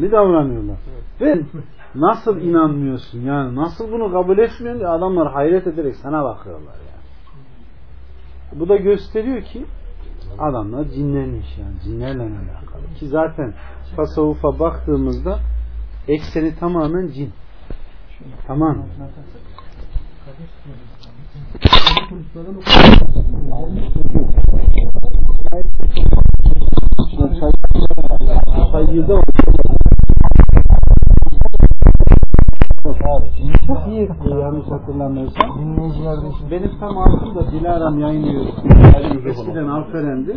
Sinirli davranıyorlar. Ve nasıl inanmıyorsun yani nasıl bunu kabul etmiyorsun diye adamlar hayret ederek sana bakıyorlar yani. Bu da gösteriyor ki adamlar cinlenmiş yani cinlerle alakalı. Ki zaten tasavvufa baktığımızda ekseni tamamen cin. Tamam. Saygıda çok iyi yanlış hatırlamıyorsam. Benim tam altımda Dilaram yayınlıyor. Eskiden Alperen'di.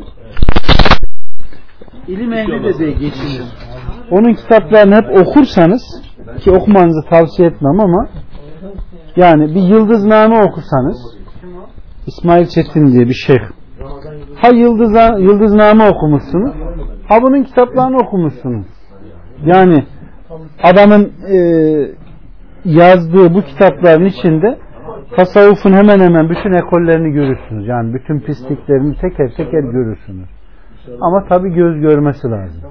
İlim ehli de de geçinir. Onun kitaplarını hep okursanız ki okumanızı tavsiye etmem ama yani bir yıldızname okursanız İsmail Çetin diye bir şeyh ha yıldız, yıldızname okumuşsunuz ha bunun kitaplarını okumuşsunuz yani adamın e, yazdığı bu kitapların içinde tasavvufun hemen hemen bütün ekollerini görürsünüz. Yani bütün pisliklerini teker teker görürsünüz. Ama tabi göz görmesi lazım.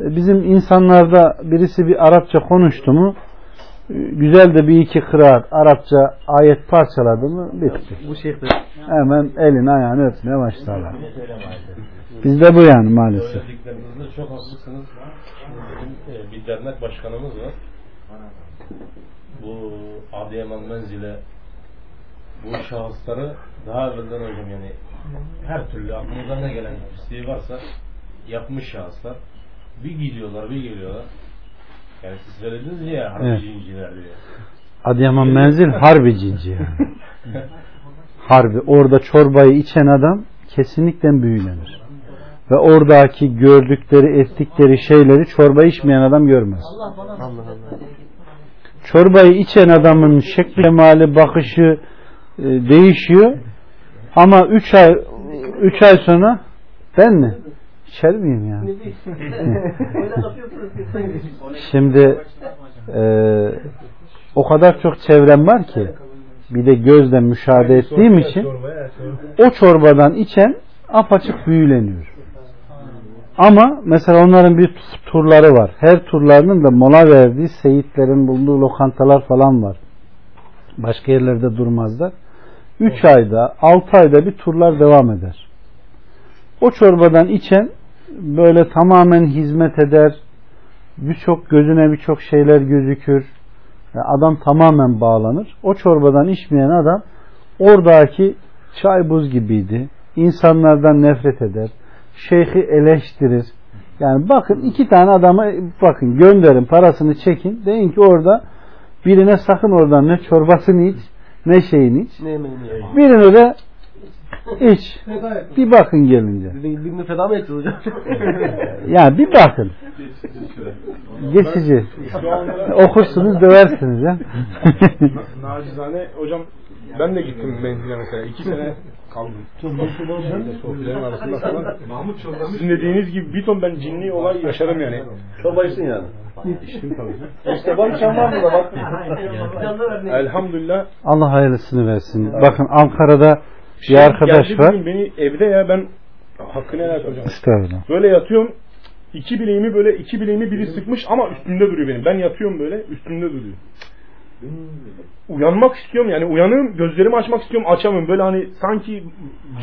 Bizim insanlarda birisi bir Arapça konuştu mu güzel de bir iki kıraat Arapça ayet parçaladı mı bitti. Bu şeyh de Hemen elini ayağını öpmeye başlarlar. Bizde bu yani maalesef. Çok haklısınız. Bizim e, bir dernek başkanımız var. Bu Adıyaman Menzil'e bu şahısları daha evvelden hocam yani her türlü aklınıza ne gelen pisliği varsa yapmış şahıslar. Bir gidiyorlar bir geliyorlar. Yani siz söylediniz ya harbi Evet. cinciler diye. Adıyaman menzil harbi cinci yani. Harbi. Orada çorbayı içen adam kesinlikle büyülenir. Ve oradaki gördükleri, ettikleri şeyleri çorba içmeyen adam görmez. Allah Allah. Çorbayı içen adamın şekli, mali, bakışı e, değişiyor. Ama 3 ay 3 ay sonra ben mi? İçer miyim yani? Şimdi e, o kadar çok çevrem var ki bir de gözle müşahede ettiğim için o çorbadan içen apaçık büyüleniyor. Ama mesela onların bir turları var. Her turlarının da mola verdiği seyitlerin bulunduğu lokantalar falan var. Başka yerlerde durmazlar. 3 ayda, 6 ayda bir turlar devam eder. O çorbadan içen böyle tamamen hizmet eder. Birçok gözüne birçok şeyler gözükür. Yani adam tamamen bağlanır. O çorbadan içmeyen adam oradaki çay buz gibiydi. İnsanlardan nefret eder. Şeyhi eleştirir. Yani bakın iki tane adama bakın gönderin parasını çekin. Deyin ki orada birine sakın oradan ne çorbasını iç ne şeyini iç. Birine de iç. Bir bakın gelince. Birini, feda mı edeceğiz hocam? Yani bir bakın. Geçici. Okursunuz döversiniz ya. Nacizane hocam ben de gittim menzile mesela. iki sene kaldım. Sofilerin arasında falan. Sizin dediğiniz gibi bir ton ben cinli olay yaşarım yani. Çorba içsin yani. İçtim tabii. İşte bak sen var mı da bak. Elhamdülillah. Allah hayırlısını versin. Bakın Ankara'da bir Şey arkadaş geldi var. Beni evde ya ben hakkını helal hocam. Estağfurullah. Böyle yatıyorum. iki bileğimi böyle iki bileğimi biri sıkmış ama üstünde duruyor benim. Ben yatıyorum böyle üstünde duruyor. Uyanmak istiyorum yani uyanıyorum gözlerimi açmak istiyorum açamıyorum. Böyle hani sanki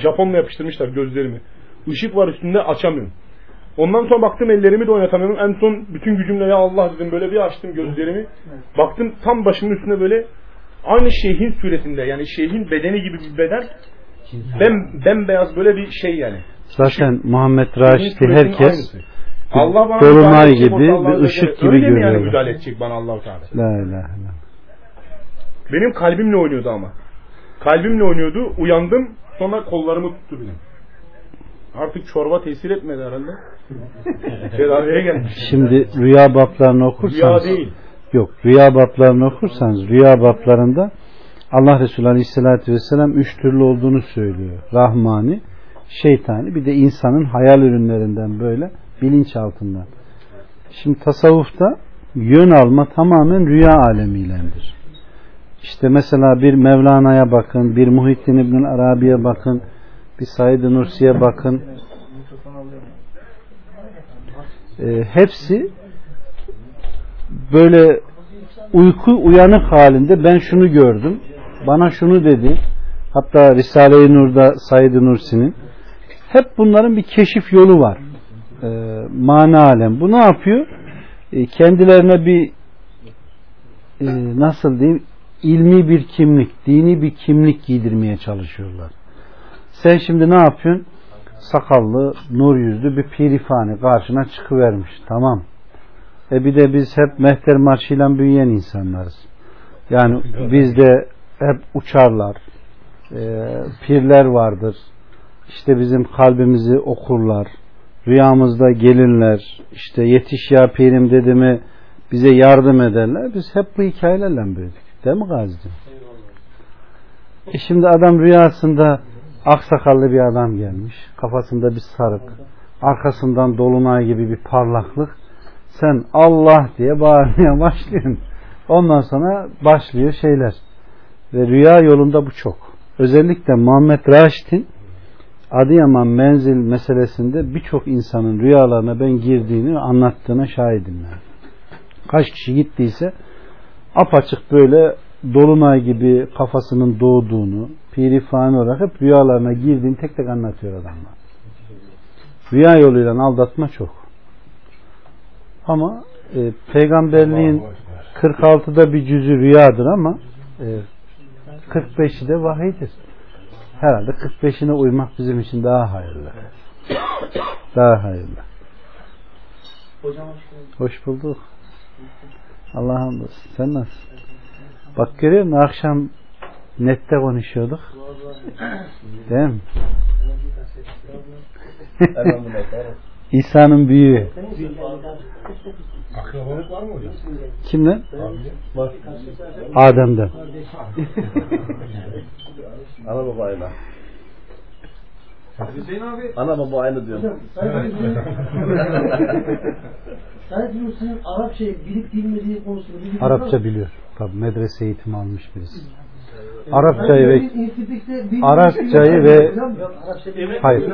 Japonla yapıştırmışlar gözlerimi. Işık var üstünde açamıyorum. Ondan sonra baktım ellerimi de oynatamıyorum. En son bütün gücümle ya Allah dedim böyle bir açtım gözlerimi. Baktım tam başımın üstünde böyle aynı şeyhin suretinde yani şeyhin bedeni gibi bir beden. Ben bembeyaz böyle bir şey yani. Zaten Muhammed Raşit'i herkes. Allah bana dolunay gibi, Allah bir ışık gibi Öyle mi yani görüyorlar. müdahale edecek bana Allah Teala? La ilahe. Benim kalbimle oynuyordu ama. Kalbimle oynuyordu. Uyandım. Sonra kollarımı tuttu benim. Artık çorba tesir etmedi herhalde. Tedaviye gelmiş. Şimdi rüya bablarını Rüya okursanız değil. yok rüya bablarını okursanız rüya bablarında Allah Resulü Aleyhisselatü Vesselam üç türlü olduğunu söylüyor. Rahmani, şeytani bir de insanın hayal ürünlerinden böyle bilinç altından. Şimdi tasavvufta yön alma tamamen rüya alemiylendir. İşte mesela bir Mevlana'ya bakın, bir Muhittin İbn Arabi'ye bakın, bir Said Nursi'ye bakın. e, hepsi böyle uyku uyanık halinde ben şunu gördüm. Bana şunu dedi. Hatta Risale-i Nur'da Said Nursi'nin hep bunların bir keşif yolu var. E, mana alem. Bu ne yapıyor? E, kendilerine bir e, nasıl diyeyim ilmi bir kimlik, dini bir kimlik giydirmeye çalışıyorlar. Sen şimdi ne yapıyorsun? Sakallı, nur yüzlü bir pirifani karşına çıkıvermiş. Tamam. E bir de biz hep mehter marşıyla büyüyen insanlarız. Yani bizde hep uçarlar. E, pirler vardır. İşte bizim kalbimizi okurlar. Rüyamızda gelirler. İşte yetiş ya pirim dedimi bize yardım ederler. Biz hep bu hikayelerle büyüdük. Değil mi Gazi'cim? E şimdi adam rüyasında aksakallı bir adam gelmiş. Kafasında bir sarık. Arkasından dolunay gibi bir parlaklık. Sen Allah diye bağırmaya başlıyorsun. Ondan sonra başlıyor şeyler. Ve rüya yolunda bu çok. Özellikle Muhammed Raşid'in Adıyaman menzil meselesinde birçok insanın rüyalarına ben girdiğini anlattığına şahidim yani. Kaç kişi gittiyse apaçık böyle dolunay gibi kafasının doğduğunu pirifani olarak hep rüyalarına girdiğini tek tek anlatıyor adamlar. Rüya yoluyla aldatma çok. Ama e, peygamberliğin 46'da bir cüzü rüyadır ama e, 45'i de vahiydir. Herhalde 45'ine uymak bizim için daha hayırlı. Daha hayırlı. Hocam hoş bulduk. Allah'a hamdolsun. Sen nasılsın? Bak görüyor musun? Akşam nette konuşuyorduk. Değil mi? İsa'nın büyüğü. Akrabalık var mı hocam? Kimden? Var. Adem'den. Ana baba aynı. Hüseyin abi. Ana baba aynı diyorum. Said Nursi'nin Arapçayı bilip bilmediği konusunu biliyor Arapça biliyor. Tabi medrese eğitimi almış birisi. Arapçayı ve Arapçayı ve hayır.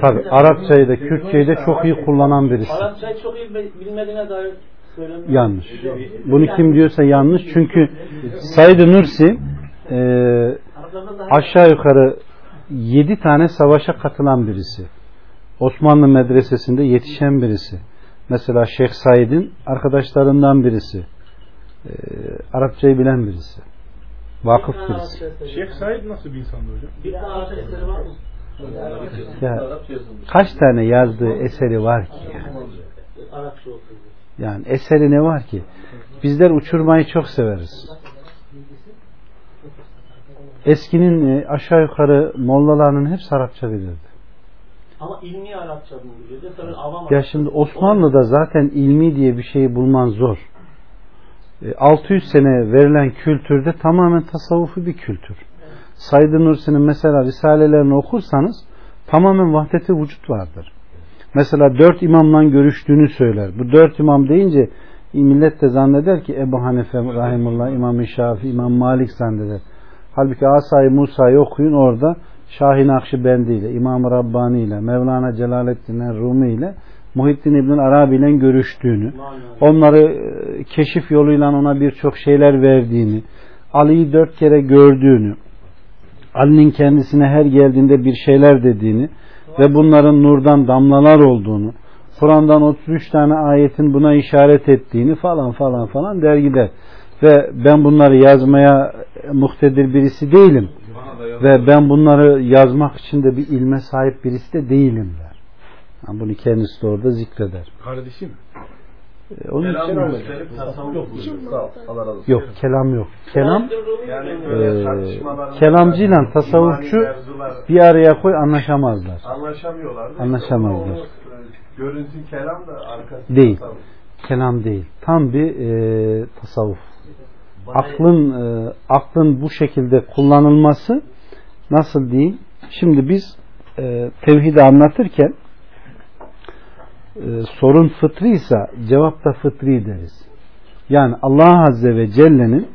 Tabi Arapçayı da Kürtçeyi de çok iyi kullanan birisi. Arapçayı çok iyi bilmediğine dair. Yanlış. Bunu kim diyorsa yanlış. Çünkü Said Nursi e, aşağı yukarı 7 tane savaşa katılan birisi. Osmanlı medresesinde yetişen birisi. Mesela Şeyh Said'in arkadaşlarından birisi. E, Arapçayı bilen birisi. Vakıf birisi. Şeyh Said nasıl bir insandı hocam? Bir tane Arapça eseri var mı? Ya, kaç tane yazdığı eseri var ki? Okuyor. Yani eseri ne var ki? Bizler uçurmayı çok severiz. Eskinin e, aşağı yukarı mollalarının hepsi Arapça bilirdi. Ama ilmi Arapça avam Ya şimdi Osmanlı'da zaten ilmi diye bir şeyi bulman zor. E, 600 sene verilen kültürde tamamen tasavvufi bir kültür. Said Nursi'nin mesela risalelerini okursanız tamamen vahdeti vücut vardır. Mesela dört imamla görüştüğünü söyler. Bu dört imam deyince millet de zanneder ki Ebu Hanife Rahimullah, İmam-ı Şafi, İmam Malik zanneder. Halbuki Asay Musa'yı okuyun orada Şahin Akşibendi ile, İmam-ı Rabbani ile, Mevlana Celaleddin Rumi ile, Muhittin İbn Arabi ile görüştüğünü, onları e, keşif yoluyla ona birçok şeyler verdiğini, Ali'yi dört kere gördüğünü, Ali'nin kendisine her geldiğinde bir şeyler dediğini ve bunların nurdan damlalar olduğunu, Kur'an'dan 33 tane ayetin buna işaret ettiğini falan falan falan dergide. Ve ben bunları yazmaya muhtedir birisi değilim. Ve ben bunları yazmak için de bir ilme sahip birisi de değilim der. Yani bunu kendisi de orada zikreder. Kardeşim. E, Onun için tasavvuf buyuruyor. Sağ ol. Allah razı olsun. yok kelam yok. Kelam Yani e, kelamcıyla tasavvufçu bir araya koy anlaşamazlar. anlaşamıyorlar. Anlaşamazlar. Ama o Görüntü kelam da arkası Değil. tasavvuf. Kelam değil. Tam bir e, tasavvuf. Aklın e, aklın bu şekilde kullanılması nasıl diyeyim? Şimdi biz e, tevhidi anlatırken e, sorun fıtrıysa cevap da fıtri deriz. Yani Allah Azze ve Celle'nin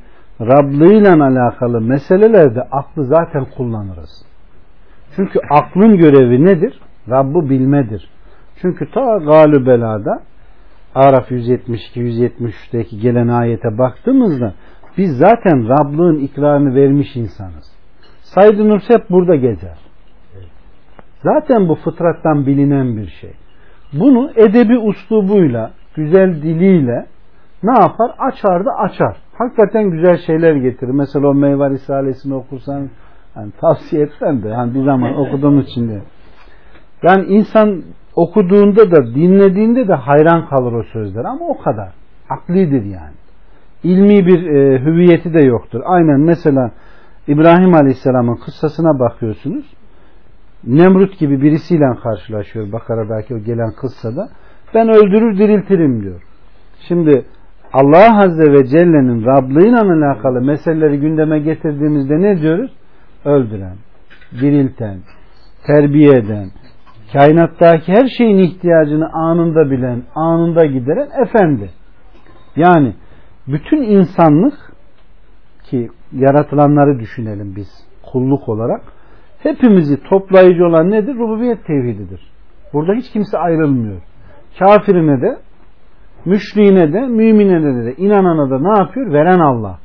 Rablığıyla alakalı meselelerde aklı zaten kullanırız. Çünkü aklın görevi nedir? Rabb'ı bilmedir. Çünkü ta galü belada Araf 172-173'teki gelen ayete baktığımızda biz zaten Rablığın ikrarını vermiş insanız. Said hep burada gezer. Zaten bu fıtrattan bilinen bir şey. Bunu edebi uslubuyla, güzel diliyle ne yapar? Açar da açar. Hakikaten güzel şeyler getirir. Mesela o Meyve Risalesini okursan yani tavsiye etmem de yani bir zaman okuduğum için de. Yani insan okuduğunda da dinlediğinde de hayran kalır o sözler ama o kadar. Aklidir yani. İlmi bir e, hüviyeti de yoktur. Aynen mesela İbrahim Aleyhisselam'ın kıssasına bakıyorsunuz. Nemrut gibi birisiyle karşılaşıyor Bakara'daki o gelen kıssada. Ben öldürür diriltirim diyor. Şimdi Allah Azze ve Celle'nin Rablığıyla alakalı meseleleri gündeme getirdiğimizde ne diyoruz? Öldüren, dirilten, terbiye eden, kainattaki her şeyin ihtiyacını anında bilen, anında gideren efendi. Yani bütün insanlık ki yaratılanları düşünelim biz kulluk olarak hepimizi toplayıcı olan nedir? Rububiyet tevhididir. Burada hiç kimse ayrılmıyor. Kafirine de müşriğine de mümine de inanana da ne yapıyor? Veren Allah.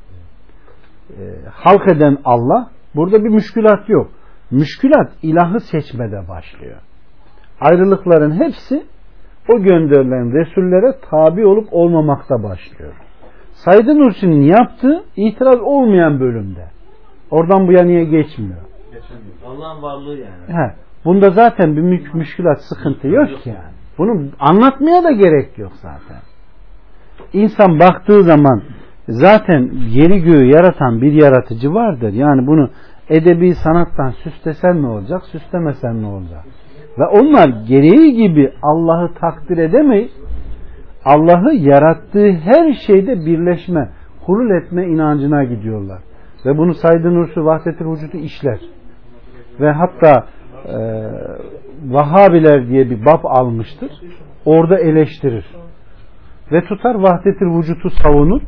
E, halk eden Allah. Burada bir müşkülat yok. Müşkülat ilahı seçmede başlıyor. Ayrılıkların hepsi o gönderilen Resullere tabi olup olmamakta başlıyor. Said Nursi'nin yaptığı itiraz olmayan bölümde. Oradan bu yanıya geçmiyor. Allah'ın varlığı yani. He, bunda zaten bir mü- müşkülat sıkıntı yok ki yani. Bunu anlatmaya da gerek yok zaten. İnsan baktığı zaman zaten yeri göğü yaratan bir yaratıcı vardır. Yani bunu edebi sanattan süslesen ne olacak, süslemesen ne olacak? Ve onlar gereği gibi Allah'ı takdir edemeyiz. Allah'ı yarattığı her şeyde birleşme, hulul etme inancına gidiyorlar. Ve bunu Said Nursi Vahdetil Vücudu işler. Ve hatta e, Vahabiler diye bir bab almıştır. Orada eleştirir. Ve tutar Vahdetil Vücudu savunur.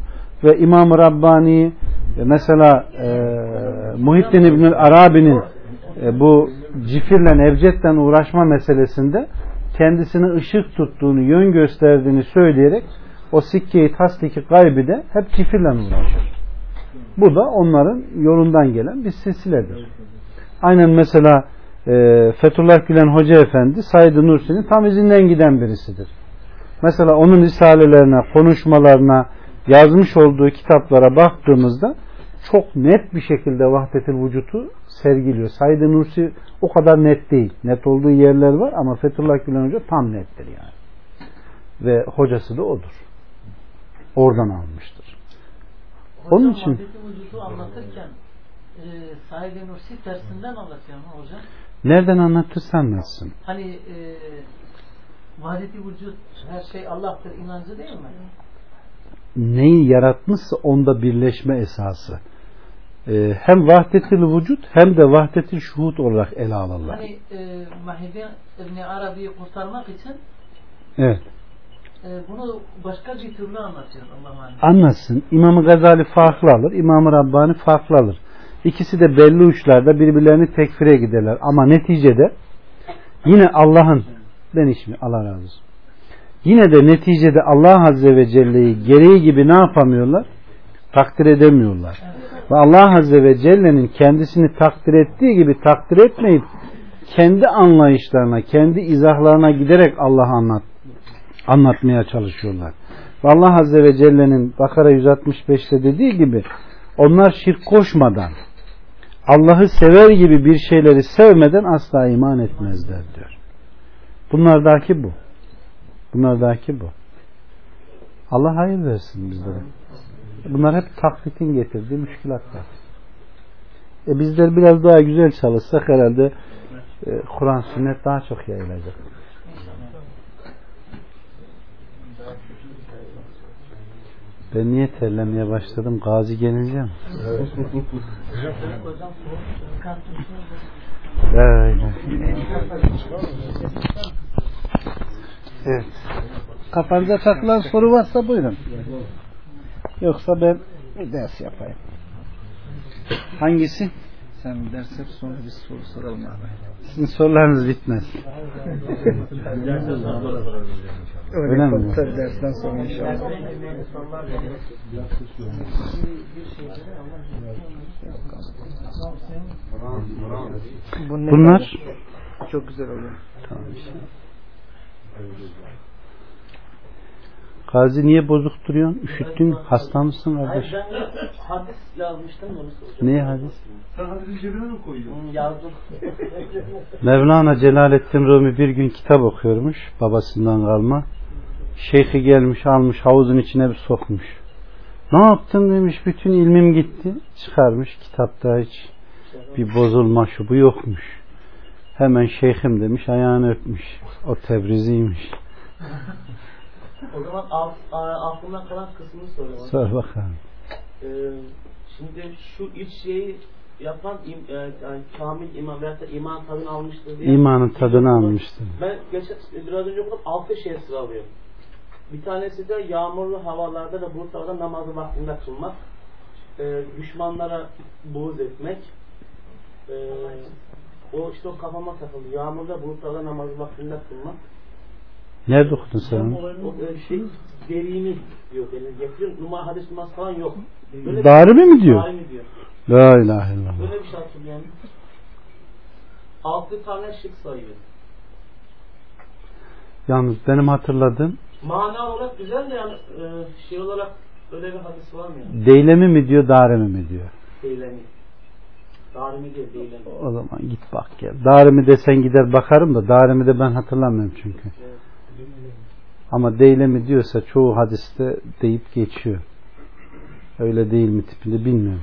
Ve İmam-ı Rabbani e, mesela e, Muhittin İbnül Arabi'nin e, bu cifirle evcetten uğraşma meselesinde kendisine ışık tuttuğunu, yön gösterdiğini söyleyerek o sikkeyi tasdiki gaybi de hep cifirle uğraşır. Bu da onların yolundan gelen bir silsiledir. Aynen mesela e, Fethullah Gülen Hoca Efendi Said Nursi'nin tam izinden giden birisidir. Mesela onun risalelerine, konuşmalarına, yazmış olduğu kitaplara baktığımızda çok net bir şekilde vahdetil vücutu sergiliyor. Said Nursi o kadar net değil. Net olduğu yerler var ama Fethullah Gülen Hoca tam nettir yani. Ve hocası da odur. Oradan almıştır. Hocam, Onun için- vücudu anlatırken e, Nursi tersinden anlatıyor mu hocam? Nereden anlatırsan nasılsın? Hani e, vahdeti vücut her şey Allah'tır inancı değil mi? Neyi yaratmışsa onda birleşme esası. Ee, hem vahdetil vücut hem de vahdetil şuhud olarak ele alırlar. Hani e, Mahidin İbni Arabi'yi kurtarmak için Evet. e, bunu başka bir türlü anlatıyor Allah'ın Anlasın. İmam-ı Gazali farklı alır. İmam-ı Rabbani farklı alır. İkisi de belli uçlarda birbirlerini tekfire giderler. Ama neticede yine Allah'ın ben işimi Allah razı olsun. Yine de neticede Allah Azze ve Celle'yi gereği gibi ne yapamıyorlar? Takdir edemiyorlar. Ve Allah Azze ve Celle'nin kendisini takdir ettiği gibi takdir etmeyip kendi anlayışlarına, kendi izahlarına giderek Allah'ı anlat, anlatmaya çalışıyorlar. Ve Allah Azze ve Celle'nin Bakara 165'te dediği gibi onlar şirk koşmadan Allah'ı sever gibi bir şeyleri sevmeden asla iman etmezler diyor. Bunlardaki bu. Bunlardaki bu. Allah hayır versin bizlere. Bunlar hep taklitin getirdiği müşkilatlar. E bizler biraz daha güzel çalışsak herhalde e, Kur'an sünnet daha çok yayılacak. Ben niye terlemeye başladım? Gazi gelince mi? Öyle. Evet. Kafanıza takılan soru varsa buyurun. Yoksa ben bir ders yapayım. Hangisi? Sen ders yap sonra biz soru soralım abi. Sizin sorularınız bitmez. Öyle mi? Tabii dersten sonra inşallah. Bunlar çok güzel oluyor. Gazi niye bozuk duruyorsun? Üşüttün, hasta mısın kardeş? Hayır ben hadis yazmıştım onu. Neye hadis? Sen hadisi cebine mi koyuyorsun? Hı, Yazdım. Mevlana Celaleddin Rumi bir gün kitap okuyormuş babasından kalma. Şeyhi gelmiş almış havuzun içine bir sokmuş. Ne yaptın demiş bütün ilmim gitti. Çıkarmış kitapta hiç bir bozulma şu bu yokmuş. Hemen şeyhim demiş ayağını öpmüş. O Tebriziymiş. O zaman alt, a- aklımda kalan kısmını soruyorum. Sor bakalım. Ee, şimdi şu üç şeyi yapan im, e, yani kamil iman veyahut da iman tadını almıştır diye. İmanın tadını almıştır. Ben geçen, biraz önce okudum altı şey sıralıyorum. Bir tanesi de yağmurlu havalarda ve bulutlarda namazı vaktinde kılmak. Ee, düşmanlara buğz etmek. Ee, o işte o kafama takıldı. Yağmurda bulutlarda namazı vaktinde kılmak. Nerede okudun sen onu? E, şey deriğini diyor. Yani getiriyor. Numara hadis numarası falan yok. Böyle Darimi mi diyor? Darimi diyor. La ilahe illallah. Böyle bir şey hatırlıyorum. Altı tane şık sayıyor. Yalnız benim hatırladığım Mana olarak güzel de yani e, şey olarak öyle bir hadis var mı? Yani? Deylemi mi diyor, Darimi mi diyor. Deylemi. Darimi değil, deylemi. O zaman git bak gel. Darimi desen gider bakarım da Darimi de ben hatırlamıyorum çünkü. Evet. Ama deylemi diyorsa çoğu hadiste deyip geçiyor. Öyle değil mi tipinde bilmiyorum.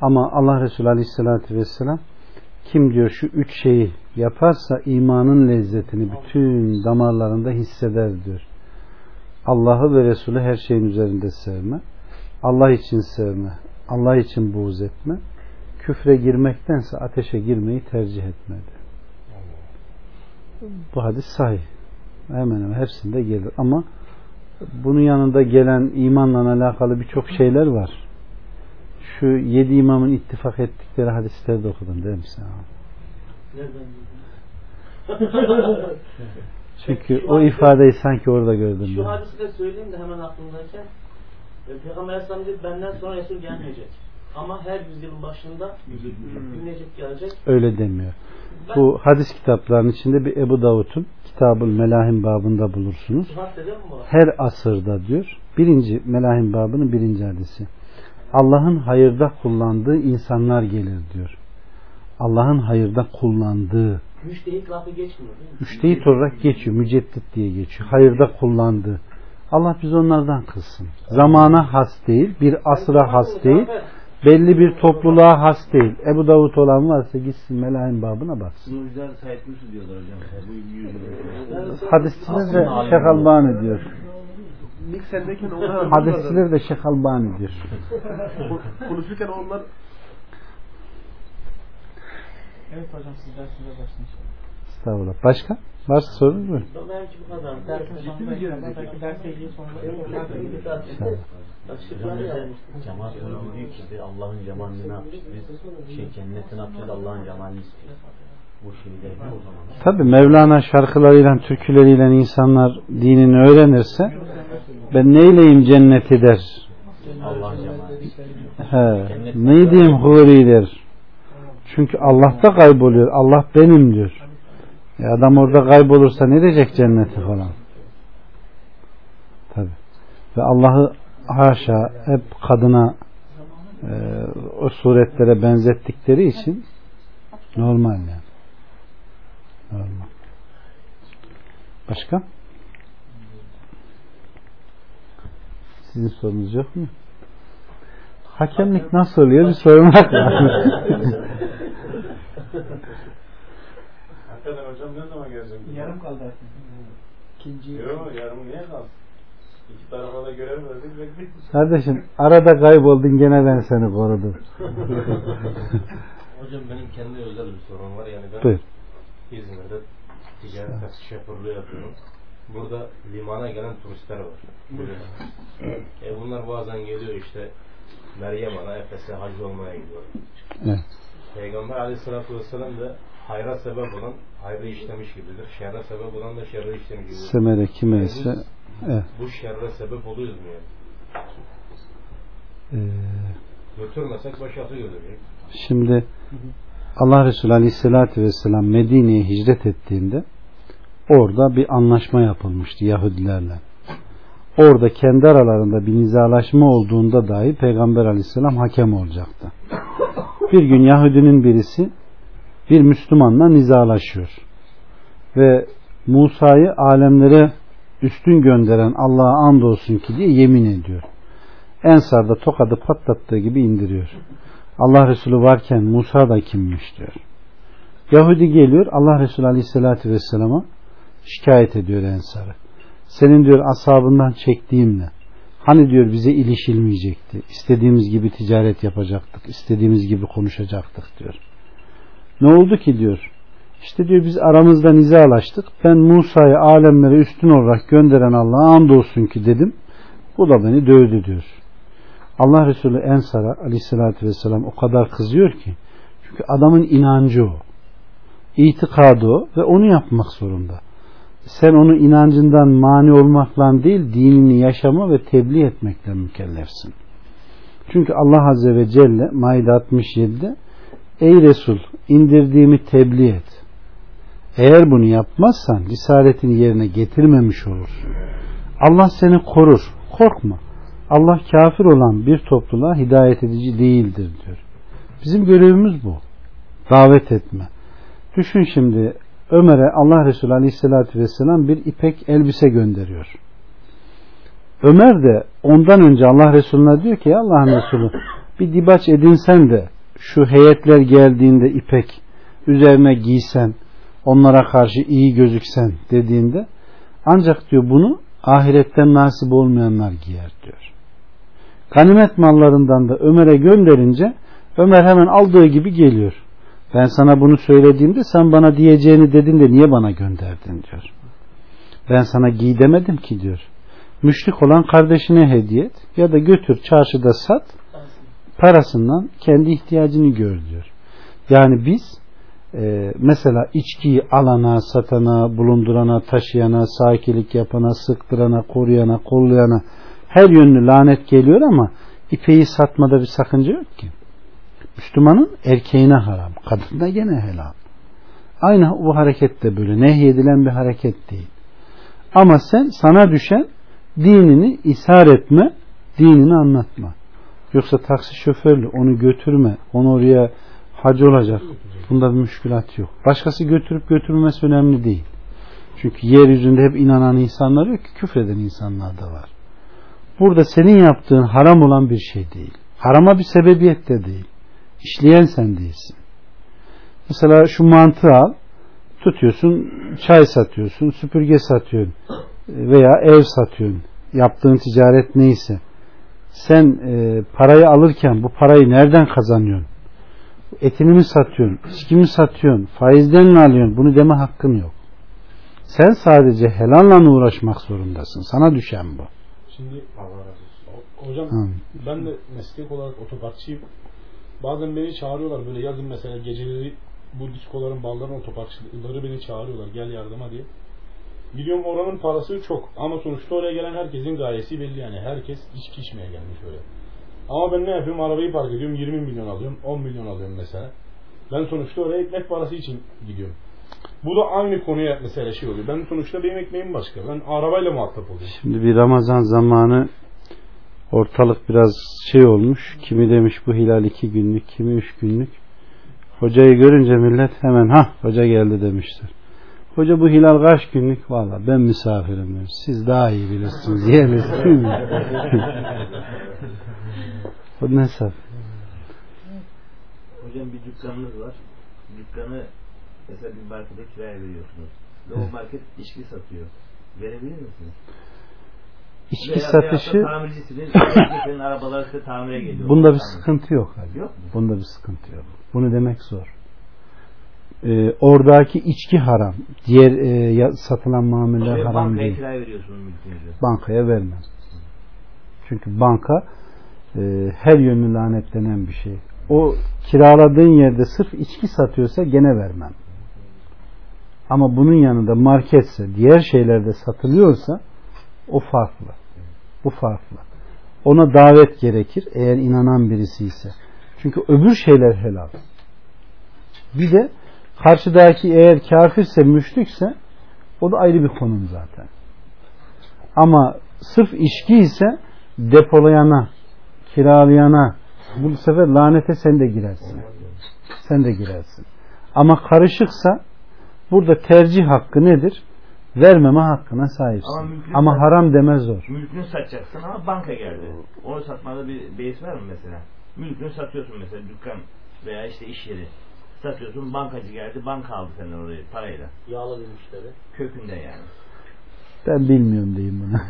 Ama Allah Resulü Aleyhisselatü Vesselam kim diyor şu üç şeyi yaparsa imanın lezzetini bütün damarlarında hisseder diyor. Allah'ı ve Resulü her şeyin üzerinde sevme. Allah için sevme. Allah için buğz etme. Küfre girmektense ateşe girmeyi tercih etme diyor. Bu hadis sahih. Hemen hemen hepsinde gelir. Ama bunun yanında gelen imanla alakalı birçok şeyler var. Şu yedi imamın ittifak ettikleri hadisleri de okudun değil mi sen? Çünkü o ifadeyi sanki orada gördüm Şu ben. hadisi de söyleyeyim de hemen aklımdayken. Peygamber Aleyhisselam dedi benden sonra Resul gelmeyecek. Ama her yüzyılın başında bir Necip gelecek. Öyle demiyor. Ben Bu hadis kitaplarının içinde bir Ebu Davud'un Kitabul Melahim babında bulursunuz. Her asırda diyor. Birinci Melahim babının birinci hadisi. Allah'ın hayırda kullandığı insanlar gelir diyor. Allah'ın hayırda kullandığı Müştehit lafı geçmiyor değil mi? müştehit olarak geçiyor. Müceddit diye geçiyor. Hayırda kullandığı. Allah biz onlardan kılsın. Zamana has değil, bir asra has değil, belli bir topluluğa has değil. Ebu Davud olan varsa gitsin Melahim babına baksın. Sunucular Said Nursi diyorlar hocam. Hadisçiler de Şeyh Albani diyor. Hadisçiler de Şeyh Albani diyor. konuşurken onlar Evet hocam siz dersinize başlayın inşallah. Estağfurullah. Başka? Varsa sorun mu? Belki bu diyor ki işte Allah'ın cemalini? Biz şey cenneti ne yapacağız? Allah'ın cemalini istiyoruz. Tabi Mevlana şarkılarıyla, türküleriyle insanlar dinini öğrenirse ben neyleyim cenneti der. He, ne diyeyim huri der. Çünkü Allah'ta kayboluyor. Allah benim diyor. E adam orada kaybolursa ne diyecek cenneti falan. Tabi. Ve Allah'ı haşa hep kadına e, o suretlere benzettikleri için normal yani. Normal. Başka? Sizin sorunuz yok mu? Hakemlik nasıl oluyor? Bir sormak lazım. Hakikaten hocam ne zaman gelecek? Yarım kaldı aslında. İkinci Yok yarım niye kalsın? İki tarafa da görev verdik bekliyoruz. Kardeşim arada kayboldun gene ben seni korudum. Hocam benim kendi özel bir sorun var. Yani ben Buyur. İzmir'de ticaret taksi şoförlüğü yapıyorum. Burada limana gelen turistler var. Biliyorsunuz. e bunlar bazen geliyor işte Meryem Ana Efes'e hacı olmaya gidiyor. Evet. Peygamber aleyhissalatü vesselam da hayra sebep olan hayrı işlemiş gibidir. Şerre sebep olan da şerre işlemiş gibidir. Semere kime ise evet. bu şerre sebep oluyoruz mu yani? Ee, Götürmesek başkası götürecek. Şimdi Allah Resulü Aleyhisselatü Vesselam Medine'ye hicret ettiğinde orada bir anlaşma yapılmıştı Yahudilerle. Orada kendi aralarında bir nizalaşma olduğunda dahi Peygamber Aleyhisselam hakem olacaktı. Bir gün Yahudinin birisi bir Müslümanla nizalaşıyor. Ve Musa'yı alemlere üstün gönderen Allah'a andolsun ki diye yemin ediyor. Ensar da tokadı patlattığı gibi indiriyor. Allah Resulü varken Musa da kimmiş diyor. Yahudi geliyor Allah Resulü Aleyhisselatü Vesselam'a şikayet ediyor Ensar'ı. Senin diyor asabından çektiğimle hani diyor bize ilişilmeyecekti. İstediğimiz gibi ticaret yapacaktık. istediğimiz gibi konuşacaktık diyor. Ne oldu ki diyor. İşte diyor biz aramızda nizalaştık. Ben Musa'yı alemlere üstün olarak gönderen Allah'a andolsun ki dedim. Bu da beni dövdü diyor. Allah Resulü Ensar'a aleyhissalatü vesselam o kadar kızıyor ki çünkü adamın inancı o. İtikadı o ve onu yapmak zorunda. Sen onu inancından mani olmakla değil dinini yaşama ve tebliğ etmekle mükellefsin. Çünkü Allah Azze ve Celle Maide 67'de Ey Resul indirdiğimi tebliğ et. Eğer bunu yapmazsan risaletini yerine getirmemiş olursun. Allah seni korur. Korkma. Allah kafir olan bir topluluğa hidayet edici değildir diyor. Bizim görevimiz bu. Davet etme. Düşün şimdi Ömer'e Allah Resulü Aleyhisselatü Vesselam bir ipek elbise gönderiyor. Ömer de ondan önce Allah Resulüne diyor ki Allah'ın Resulü bir dibaç edinsen de şu heyetler geldiğinde ipek üzerine giysen onlara karşı iyi gözüksen dediğinde ancak diyor bunu ahiretten nasip olmayanlar giyer diyor. Ganimet mallarından da Ömer'e gönderince Ömer hemen aldığı gibi geliyor. Ben sana bunu söylediğimde sen bana diyeceğini dedin de niye bana gönderdin diyor. Ben sana giy demedim ki diyor. Müşrik olan kardeşine hediye et ya da götür çarşıda sat parasından kendi ihtiyacını gör diyor. Yani biz e, mesela içkiyi alana, satana, bulundurana, taşıyana, sakilik yapana, sıktırana, koruyana, kollayana her yönlü lanet geliyor ama ipeyi satmada bir sakınca yok ki. Müslümanın erkeğine haram, kadında gene helal. Aynı bu hareket de böyle nehyedilen bir hareket değil. Ama sen sana düşen dinini ishar etme, dinini anlatma. Yoksa taksi şoförlü onu götürme, onu oraya hacı olacak. Bunda bir müşkülat yok. Başkası götürüp götürmemesi önemli değil. Çünkü yeryüzünde hep inanan insanlar yok ki küfreden insanlar da var. Burada senin yaptığın haram olan bir şey değil. Harama bir sebebiyet de değil. İşleyen sen değilsin. Mesela şu mantığı al. Tutuyorsun, çay satıyorsun, süpürge satıyorsun veya ev satıyorsun. Yaptığın ticaret neyse. Sen e, parayı alırken bu parayı nereden kazanıyorsun? Etini mi satıyorsun? İçki mi satıyorsun? Faizden mi alıyorsun? Bunu deme hakkın yok. Sen sadece helalla uğraşmak zorundasın. Sana düşen bu. Şimdi Allah razı olsun. Hocam Hı. ben de meslek olarak otoparkçıyım. Bazen beni çağırıyorlar böyle yazın mesela geceleri bu diskoların balların otoparkçıları beni çağırıyorlar gel yardıma diye. Gidiyorum oranın parası çok ama sonuçta oraya gelen herkesin gayesi belli yani. Herkes içki içmeye gelmiş oraya. Ama ben ne yapıyorum? Arabayı park ediyorum 20 milyon alıyorum 10 milyon alıyorum mesela. Ben sonuçta oraya ekmek parası için gidiyorum. Bu da aynı konuya mesela şey oluyor. Ben sonuçta benim ekmeğim başka. Ben arabayla muhatap oluyorum. Şimdi bir Ramazan zamanı ortalık biraz şey olmuş. Kimi demiş bu hilal iki günlük, kimi üç günlük. Hocayı görünce millet hemen ha hoca geldi demişler. Hoca bu hilal kaç günlük? Valla ben misafirim. Siz daha iyi bilirsiniz. Mi? o ne hesap? Hocam bir dükkanınız var. Dükkanı mesela bir markete kiraya veriyorsunuz. Ve o market içki satıyor. Verebilir misiniz? İçki Veya- satışı arabaları size tamire geliyor. bunda bir Tamir. sıkıntı yok. abi. Yok mu? Bunda bir sıkıntı yok. Bunu demek zor. Ee, oradaki içki haram. Diğer e, satılan mamuller haram bankaya değil. veriyorsunuz mülkünüzü. Bankaya vermez. Çünkü banka e, her yönlü lanetlenen bir şey. o kiraladığın yerde sırf içki satıyorsa gene vermem. Ama bunun yanında marketse, diğer şeylerde satılıyorsa o farklı. Bu farklı. Ona davet gerekir eğer inanan birisi ise. Çünkü öbür şeyler helal. Bir de karşıdaki eğer kafirse, müşrikse o da ayrı bir konum zaten. Ama sırf içki ise depolayana, kiralayana bu sefer lanete sen de girersin. Sen de girersin. Ama karışıksa burada tercih hakkı nedir? Vermeme hakkına sahipsin. Ama mümkün- Ama haram deme zor. Mülkünü satacaksın ama banka geldi. Onu satmada bir beis var mı mesela? Mülkünü satıyorsun mesela dükkan veya işte iş yeri. Satıyorsun bankacı geldi banka aldı senden orayı parayla. Yağlı bir müşteri. Kökünde yani. Ben bilmiyorum diyeyim buna.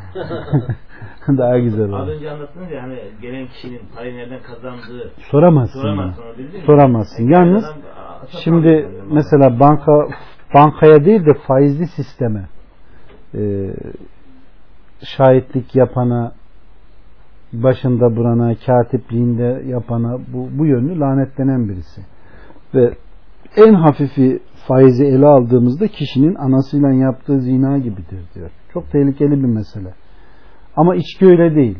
Daha güzel Az olur. önce anlattınız ya hani gelen kişinin parayı nereden kazandığı Soramazsın. soramazsın mi? Soramazsın. Yalnız Şimdi mesela banka bankaya değil de faizli sisteme e, şahitlik yapana başında burana, katipliğinde yapana bu, bu yönlü lanetlenen birisi. Ve en hafifi faizi ele aldığımızda kişinin anasıyla yaptığı zina gibidir diyor. Çok tehlikeli bir mesele. Ama içki öyle değil.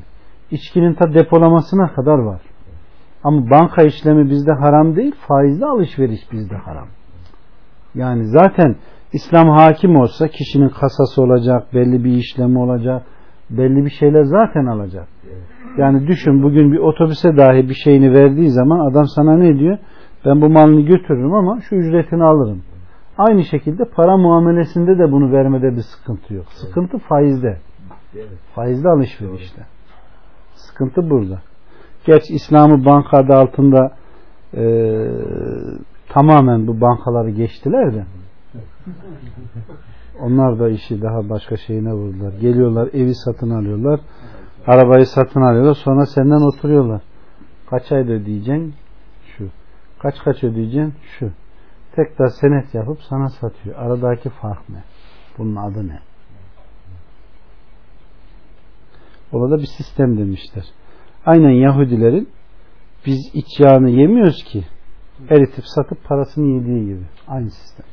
İçkinin ta depolamasına kadar var. Ama banka işlemi bizde haram değil, faizli alışveriş bizde haram. Yani zaten İslam hakim olsa kişinin kasası olacak, belli bir işlemi olacak, belli bir şeyler zaten alacak. Yani düşün bugün bir otobüse dahi bir şeyini verdiği zaman adam sana ne diyor? Ben bu malını götürürüm ama şu ücretini alırım. Aynı şekilde para muamelesinde de bunu vermede bir sıkıntı yok. Sıkıntı faizde. Evet. Faizli alışverişte. Sıkıntı burada. Geç İslam'ı banka adı altında e, tamamen bu bankaları geçtiler de onlar da işi daha başka şeyine vurdular. Geliyorlar evi satın alıyorlar. Arabayı satın alıyorlar. Sonra senden oturuyorlar. Kaç ayda ödeyeceksin? Kaç kaç ödeyeceksin? Şu. Tekrar senet yapıp sana satıyor. Aradaki fark ne? Bunun adı ne? Orada bir sistem demişler. Aynen Yahudilerin biz iç yağını yemiyoruz ki eritip satıp parasını yediği gibi. Aynı sistem.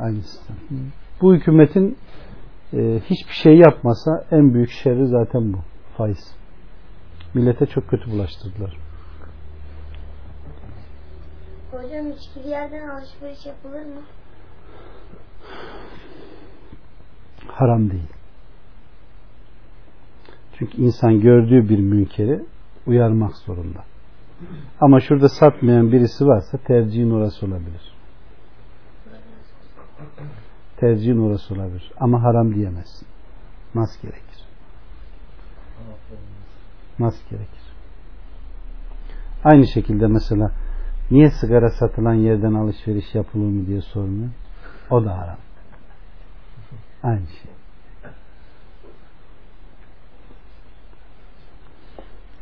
Aynı sistem. Bu hükümetin e, hiçbir şey yapmasa en büyük şerri zaten bu. Faiz. Millete çok kötü bulaştırdılar. Hocam içkili yerden alışveriş yapılır mı? Haram değil. Çünkü insan gördüğü bir münkeri uyarmak zorunda. Ama şurada satmayan birisi varsa tercihin orası olabilir. Tercihin orası olabilir. Ama haram diyemezsin. Nas gerekir. Nas gerekir. Aynı şekilde mesela niye sigara satılan yerden alışveriş yapılır mı diye sormuyor. O da haram. Aynı şey.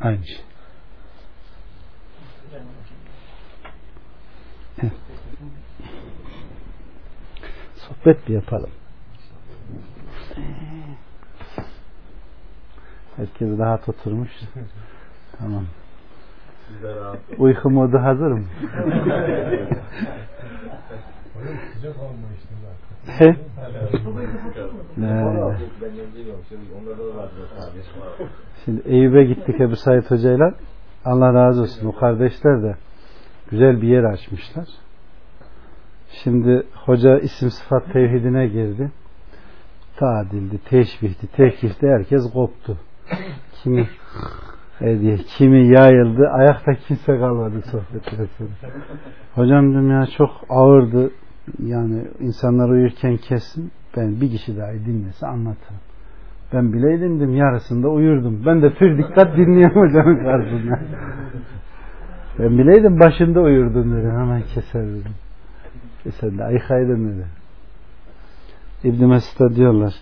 Aynı şey. Sohbet bir yapalım. Herkes rahat oturmuş. Tamam. Uyku modu hazır mı? He? Şimdi Eyüp'e gittik Ebu Said Hoca'yla. Allah razı olsun. O kardeşler de güzel bir yer açmışlar. Şimdi hoca isim sıfat tevhidine girdi. Tadildi, teşbihti, tekifti. Herkes koptu. Kimi hediye, kimi yayıldı. Ayakta kimse kalmadı sohbetten sonra. Hocam dedim ya çok ağırdı. Yani insanlar uyurken kesin. Ben bir kişi daha dinlese anlatırım. Ben bileydim dedim yarısında uyurdum. Ben de pür dikkat dinliyorum hocamın karşısında. Ben bileydim başında uyurdum dedim. Hemen keser dedim. Keser de ayıkaydın dedi. İbn Mesud'a diyorlar.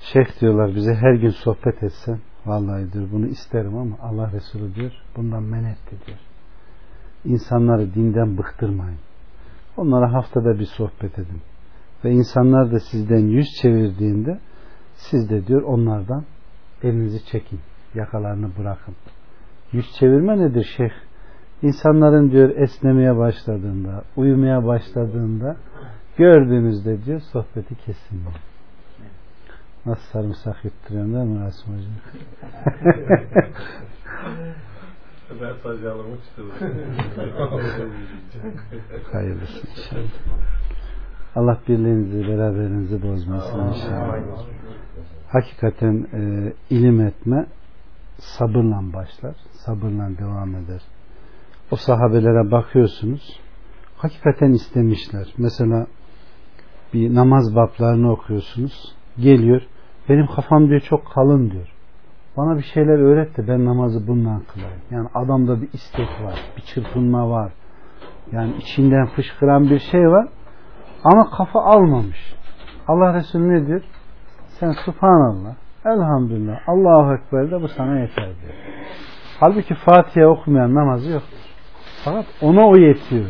Şeyh diyorlar bize her gün sohbet etsen vallahi diyor bunu isterim ama Allah Resulü diyor bundan men etti diyor. İnsanları dinden bıktırmayın. Onlara haftada bir sohbet edin. Ve insanlar da sizden yüz çevirdiğinde siz de diyor onlardan elinizi çekin. Yakalarını bırakın. Yüz çevirme nedir şeyh? İnsanların diyor esnemeye başladığında, uyumaya başladığında gördüğünüzde diyor sohbeti kesin diyor. Nasıl sarımsak yutturacaksın değil mi Rasim Hocam? Ben sadece alamak istedim. Hayırlısı inşallah. Allah birliğinizi, beraberinizi bozmasın inşallah. Hakikaten e, ilim etme sabırla başlar, sabırla devam eder. O sahabelere bakıyorsunuz, hakikaten istemişler. Mesela bir namaz bablarını okuyorsunuz, geliyor, benim kafam diyor çok kalın diyor. Bana bir şeyler öğret de ben namazı bundan kılayım. Yani adamda bir istek var, bir çırpınma var. Yani içinden fışkıran bir şey var. Ama kafa almamış. Allah Resulü ne diyor? Sen subhanallah, elhamdülillah, Allahu Ekber de bu sana yeter diyor. Halbuki Fatiha okumayan namazı yoktur. Fakat ona o yetiyor.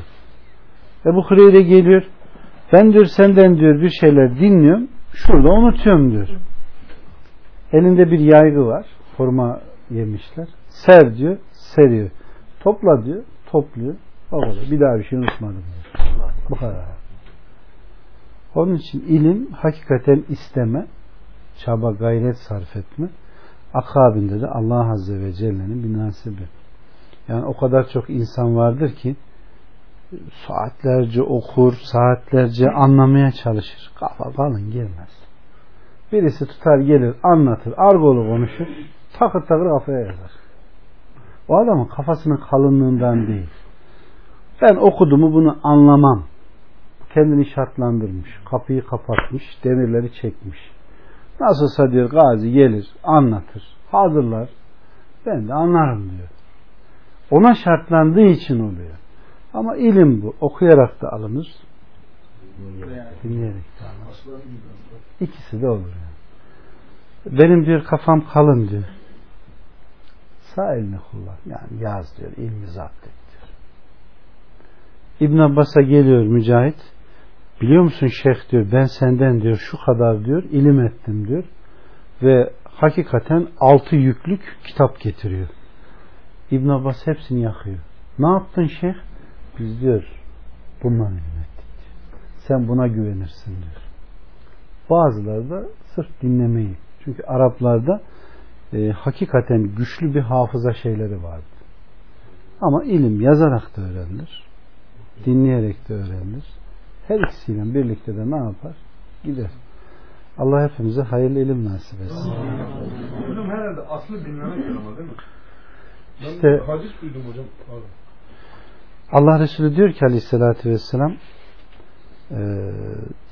Ebu Hureyre geliyor. Ben diyor senden diyor bir şeyler dinliyorum. Şurada unutuyorum diyor. Elinde bir yaygı var. Forma yemişler. Ser diyor. Seriyor. Topla diyor. Topluyor. O kadar. Bir daha bir şey unutmadım diyor. Bu kadar. Onun için ilim hakikaten isteme, çaba, gayret sarf etme. Akabinde de Allah Azze ve Celle'nin bir nasibi. Yani o kadar çok insan vardır ki saatlerce okur, saatlerce anlamaya çalışır. Kafa kalın gelmez. Birisi tutar gelir, anlatır, argolu konuşur, takır takır kafaya yazar. O adamın kafasının kalınlığından değil. Ben okudumu bunu anlamam. Kendini şartlandırmış, kapıyı kapatmış, demirleri çekmiş. Nasılsa diyor gazi gelir, anlatır, hazırlar. Ben de anlarım diyor. Ona şartlandığı için oluyor. Ama ilim bu. Okuyarak da alınır. Dinleyerek de alınır. İkisi de olur. Yani. Benim diyor kafam kalın diyor. Sağ elini kullan. Yani yaz diyor. ilmi zapt et diyor. İbn Abbas'a geliyor Mücahit. Biliyor musun şeyh diyor ben senden diyor şu kadar diyor ilim ettim diyor. Ve hakikaten altı yüklük kitap getiriyor. İbn Abbas hepsini yakıyor. Ne yaptın şeyh? Biz diyor bundan ilim ettik. Sen buna güvenirsin diyor. Bazıları da sırf dinlemeyi. Çünkü Araplarda e, hakikaten güçlü bir hafıza şeyleri vardı. Ama ilim yazarak da öğrenilir. Dinleyerek de öğrenilir. Her ikisiyle birlikte de ne yapar? Gider. Allah hepimize hayırlı ilim nasip etsin. Hocam herhalde aslı dinlemektir ama değil mi? Ben İşte- hadis duydum hocam. Pardon. Allah Resulü diyor ki aleyhissalatü vesselam e,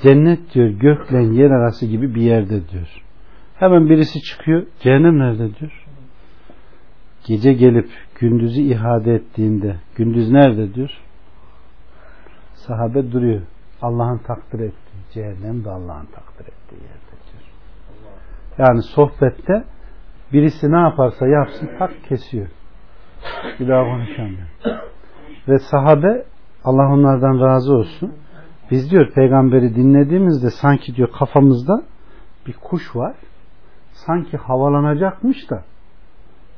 cennet diyor gökle yer arası gibi bir yerde diyor. Hemen birisi çıkıyor. Cehennem nerede diyor. Gece gelip gündüzü ihade ettiğinde gündüz nerede diyor. Sahabe duruyor. Allah'ın takdir ettiği. Cehennem de Allah'ın takdir ettiği yerde diyor. Yani sohbette birisi ne yaparsa yapsın tak kesiyor. Bir daha konuşamıyor. Ve sahabe Allah onlardan razı olsun. Biz diyor peygamberi dinlediğimizde sanki diyor kafamızda bir kuş var. Sanki havalanacakmış da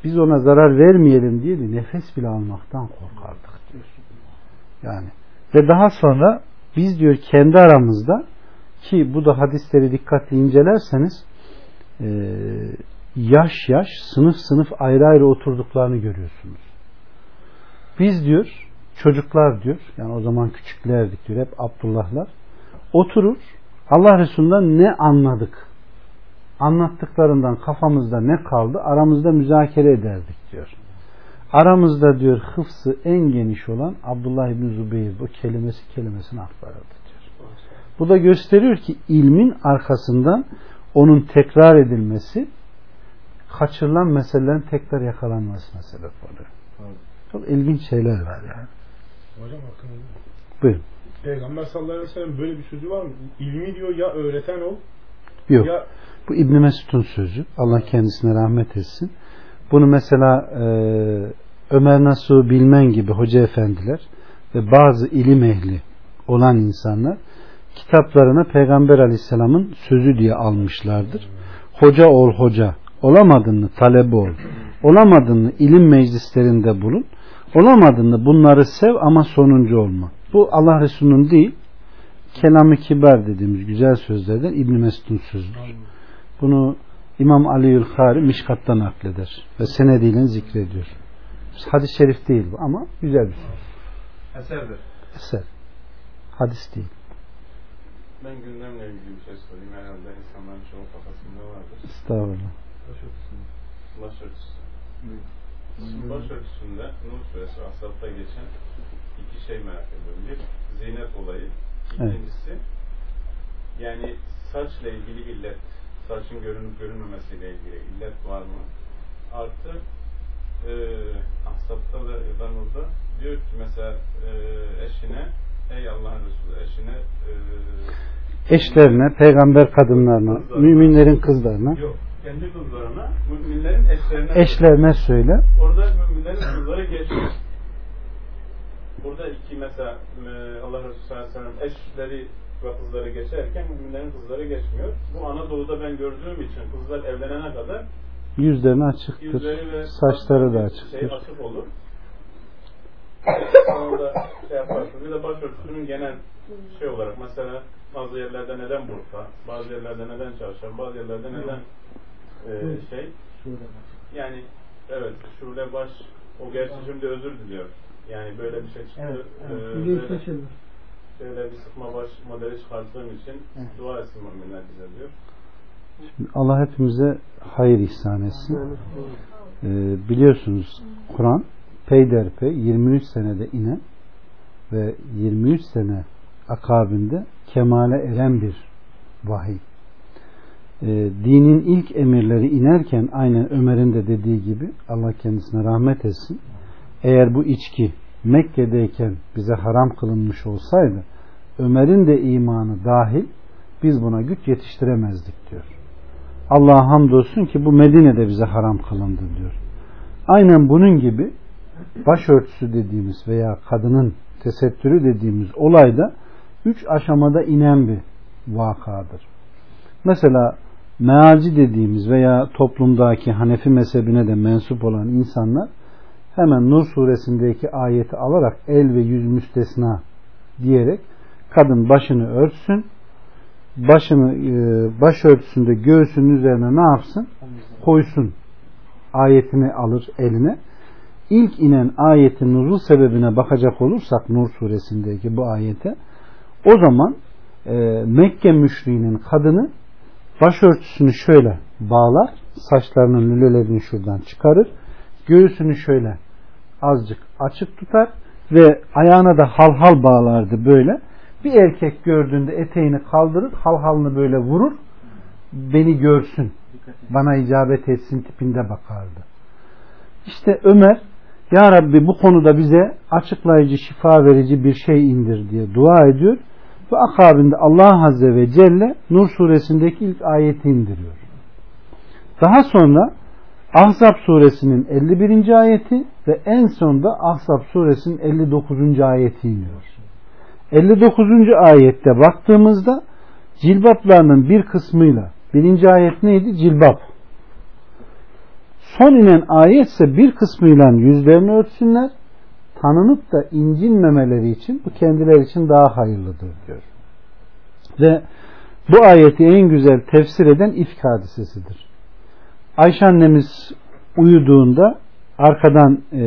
biz ona zarar vermeyelim diye de nefes bile almaktan korkardık diyor. Yani ve daha sonra biz diyor kendi aramızda ki bu da hadisleri dikkatli incelerseniz eee, yaş yaş sınıf sınıf ayrı ayrı oturduklarını görüyorsunuz. Biz diyor çocuklar diyor yani o zaman küçüklerdik diyor hep Abdullahlar oturur Allah Resulü'nden ne anladık anlattıklarından kafamızda ne kaldı aramızda müzakere ederdik diyor. Aramızda diyor hıfzı en geniş olan Abdullah İbni Zübeyir bu kelimesi kelimesini aktarırdı diyor. Bu da gösteriyor ki ilmin arkasından onun tekrar edilmesi kaçırılan meselelerin tekrar yakalanmasına sebep oluyor. Çok ilginç şeyler var yani. Hocam hakkında. Buyurun. Peygamber sallallahu aleyhi ve sellem böyle bir sözü var mı? İlmi diyor ya öğreten ol Yok. ya Bu İbn Mesud'un sözü. Allah kendisine rahmet etsin. Bunu mesela e, Ömer Nasuh Bilmen gibi hoca efendiler ve bazı ilim ehli olan insanlar kitaplarına Peygamber Aleyhisselam'ın sözü diye almışlardır. Hoca ol hoca. Olamadın mı talebe ol. Olamadın mı ilim meclislerinde bulun. Olamadığında bunları sev ama sonuncu olma. Bu Allah Resulü'nün değil, kelamı kibar dediğimiz güzel sözlerden İbn Mesud'un sözüdür. Bunu İmam Aliül Hari Mişkat'tan nakleder ve senediyle zikrediyor. Hadis-i şerif değil bu ama güzel bir söz. Eserdir. Eser. Hadis değil. Ben gündemle ilgili bir şey sorayım. Herhalde insanların çoğu kafasında vardır. Estağfurullah. Başörtüsü. Şimdi başörtüsünde Nur Suresi Asaf'ta geçen iki şey merak ediyorum. Bir, zinet olayı. Evet. İkincisi, yani saçla ilgili illet, saçın görünüp görünmemesiyle ilgili illet var mı? Artı, e, Asaf'ta da ya da Nur'da diyor ki mesela e, eşine, ey Allah'ın Resulü, eşine e, Eşlerine, peygamber kadınlarına, Kızlarına. müminlerin kızlarına, yok, kendi kızlarına, müminlerin eşlerine eşlerine söyle. Orada müminlerin kızları geçmiyor. Burada iki mesela e, Allah Resulü sallallahu aleyhi ve sellem eşleri ve kızları geçerken müminlerin kızları geçmiyor. Bu Anadolu'da ben gördüğüm için kızlar evlenene kadar Yüzlerini açıktır. yüzleri ve Saçları da Şey açıktır. açık olur. Orada şey yaparsın. Bir de başörtüsünün genel şey olarak mesela bazı yerlerde neden burka, bazı yerlerde neden çarşaf, bazı yerlerde neden e, şey yani evet şule baş o gerçi şimdi özür diliyor. Yani böyle bir şey çıktı. Evet, evet. Ee, böyle, şöyle bir sıkma baş modeli çıkarttığım için dua etsin müminler bize diyor. Allah hepimize hayır ihsan etsin. Ee, biliyorsunuz Kur'an peyderpey 23 senede inen ve 23 sene akabinde kemale eren bir vahiy. Ee, dinin ilk emirleri inerken aynen Ömer'in de dediği gibi Allah kendisine rahmet etsin. Eğer bu içki Mekke'deyken bize haram kılınmış olsaydı Ömer'in de imanı dahil biz buna güç yetiştiremezdik diyor. Allah'a hamdolsun ki bu Medine'de bize haram kılındı diyor. Aynen bunun gibi başörtüsü dediğimiz veya kadının tesettürü dediğimiz olayda üç aşamada inen bir vakadır. Mesela mealci dediğimiz veya toplumdaki Hanefi mezhebine de mensup olan insanlar hemen Nur suresindeki ayeti alarak el ve yüz müstesna diyerek kadın başını örtsün başını e, başörtüsünde göğsünün üzerine ne yapsın? Koysun. Ayetini alır eline. İlk inen ayetin nuzul sebebine bakacak olursak Nur suresindeki bu ayete o zaman e, Mekke müşriğinin kadını başörtüsünü şöyle bağlar saçlarının lülelerini şuradan çıkarır göğsünü şöyle azıcık açık tutar ve ayağına da halhal bağlardı böyle. Bir erkek gördüğünde eteğini kaldırır halhalını böyle vurur beni görsün bana icabet etsin tipinde bakardı. İşte Ömer Ya Rabbi bu konuda bize açıklayıcı şifa verici bir şey indir diye dua ediyor ve akabinde Allah Azze ve Celle Nur suresindeki ilk ayeti indiriyor daha sonra Ahzab suresinin 51. ayeti ve en sonda Ahzab suresinin 59. ayeti iniyor 59. ayette baktığımızda cilbaplarının bir kısmıyla birinci ayet neydi? Cilbap. Son inen ayet ise bir kısmıyla yüzlerini örtsünler tanınıp da incinmemeleri için bu kendileri için daha hayırlıdır diyor. Ve bu ayeti en güzel tefsir eden ifk hadisesidir. Ayşe annemiz uyuduğunda arkadan e,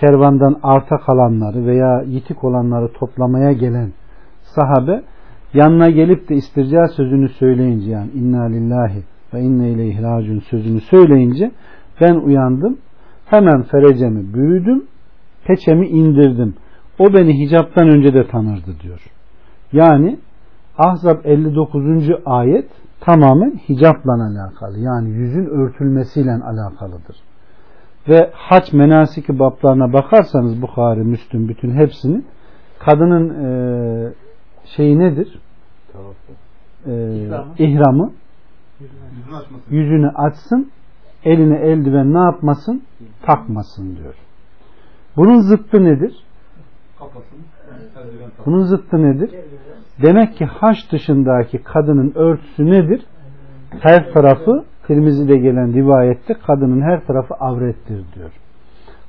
kervandan arta kalanları veya yitik olanları toplamaya gelen sahabe yanına gelip de istirca sözünü söyleyince yani inna lillahi ve inne ileyhi raciun sözünü söyleyince ben uyandım hemen ferecemi büyüdüm peçemi indirdim o beni hicaptan önce de tanırdı diyor yani Ahzab 59. ayet tamamen hicapla alakalı yani yüzün örtülmesiyle alakalıdır ve haç menasiki bablarına bakarsanız Bukhari, Müslüm bütün hepsini kadının e, şeyi nedir? E, ihramı yüzünü açsın eline eldiven ne yapmasın? Takmasın diyor. Bunun zıttı nedir? Bunun zıttı nedir? Demek ki haç dışındaki kadının örtüsü nedir? Her tarafı Tirmizi'de gelen rivayette kadının her tarafı avrettir diyor.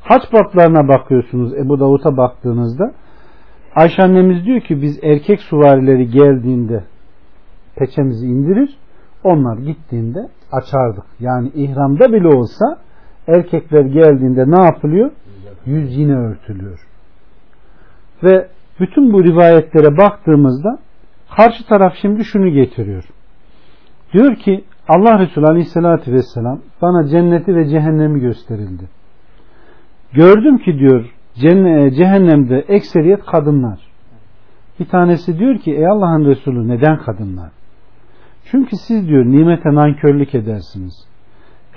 Haç bablarına bakıyorsunuz Ebu Davud'a baktığınızda Ayşe annemiz diyor ki biz erkek suvarileri geldiğinde peçemizi indirir onlar gittiğinde açardık. Yani ihramda bile olsa erkekler geldiğinde ne yapılıyor? Yüz yine örtülüyor. Ve bütün bu rivayetlere baktığımızda karşı taraf şimdi şunu getiriyor. Diyor ki Allah Resulü Aleyhisselatü Vesselam bana cenneti ve cehennemi gösterildi. Gördüm ki diyor cehennemde ekseriyet kadınlar. Bir tanesi diyor ki ey Allah'ın Resulü neden kadınlar? Çünkü siz diyor nimete nankörlük edersiniz.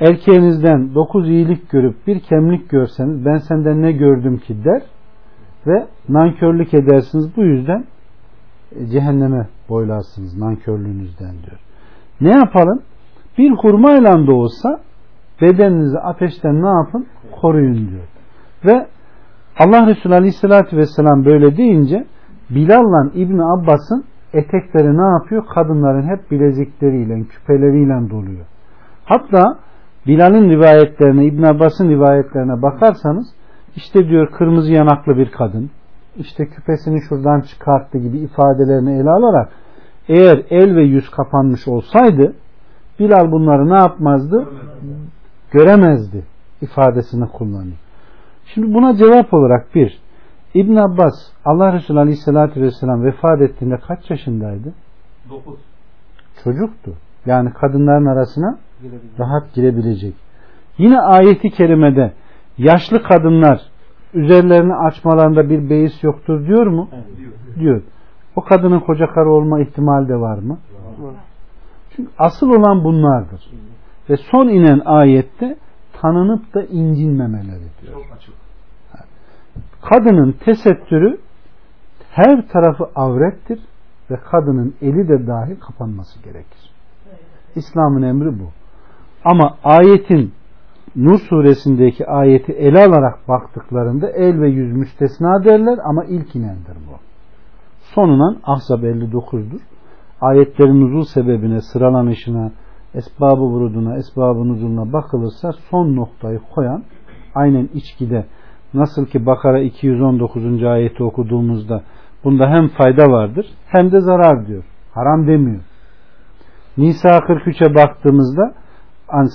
Erkeğinizden dokuz iyilik görüp bir kemlik görseniz ben senden ne gördüm ki der ve nankörlük edersiniz. Bu yüzden cehenneme boylarsınız nankörlüğünüzden diyor. Ne yapalım? Bir hurmayla da olsa bedeninizi ateşten ne yapın? Koruyun diyor. Ve Allah Resulü Aleyhisselatü Vesselam böyle deyince Bilal'la İbni Abbas'ın etekleri ne yapıyor? Kadınların hep bilezikleriyle, küpeleriyle doluyor. Hatta Bilal'in rivayetlerine, İbn Abbas'ın rivayetlerine bakarsanız işte diyor kırmızı yanaklı bir kadın, işte küpesini şuradan çıkarttı gibi ifadelerini ele alarak eğer el ve yüz kapanmış olsaydı Bilal bunları ne yapmazdı? Göremezdi ifadesini kullanıyor. Şimdi buna cevap olarak bir, İbn Abbas Allah Resulü Aleyhisselatü Vesselam vefat ettiğinde kaç yaşındaydı? 9. Çocuktu. Yani kadınların arasına rahat girebilecek. Yine ayeti kerimede yaşlı kadınlar üzerlerini açmalarında bir beis yoktur diyor mu? Evet. Diyor. O kadının koca karı olma ihtimali de var mı? Var. Çünkü asıl olan bunlardır. Ve son inen ayette tanınıp da incinmemeleri diyor. Çok açık. Kadının tesettürü her tarafı avrettir ve kadının eli de dahil kapanması gerekir. İslam'ın emri bu. Ama ayetin Nur suresindeki ayeti ele alarak baktıklarında el ve yüz müstesna derler ama ilk inendir bu. Sonunan Ahzab 59'dur. Ayetlerin nuzul sebebine, sıralanışına, esbabı vuruduna, esbabı nuzuluna bakılırsa son noktayı koyan aynen içkide nasıl ki Bakara 219. ayeti okuduğumuzda bunda hem fayda vardır hem de zarar diyor. Haram demiyor. Nisa 43'e baktığımızda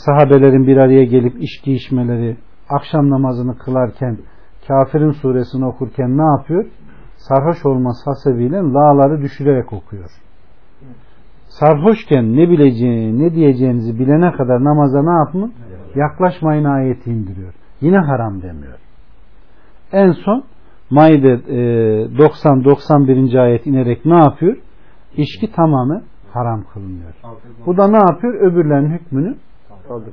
sahabelerin bir araya gelip içki içmeleri, akşam namazını kılarken, kafirin suresini okurken ne yapıyor? Sarhoş olması hasebiyle lağları düşürerek okuyor. Sarhoşken ne bileceğini, ne diyeceğinizi bilene kadar namaza ne yapın? Yaklaşmayın ayeti indiriyor. Yine haram demiyor. En son Maide 90-91. ayet inerek ne yapıyor? İçki tamamen haram kılınıyor. Bu da ne yapıyor? Öbürlerin hükmünü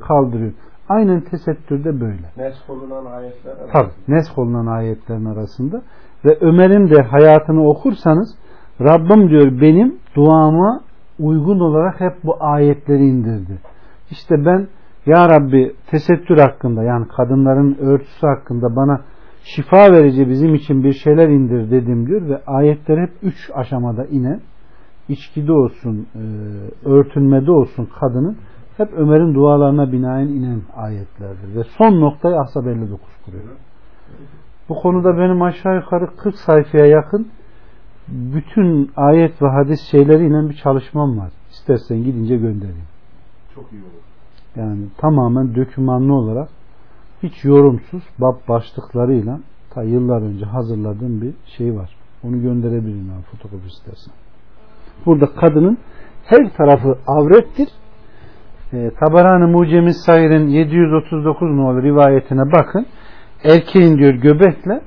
kaldırıyor. Aynen tesettürde böyle. Nesk olunan ayetler arasında. Tabi nesk olunan ayetlerin arasında ve Ömer'in de hayatını okursanız Rabbim diyor benim duama uygun olarak hep bu ayetleri indirdi. İşte ben Ya Rabbi tesettür hakkında yani kadınların örtüsü hakkında bana şifa verici bizim için bir şeyler indir dedim diyor ve ayetler hep üç aşamada inen içkide olsun, e, örtünmede olsun kadının hep Ömer'in dualarına binaen inen ayetlerdir. Ve son noktayı Ahzab 59 kuruyor. Bu konuda benim aşağı yukarı 40 sayfaya yakın bütün ayet ve hadis şeyleriyle bir çalışmam var. İstersen gidince göndereyim. Çok iyi olur. Yani tamamen dökümanlı olarak hiç yorumsuz bab başlıklarıyla ta yıllar önce hazırladığım bir şey var. Onu gönderebilirim yani fotokopi istersen. Burada kadının her tarafı avrettir. E, Tabarani Mucemi Sair'in 739 numaralı rivayetine bakın. Erkeğin diyor göbekle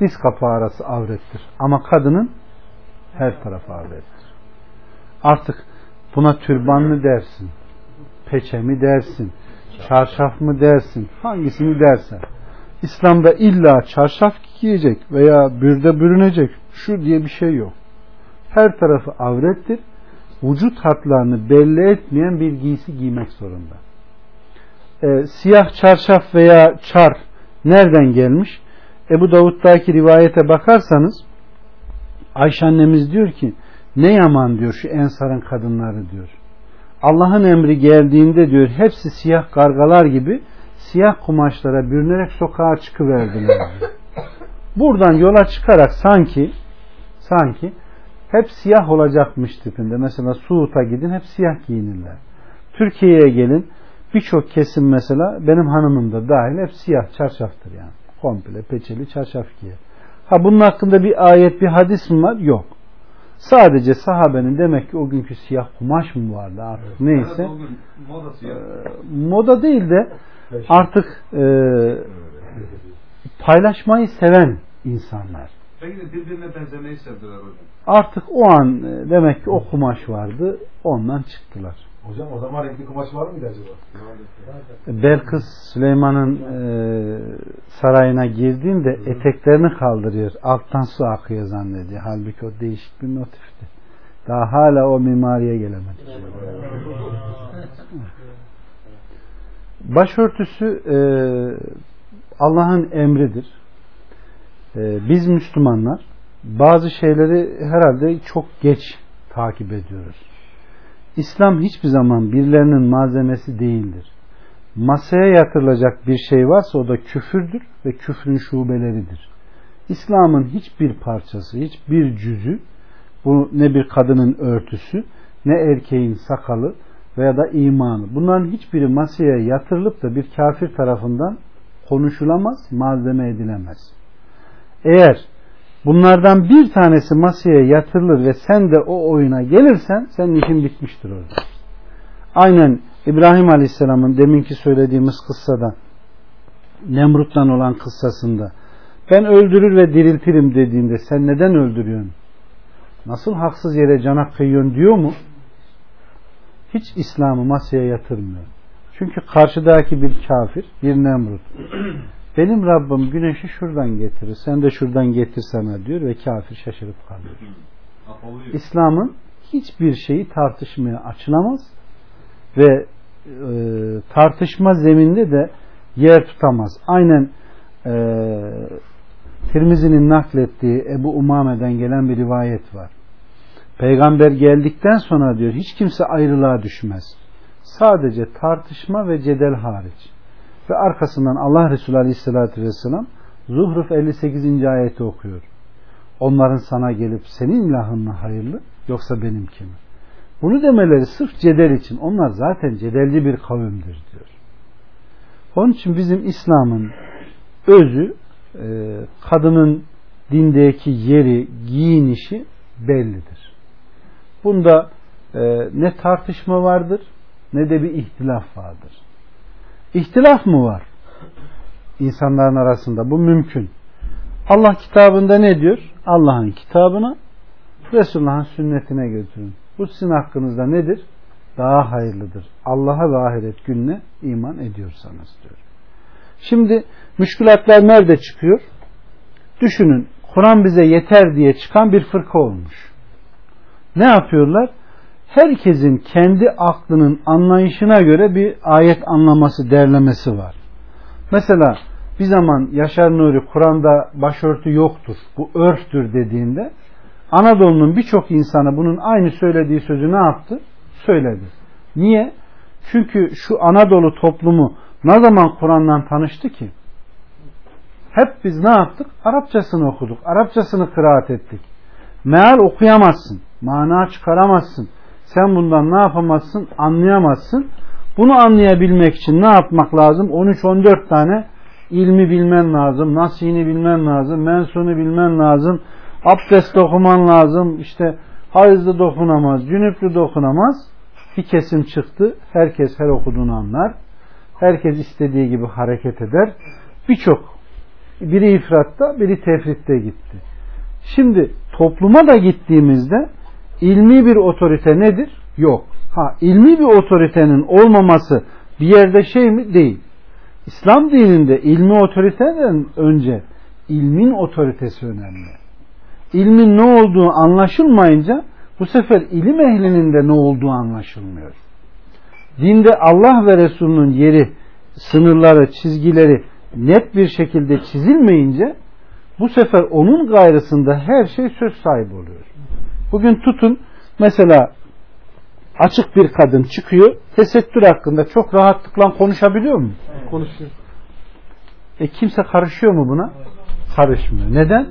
diz kapağı arası avrettir. Ama kadının her tarafı avrettir. Artık buna türban mı dersin? Peçe mi dersin? Çarşaf mı dersin? Hangisini dersen. İslam'da illa çarşaf giyecek veya bürde bürünecek şu diye bir şey yok. Her tarafı avrettir. Vücut hatlarını belli etmeyen bir giysi giymek zorunda. Ee, siyah çarşaf veya çar nereden gelmiş? Ebu Davud'daki rivayete bakarsanız Ayşe annemiz diyor ki ne yaman diyor şu ensarın kadınları diyor. Allah'ın emri geldiğinde diyor hepsi siyah kargalar gibi siyah kumaşlara bürünerek sokağa çıkıverdiler. diyor. Buradan yola çıkarak sanki sanki hep siyah olacakmış tipinde. Mesela Suud'a gidin hep siyah giyinirler. Türkiye'ye gelin birçok kesim mesela benim hanımım da dahil hep siyah çarşaftır yani. Komple peçeli çarşaf giyer. Ha bunun hakkında bir ayet bir hadis mi var? Yok. Sadece sahabenin demek ki o günkü siyah kumaş mı vardı artık neyse. Moda siyah. Moda değil de artık e, paylaşmayı seven insanlar. Peki de birbirine benzemeyi sevdiler hocam. Artık o an e, demek ki o kumaş vardı ondan çıktılar. Hocam o zaman renkli kumaş var mıydı acaba? Belkıs Süleyman'ın e, sarayına girdiğinde eteklerini kaldırıyor. Alttan su akıyor zannediyor. Halbuki o değişik bir motifti. Daha hala o mimariye gelemedi. Başörtüsü e, Allah'ın emridir. E, biz Müslümanlar bazı şeyleri herhalde çok geç takip ediyoruz. İslam hiçbir zaman birilerinin malzemesi değildir. Masaya yatırılacak bir şey varsa o da küfürdür ve küfrün şubeleridir. İslam'ın hiçbir parçası, hiçbir cüzü, bu ne bir kadının örtüsü, ne erkeğin sakalı veya da imanı. Bunların hiçbiri masaya yatırılıp da bir kafir tarafından konuşulamaz, malzeme edilemez. Eğer bunlardan bir tanesi masaya yatırılır ve sen de o oyuna gelirsen senin işin bitmiştir orada. Aynen İbrahim Aleyhisselam'ın deminki söylediğimiz kıssada Nemrut'tan olan kıssasında ben öldürür ve diriltirim dediğinde sen neden öldürüyorsun? Nasıl haksız yere cana kıyıyorsun diyor mu? Hiç İslam'ı masaya yatırmıyor. Çünkü karşıdaki bir kafir, bir Nemrut. Benim Rabbim güneşi şuradan getirir, sen de şuradan getirsene diyor ve kafir şaşırıp kalıyor. İslam'ın hiçbir şeyi tartışmaya açılamaz ve e, tartışma zeminde de yer tutamaz. Aynen e, Tirmizi'nin naklettiği Ebu Umame'den gelen bir rivayet var. Peygamber geldikten sonra diyor hiç kimse ayrılığa düşmez. Sadece tartışma ve cedel hariç. Ve arkasından Allah Resulü Aleyhisselatü Vesselam Zuhruf 58. ayeti okuyor. Onların sana gelip senin ilahın hayırlı yoksa benimki mi? Bunu demeleri sırf cedel için. Onlar zaten cedelci bir kavimdir diyor. Onun için bizim İslam'ın özü e, kadının dindeki yeri, giyinişi bellidir. Bunda e, ne tartışma vardır ne de bir ihtilaf vardır. İhtilaf mı var? İnsanların arasında bu mümkün. Allah kitabında ne diyor? Allah'ın kitabına Resulullah'ın sünnetine götürün. Bu sizin hakkınızda nedir? Daha hayırlıdır. Allah'a ve ahiret gününe iman ediyorsanız diyor. Şimdi müşkülatlar nerede çıkıyor? Düşünün Kur'an bize yeter diye çıkan bir fırka olmuş. Ne yapıyorlar? Herkesin kendi aklının anlayışına göre bir ayet anlaması, derlemesi var. Mesela bir zaman Yaşar Nuri Kur'an'da başörtü yoktur, bu örftür dediğinde Anadolu'nun birçok insanı bunun aynı söylediği sözü ne yaptı? Söyledi. Niye? Çünkü şu Anadolu toplumu ne zaman Kur'an'dan tanıştı ki? Hep biz ne yaptık? Arapçasını okuduk. Arapçasını kıraat ettik. Meal okuyamazsın. Mana çıkaramazsın. Sen bundan ne yapamazsın? Anlayamazsın. Bunu anlayabilmek için ne yapmak lazım? 13-14 tane ilmi bilmen lazım. Nasihini bilmen lazım. Mensunu bilmen lazım. Abdest okuman lazım. İşte hayızlı dokunamaz. Cünüplü dokunamaz. Bir kesim çıktı. Herkes her okuduğunu anlar. Herkes istediği gibi hareket eder. Birçok biri ifratta biri tefritte gitti. Şimdi topluma da gittiğimizde ilmi bir otorite nedir? Yok. Ha ilmi bir otoritenin olmaması bir yerde şey mi? Değil. İslam dininde ilmi otoriteden önce ilmin otoritesi önemli. İlmin ne olduğu anlaşılmayınca bu sefer ilim ehlinin de ne olduğu anlaşılmıyor. Dinde Allah ve Resulünün yeri, sınırları, çizgileri net bir şekilde çizilmeyince bu sefer onun gayrısında her şey söz sahibi oluyor. Bugün tutun mesela açık bir kadın çıkıyor tesettür hakkında çok rahatlıkla konuşabiliyor mu? konuşuyor. E kimse karışıyor mu buna? Karışmıyor. Neden?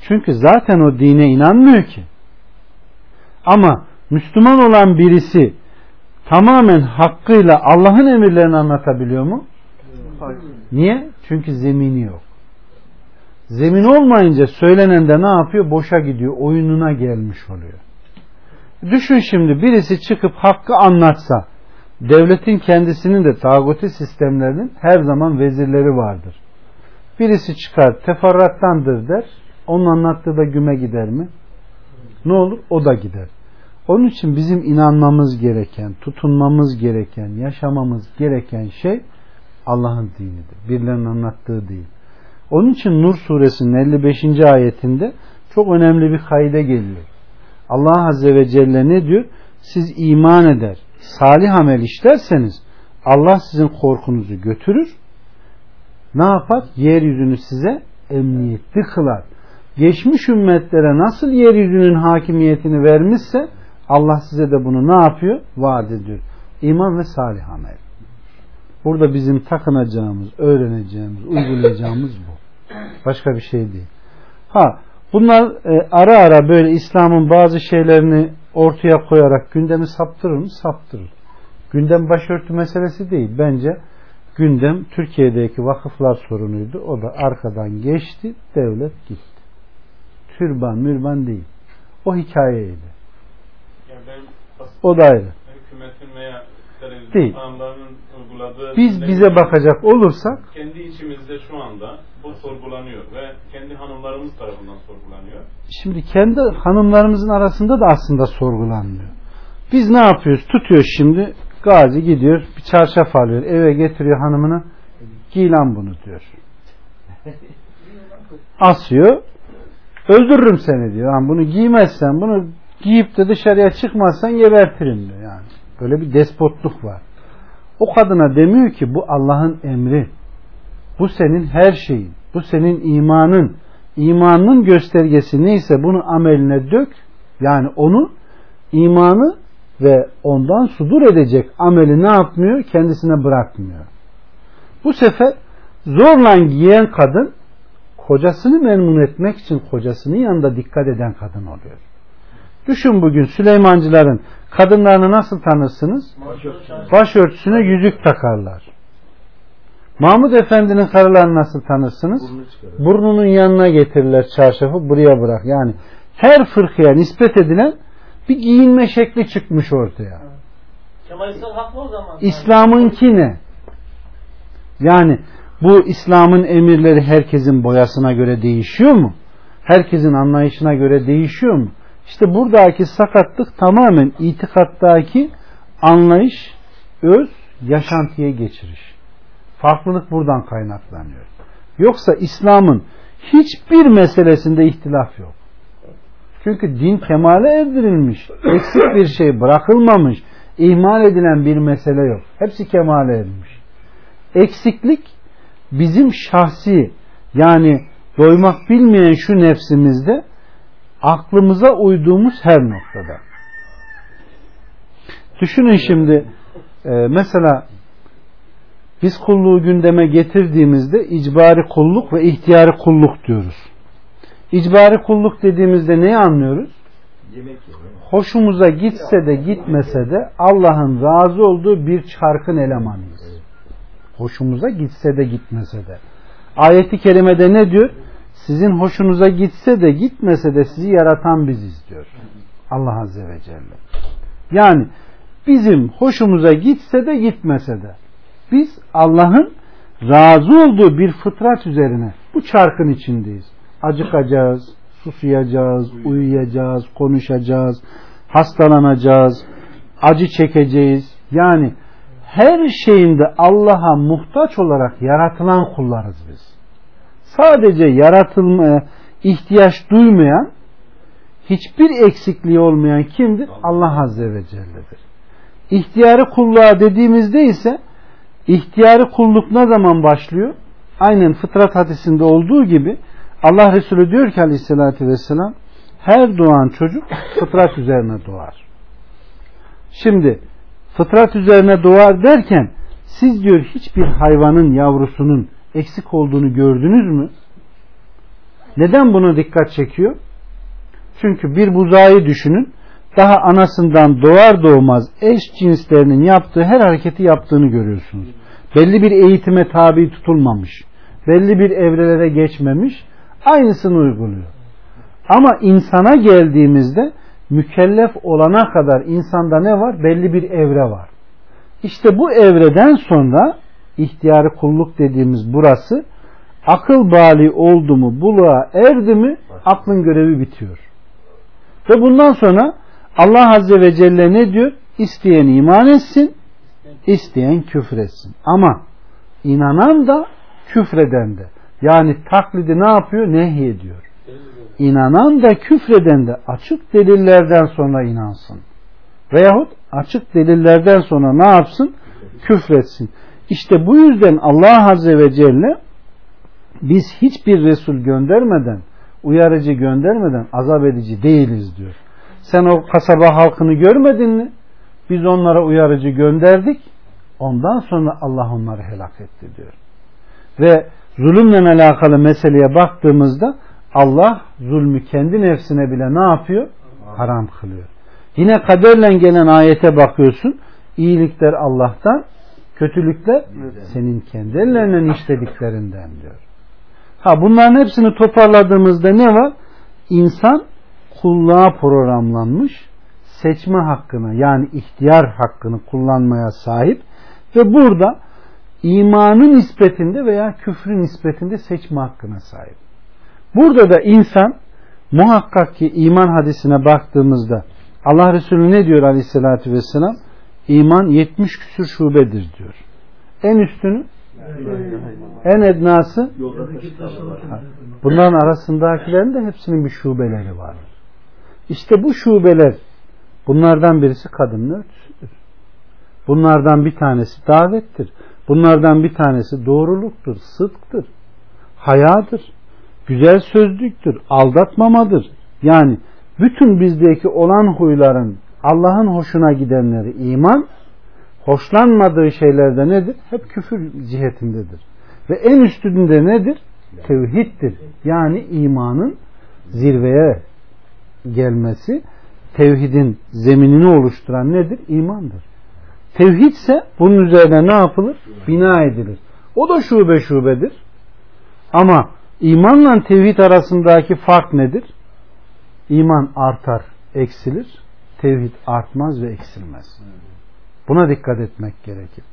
Çünkü zaten o dine inanmıyor ki. Ama Müslüman olan birisi tamamen hakkıyla Allah'ın emirlerini anlatabiliyor mu? Niye? Çünkü zemini yok. Zemin olmayınca söylenen de ne yapıyor? Boşa gidiyor. Oyununa gelmiş oluyor. Düşün şimdi birisi çıkıp hakkı anlatsa devletin kendisinin de tağuti sistemlerinin her zaman vezirleri vardır. Birisi çıkar teferrattandır der. Onun anlattığı da güme gider mi? Ne olur? O da gider. Onun için bizim inanmamız gereken, tutunmamız gereken, yaşamamız gereken şey Allah'ın dinidir. Birilerinin anlattığı değil. Onun için Nur suresinin 55. ayetinde çok önemli bir kayda geliyor. Allah Azze ve Celle ne diyor? Siz iman eder, salih amel işlerseniz Allah sizin korkunuzu götürür. Ne yapar? Yeryüzünü size emniyetli kılar. Geçmiş ümmetlere nasıl yeryüzünün hakimiyetini vermişse Allah size de bunu ne yapıyor? Vaat ediyor. İman ve salih amel. Burada bizim takınacağımız, öğreneceğimiz, uygulayacağımız bu. Başka bir şey değil. Ha, bunlar e, ara ara böyle İslam'ın bazı şeylerini ortaya koyarak gündemi saptırır mı? Saptırır. Gündem başörtü meselesi değil. Bence gündem Türkiye'deki vakıflar sorunuydu. O da arkadan geçti, devlet gitti. Türban, mürban değil. O hikayeydi. Yani O da ayrı. hükümetin veya Değil. uyguladığı Biz bize bakacak olursak kendi içimizde şu anda bu sorgulanıyor ve kendi hanımlarımız tarafından sorgulanıyor. Şimdi kendi hanımlarımızın arasında da aslında sorgulanmıyor. Biz ne yapıyoruz? Tutuyor şimdi gazi gidiyor bir çarşaf alıyor eve getiriyor hanımını giy lan bunu diyor. Asıyor öldürürüm seni diyor. Yani bunu giymezsen bunu giyip de dışarıya çıkmazsan gebertirim diyor yani. Böyle bir despotluk var. O kadına demiyor ki bu Allah'ın emri. Bu senin her şeyin. Bu senin imanın. İmanın göstergesi neyse bunu ameline dök. Yani onu imanı ve ondan sudur edecek ameli ne yapmıyor? Kendisine bırakmıyor. Bu sefer zorla giyen kadın kocasını memnun etmek için kocasının yanında dikkat eden kadın oluyor. Düşün bugün Süleymancıların kadınlarını nasıl tanırsınız? Başörtüsüne yüzük takarlar. Mahmud Efendi'nin karılarını nasıl tanırsınız? Burnunun yanına getirirler çarşafı buraya bırak. Yani her fırkaya nispet edilen bir giyinme şekli çıkmış ortaya. Kemal İslam haklı o zaman. İslam'ınki ne? Yani bu İslam'ın emirleri herkesin boyasına göre değişiyor mu? Herkesin anlayışına göre değişiyor mu? İşte buradaki sakatlık tamamen itikattaki anlayış, öz, yaşantıya geçiriş. Farklılık buradan kaynaklanıyor. Yoksa İslam'ın hiçbir meselesinde ihtilaf yok. Çünkü din kemale erdirilmiş. Eksik bir şey bırakılmamış. ihmal edilen bir mesele yok. Hepsi kemale ermiş. Eksiklik bizim şahsi yani doymak bilmeyen şu nefsimizde aklımıza uyduğumuz her noktada. Düşünün şimdi e, mesela biz kulluğu gündeme getirdiğimizde icbari kulluk ve ihtiyari kulluk diyoruz. İcbari kulluk dediğimizde neyi anlıyoruz? Hoşumuza gitse de gitmese de Allah'ın razı olduğu bir çarkın elemanıyız. Hoşumuza gitse de gitmese de. Ayeti kerimede ne diyor? Sizin hoşunuza gitse de gitmese de sizi yaratan biziz diyor. Allah Azze ve Celle. Yani bizim hoşumuza gitse de gitmese de biz Allah'ın razı olduğu bir fıtrat üzerine bu çarkın içindeyiz. Acıkacağız, susuyacağız, uyuyacağız, konuşacağız, hastalanacağız, acı çekeceğiz. Yani her şeyinde Allah'a muhtaç olarak yaratılan kullarız biz. Sadece yaratılmaya ihtiyaç duymayan, hiçbir eksikliği olmayan kimdir? Allah Azze ve Celle'dir. İhtiyarı kulluğa dediğimizde ise ihtiyarı kulluk ne zaman başlıyor? Aynen fıtrat hadisinde olduğu gibi Allah Resulü diyor ki aleyhissalatü vesselam her doğan çocuk fıtrat üzerine doğar. Şimdi fıtrat üzerine doğar derken Siz diyor hiçbir hayvanın yavrusunun eksik olduğunu gördünüz mü? Neden bunu dikkat çekiyor? Çünkü bir buzağıyı düşünün. Daha anasından doğar doğmaz eş cinslerinin yaptığı her hareketi yaptığını görüyorsunuz. Belli bir eğitime tabi tutulmamış. Belli bir evrelere geçmemiş. Aynısını uyguluyor. Ama insana geldiğimizde mükellef olana kadar insanda ne var? Belli bir evre var. İşte bu evreden sonra ihtiyarı kulluk dediğimiz burası akıl bali oldu mu buluğa erdi mi aklın görevi bitiyor. Ve bundan sonra Allah Azze ve Celle ne diyor? İsteyen iman etsin, isteyen küfür etsin. Ama inanan da küfreden de. Yani taklidi ne yapıyor? Nehyediyor. İnanan da küfreden de açık delillerden sonra inansın. Veyahut açık delillerden sonra ne yapsın? Küfretsin. İşte bu yüzden Allah Azze ve Celle biz hiçbir Resul göndermeden, uyarıcı göndermeden azap edici değiliz diyor. Sen o kasaba halkını görmedin mi? Biz onlara uyarıcı gönderdik. Ondan sonra Allah onları helak etti diyor. Ve zulümle alakalı meseleye baktığımızda Allah zulmü kendi nefsine bile ne yapıyor? Haram kılıyor. Yine kaderle gelen ayete bakıyorsun. İyilikler Allah'tan, kötülükler senin kendi ellerinden işlediklerinden diyor. Ha bunların hepsini toparladığımızda ne var? İnsan kulluğa programlanmış, seçme hakkını yani ihtiyar hakkını kullanmaya sahip ve burada imanın nispetinde veya küfrün nispetinde seçme hakkına sahip. Burada da insan muhakkak ki iman hadisine baktığımızda Allah Resulü ne diyor aleyhissalatü vesselam? İman 70 küsür şubedir diyor. En üstünü en ednası bunların arasındakilerin de hepsinin bir şubeleri var. İşte bu şubeler bunlardan birisi kadının örtüsüdür. Bunlardan bir tanesi davettir. Bunlardan bir tanesi doğruluktur, sıdktır, hayadır, güzel sözlüktür, aldatmamadır. Yani bütün bizdeki olan huyların Allah'ın hoşuna gidenleri iman, hoşlanmadığı şeylerde nedir? Hep küfür cihetindedir. Ve en üstünde nedir? Tevhiddir. Yani imanın zirveye gelmesi, tevhidin zeminini oluşturan nedir? İmandır. Tevhid ise bunun üzerine ne yapılır? Bina edilir. O da şube şubedir. Ama imanla tevhid arasındaki fark nedir? İman artar, eksilir. Tevhid artmaz ve eksilmez. Buna dikkat etmek gerekir.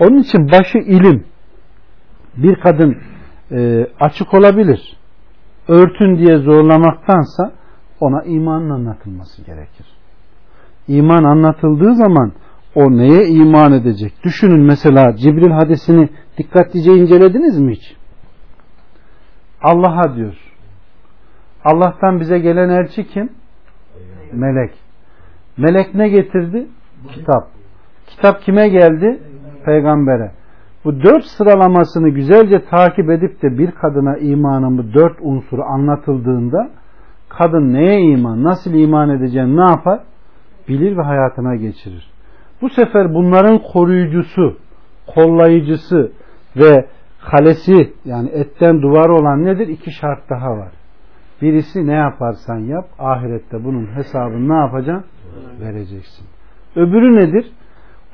Onun için başı ilim. Bir kadın e, açık olabilir. Örtün diye zorlamaktansa ona imanın anlatılması gerekir. İman anlatıldığı zaman o neye iman edecek? Düşünün mesela Cibril hadisini dikkatlice incelediniz mi hiç? Allah'a diyor. Allah'tan bize gelen elçi kim? Melek. Melek ne getirdi? Kitap. Kitap kime geldi? Peygambere. Bu dört sıralamasını güzelce takip edip de bir kadına imanın bu dört unsuru anlatıldığında kadın neye iman, nasıl iman edeceğini ne yapar? Bilir ve hayatına geçirir. Bu sefer bunların koruyucusu, kollayıcısı ve kalesi yani etten duvar olan nedir? İki şart daha var. Birisi ne yaparsan yap ahirette bunun hesabını ne yapacaksın? Vereceksin. Öbürü nedir?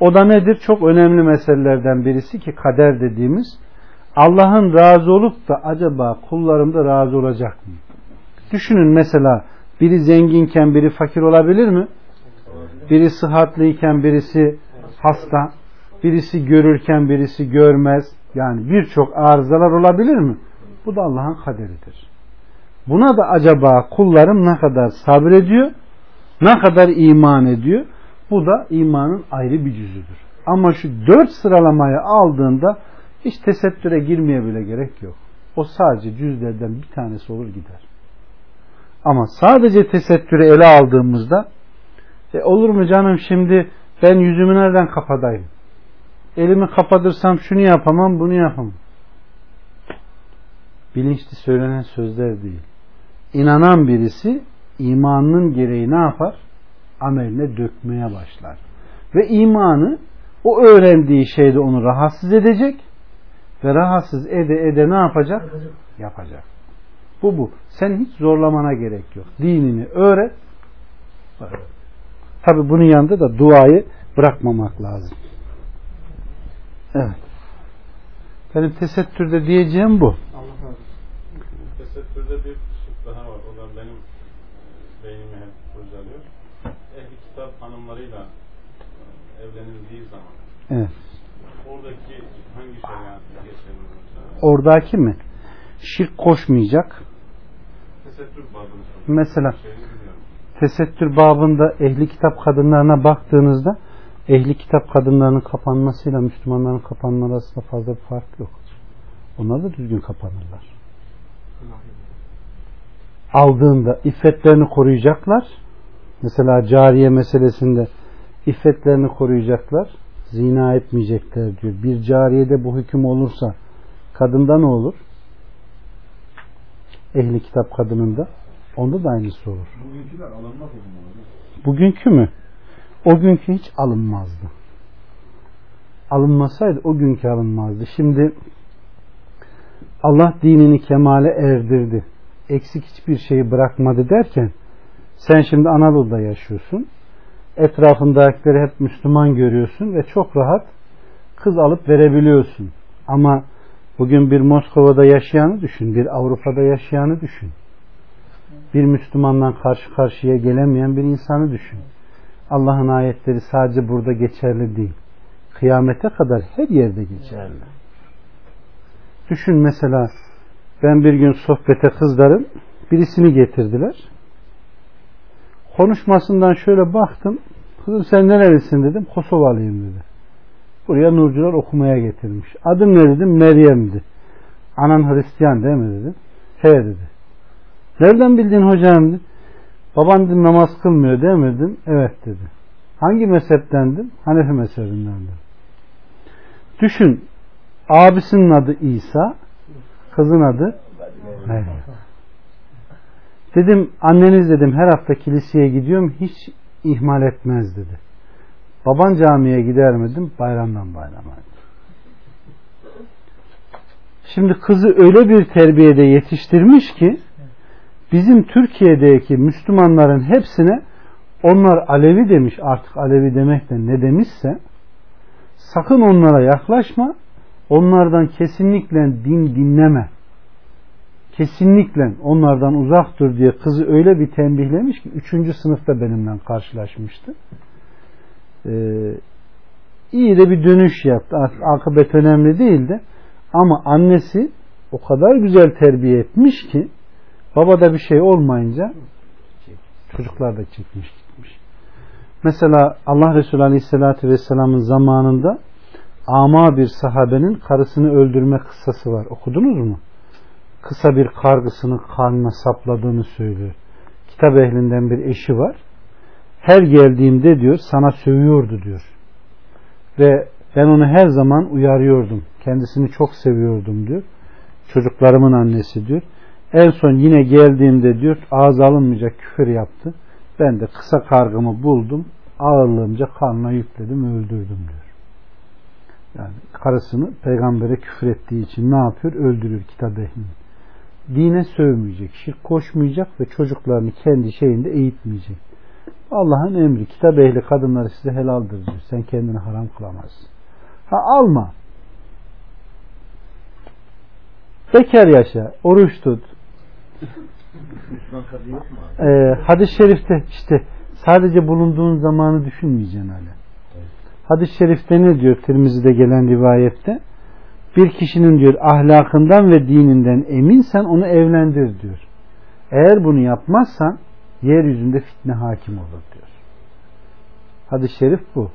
O da nedir? Çok önemli meselelerden birisi ki kader dediğimiz Allah'ın razı olup da acaba kullarımda razı olacak mı? Düşünün mesela biri zenginken biri fakir olabilir mi? Biri sıhhatliyken birisi hasta, birisi görürken birisi görmez. Yani birçok arızalar olabilir mi? Bu da Allah'ın kaderidir. Buna da acaba kullarım ne kadar sabrediyor, ne kadar iman ediyor? Bu da imanın ayrı bir cüzüdür. Ama şu dört sıralamayı aldığında hiç tesettüre girmeye bile gerek yok. O sadece cüzlerden bir tanesi olur gider. Ama sadece tesettürü ele aldığımızda e olur mu canım şimdi ben yüzümü nereden kapatayım? Elimi kapatırsam şunu yapamam bunu yapamam. Bilinçli söylenen sözler değil. İnanan birisi imanının gereği ne yapar? Ameline dökmeye başlar. Ve imanı O öğrendiği şey de onu rahatsız edecek ve rahatsız ede ede ne yapacak? Yapacak. Bu bu. Sen hiç zorlamana gerek yok. Dinini öğret. Tabi bunun yanında da duayı bırakmamak lazım. Evet. Benim tesettürde diyeceğim bu. Allah razı olsun. Tesettürde bir şık daha var. O da benim beynimi hep kurcalıyor. Ehli kitap hanımlarıyla e, evlenildiği zaman Evet. oradaki hangi şeriat geçerli olursa Oradaki mi? Şirk koşmayacak. tesettür babını. Mesela. Tesettür babında ehli kitap kadınlarına baktığınızda ehli kitap kadınlarının kapanmasıyla Müslümanların kapanması arasında fazla bir fark yok. Onlar da düzgün kapanırlar. Aldığında iffetlerini koruyacaklar. Mesela cariye meselesinde iffetlerini koruyacaklar. Zina etmeyecekler diyor. Bir cariyede bu hüküm olursa kadında ne olur? Ehli kitap kadınında. Onda da aynısı olur. Bugünküler alınmaz o zaman. Bugünkü mü? O günkü hiç alınmazdı. Alınmasaydı o günkü alınmazdı. Şimdi Allah dinini kemale erdirdi. Eksik hiçbir şeyi bırakmadı derken sen şimdi Anadolu'da yaşıyorsun. Etrafındakileri hep Müslüman görüyorsun ve çok rahat kız alıp verebiliyorsun. Ama bugün bir Moskova'da yaşayanı düşün, bir Avrupa'da yaşayanı düşün. Bir Müslümandan karşı karşıya gelemeyen bir insanı düşün. Allah'ın ayetleri sadece burada geçerli değil. Kıyamete kadar her yerde geçerli. Düşün mesela ben bir gün sohbete kızların birisini getirdiler. Konuşmasından şöyle baktım. Kızım sen nerelisin dedim. Kosovalıyım dedi. Buraya Nurcular okumaya getirmiş. Adın ne dedim? Meryem'di. Anan Hristiyan değil mi dedim. He dedi. Nereden bildin hocam. Baban dedim namaz kılmıyor değil mi dedim. Evet dedi. Hangi mezheptendim? Hanefi mezhebindendim. Düşün. Abisinin adı İsa. Kızın adı Meryem. Dedim anneniz dedim her hafta kiliseye gidiyorum hiç ihmal etmez dedi. Baban camiye gider mi dedim bayramdan bayrama. Şimdi kızı öyle bir terbiyede yetiştirmiş ki bizim Türkiye'deki Müslümanların hepsine onlar Alevi demiş artık Alevi demek de ne demişse sakın onlara yaklaşma onlardan kesinlikle din dinleme. Kesinlikle onlardan uzak dur diye kızı öyle bir tembihlemiş ki üçüncü sınıfta benimle karşılaşmıştı. Ee, iyi de bir dönüş yaptı. Akıbet önemli değildi ama annesi o kadar güzel terbiye etmiş ki babada bir şey olmayınca çocuklar da çekmiş gitmiş. Mesela Allah Resulü Aleyhisselatü Vesselam'ın zamanında ama bir sahabenin karısını öldürme kıssası var. Okudunuz mu? Kısa bir kargısını karnına sapladığını söylüyor. Kitap ehlinden bir eşi var. Her geldiğimde diyor sana sövüyordu diyor. Ve ben onu her zaman uyarıyordum. Kendisini çok seviyordum diyor. Çocuklarımın annesi diyor. En son yine geldiğimde diyor ağız alınmayacak küfür yaptı. Ben de kısa kargımı buldum. Ağırlığımca karnına yükledim öldürdüm diyor. Yani karısını peygambere küfür ettiği için ne yapıyor? Öldürür kitap ehlini. Dine sövmeyecek, şirk koşmayacak ve çocuklarını kendi şeyinde eğitmeyecek. Allah'ın emri kitap ehli kadınları size helaldir diyor. Sen kendini haram kılamazsın. Ha alma. Bekar yaşa, oruç tut. Müslüman kadın yok mu? Ee, hadis-i şerifte işte sadece bulunduğun zamanı düşünmeyeceksin öyle. Hadis-i şerifte ne diyor Tirmizi'de gelen rivayette? Bir kişinin diyor ahlakından ve dininden eminsen onu evlendir diyor. Eğer bunu yapmazsan yeryüzünde fitne hakim olur diyor. Hadis-i şerif bu.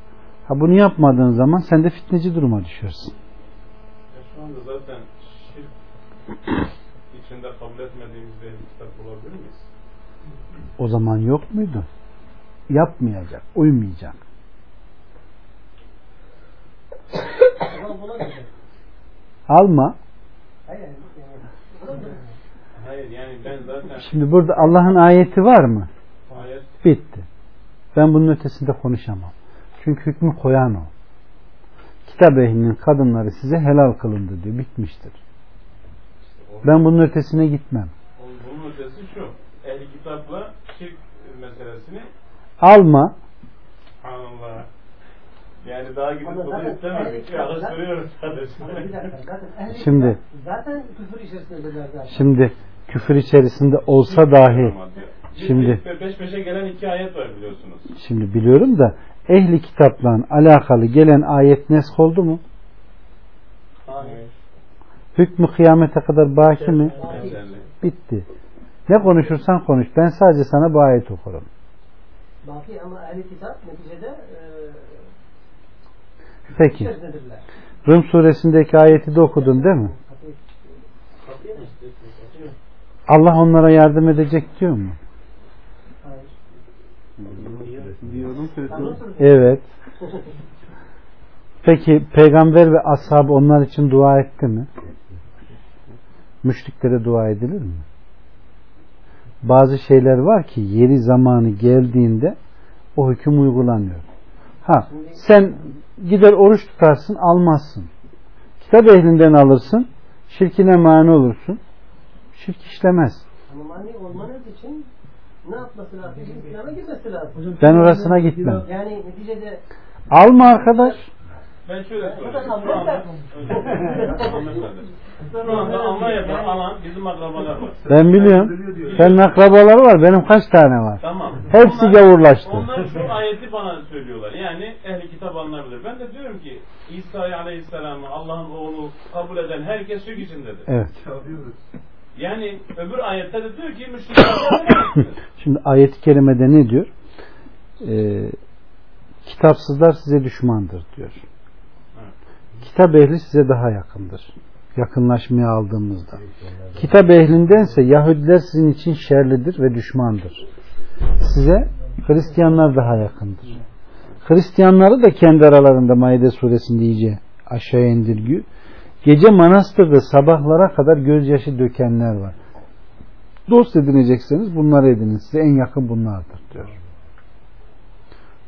Ha bunu yapmadığın zaman sen de fitneci duruma düşersin. Ya şu anda zaten şirk içinde kabul etmediğimiz bir kitap bulabilir miyiz? O zaman yok muydu? Yapmayacak, uymayacak. Alma. Hayır yani ben zaten Şimdi burada Allah'ın ayeti var mı? ayet Bitti. Ben bunun ötesinde konuşamam. Çünkü hükmü koyan o. kitap ehlinin kadınları size helal kılındı diyor. Bitmiştir. Ben bunun ötesine gitmem. Bunun ötesi şu. Ehli kitapla şirk meselesini Alma. Allah. Yani daha gidip bunu istemedik. bir sadece. Şimdi- zaten küfür içerisindedirler zaten. Şimdi küfür içerisinde olsa dahi şimdi Şimdi peş peşe gelen iki ayet var biliyorsunuz. şimdi biliyorum da ehli kitapla alakalı gelen ayet nesk oldu mu? Hayır. Hükmü kıyamete kadar baki mi? Bitti. Ne konuşursan konuş. Ben sadece sana bu ayet okurum. Baki ama ehli kitap neticede e, Peki. Rum suresindeki ayeti de okudun değil mi? Allah onlara yardım edecek diyor mu? Evet. Peki peygamber ve ashab onlar için dua etti mi? Müşriklere dua edilir mi? Bazı şeyler var ki yeri zamanı geldiğinde o hüküm uygulanıyor. Ha sen gider oruç tutarsın almazsın. Kitap ehlinden alırsın şirkine mani olursun. Şirk işlemez. Ama mani olmanız için ne yapması lazım? İslam'a girmesi lazım. Ben orasına gitmem. Yani neticede Alma arkadaş. Ben şöyle Bu da söyleyeyim. tam Şu anda, ben- Şu anda Almanya'da alan bizim akrabalar var. Ben biliyorum. Senin akrabaları var. Benim kaç tane var? Tamam. Hepsi Onlar- gavurlaştı. Onlar şu ayeti bana söylüyorlar. Yani ehli kitap anlayabilir. Ben de diyorum ki İsa Aleyhisselam'ı Allah'ın oğlu kabul eden herkes şirk içindedir. Evet. Yani öbür ayette de diyor ki müşrikler Şimdi ayet-i kerimede ne diyor? Ee, kitapsızlar size düşmandır diyor. Kitap ehli size daha yakındır. Yakınlaşmaya aldığımızda. Kitap ehlindense Yahudiler sizin için şerlidir ve düşmandır. Size Hristiyanlar daha yakındır. Hristiyanları da kendi aralarında Maide suresinde iyice aşağıya indirgiyor. Gece manastırda sabahlara kadar gözyaşı dökenler var. Dost edinecekseniz bunları edinin. Size en yakın bunlardır diyor.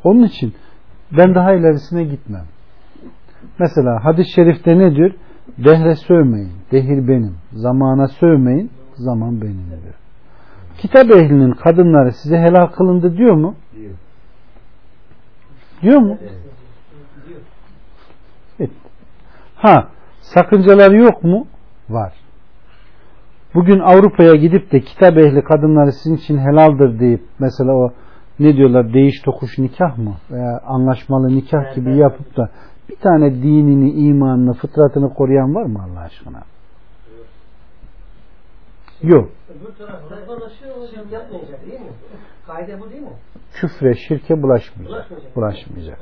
Onun için ben daha ilerisine gitmem. Mesela hadis-i şerifte ne diyor? Dehre sövmeyin. Dehir benim. Zamana sövmeyin. Zaman benim diyor. Kitap ehlinin kadınları size helal kılındı diyor mu? Diyor. Diyor mu? Evet. Ha, sakıncaları yok mu? Var. Bugün Avrupa'ya gidip de kitap ehli kadınları sizin için helaldir deyip mesela o ne diyorlar değiş tokuş nikah mı veya anlaşmalı nikah gibi yapıp da bir tane dinini, imanını, fıtratını koruyan var mı Allah aşkına? Yok. Kaide bu değil mi? Küfre, şirke bulaşmayacak. Bulaşmayacak.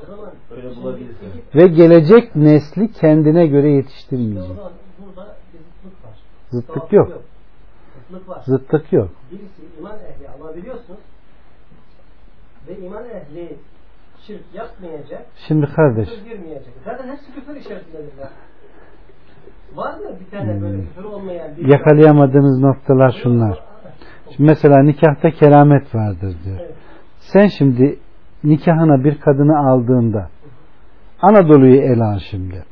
Ve gelecek nesli kendine göre yetiştirmeyecek. zıtlık yok. Zıtlık yok. Birisi iman ehli alabiliyorsunuz ve iman ehli şirk yapmayacak, Şimdi kardeş girmeyecek. Zaten hepsi küfür içerisindedirler. Var mı bir tane böyle küfür olmayan bir yakalayamadığınız noktalar şunlar. Şimdi mesela nikahta keramet vardır diyor. Evet. Sen şimdi nikahına bir kadını aldığında Anadolu'yu ele al şimdi.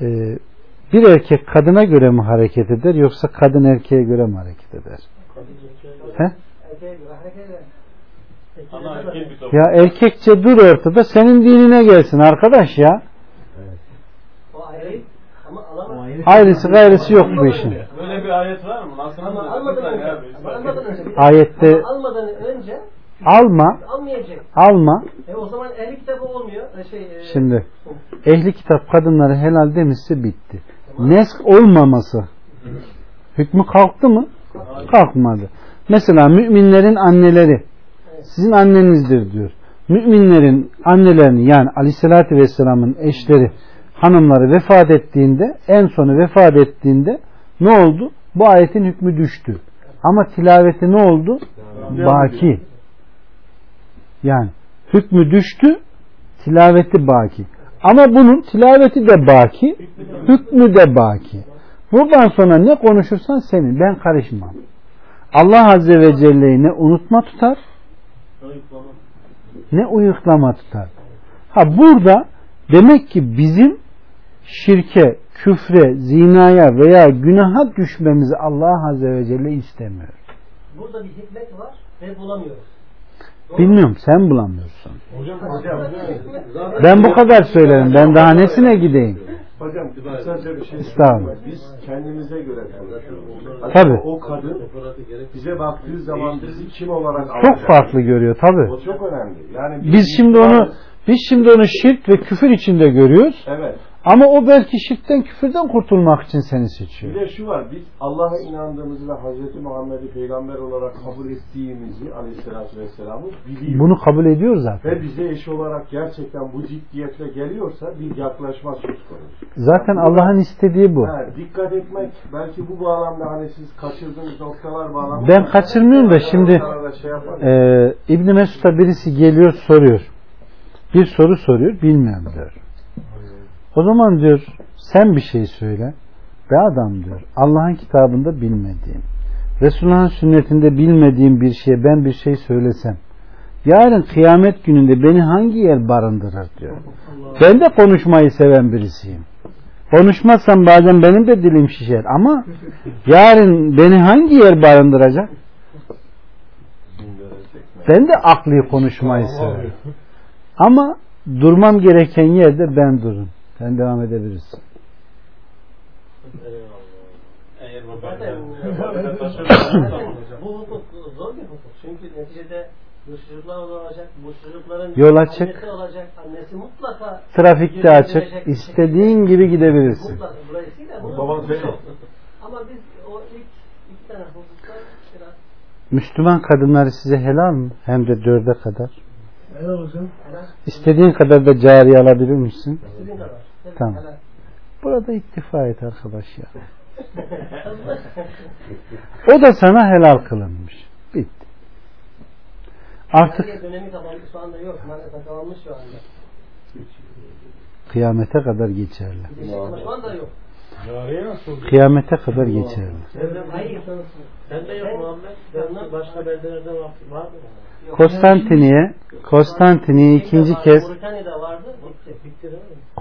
Ee, bir erkek kadına göre mi hareket eder yoksa kadın erkeğe göre mi hareket eder? He? Erkeğe göre hareket eder. Ana erkek bir top. Ya erkekçe dur ortada senin dinine gelsin arkadaş ya. O ayrı ama alamaz. Ayrısı gayrısı yok bu işin. Böyle bir ayet var mı? Nasıl Ama almadan önce, ama almadan önce, Ayette- ama almadan önce Alma, almayacak. alma. E o zaman ehli kitabı olmuyor. E şey, e, Şimdi ehli kitap kadınları helal demişse bitti. Nesk olmaması hükmü kalktı mı? Kalkmadı. Mesela müminlerin anneleri sizin annenizdir diyor. Müminlerin annelerini yani aleyhissalatü vesselamın eşleri hanımları vefat ettiğinde en sonu vefat ettiğinde ne oldu? Bu ayetin hükmü düştü. Ama tilaveti ne oldu? Baki. Yani hükmü düştü, tilaveti baki. Ama bunun tilaveti de baki, hükmü de baki. Buradan sonra ne konuşursan senin, ben karışmam. Allah Azze ve Celle'yi ne unutma tutar, ne uyuklama tutar. Ha burada demek ki bizim şirke, küfre, zinaya veya günaha düşmemizi Allah Azze ve Celle istemiyor. Burada bir hikmet var ve bulamıyoruz. Bilmiyorum sen bulamıyorsun. Hocam, hocam. Ben bu kadar söylerim. Ben daha nesine gideyim? Hocam kısaca bir şey Estağfurullah. Biz kendimize göre konuşuyoruz. Tabii. O kadın bize baktığı zaman bizi kim olarak Çok alacak? farklı görüyor tabi. O çok önemli. Yani Biz şimdi onu biz şimdi onu şirk ve küfür içinde görüyoruz. Evet. Ama o belki şirkten küfürden kurtulmak için seni seçiyor. Bir de şu var, biz Allah'a inandığımızı ve Hz. Muhammed'i peygamber olarak kabul ettiğimizi aleyhissalatü vesselam'ı biliyor. Bunu kabul ediyor zaten. Ve bize eş olarak gerçekten bu ciddiyetle geliyorsa bir yaklaşma söz konusu. Zaten Allah'ın istediği bu. Ha, dikkat etmek, belki bu bağlamda hani siz kaçırdığınız noktalar bağlamında... Ben kaçırmıyorum da şimdi şey e, İbn Mesud'a birisi geliyor soruyor. Bir soru soruyor bilmiyorum diyor. O zaman diyor sen bir şey söyle. Be adam diyor Allah'ın kitabında bilmediğim Resulullah'ın sünnetinde bilmediğim bir şeye ben bir şey söylesem yarın kıyamet gününde beni hangi yer barındırır diyor. Ben de konuşmayı seven birisiyim. Konuşmazsam bazen benim de dilim şişer ama yarın beni hangi yer barındıracak? Ben de akli konuşmayı severim. Ama durmam gereken yerde ben durun. Sen devam edebilirsin. Eğer bu Zaten benden bu hukuk zor bir hukuk. Çünkü neticede bu çocuklar olacak, bu çocukların Yol açık. annesi olacak, annesi mutlaka Trafikte açık. istediğin gibi gidebilirsin. Mutlaka dolayısıyla bunu Baban. Ama biz o ilk iki tane hukukta biraz Müslüman kadınları size helal mı? Hem de dörde kadar. Helal hocam. helal, İstediğin kadar da cariye alabilir misin? istediğin kadar. Tamam. Burada iktifa et arkadaş ya. O da sana helal kılınmış. Bitti. Artık Cariye dönemi kapanmış şu anda yok. Maalesef kapanmış şu anda. kıyamete kadar geçerli. Şu anda yok. Olacak? Kıyamete kadar geçerli. Konstantiniye Konstantiniye ikinci kez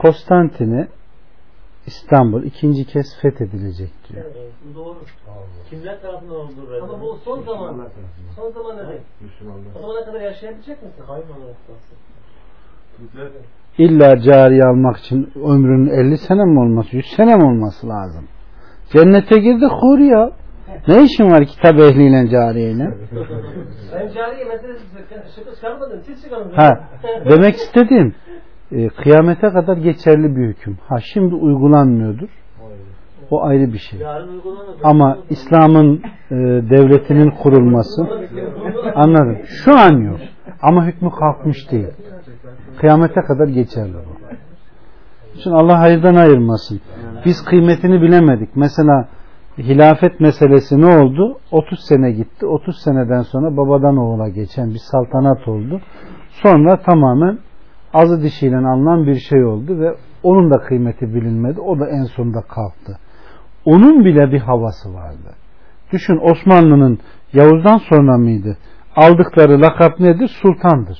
Konstantini İstanbul ikinci kez fethedilecek diyor. Evet, doğru. Kimler tarafından oldu Ama bu son zaman. Son zaman ne? Müslümanlar. O zamana kadar yaşayabilecek misin? Kayman rastası. İlla cariye almak için ömrünün 50 sene mi olması, 100 sene mi olması lazım? Cennete girdi hur ya. Ne işin var kitap ehliyle cariyeyle? Ben cariye şıkkı çıkarmadın. Siz çıkarın. Ha, demek istediğim e, kıyamete kadar geçerli bir hüküm. Ha şimdi uygulanmıyordur. O ayrı bir şey. Ama İslam'ın e, devletinin kurulması anladım. Şu an yok. Ama hükmü kalkmış değil. Kıyamete kadar geçerli bu. Için Allah hayırdan ayırmasın. Biz kıymetini bilemedik. Mesela hilafet meselesi ne oldu? 30 sene gitti. 30 seneden sonra babadan oğula geçen bir saltanat oldu. Sonra tamamen azı dişiyle alınan bir şey oldu ve onun da kıymeti bilinmedi. O da en sonunda kalktı. Onun bile bir havası vardı. Düşün Osmanlı'nın Yavuz'dan sonra mıydı? Aldıkları lakap nedir? Sultandır.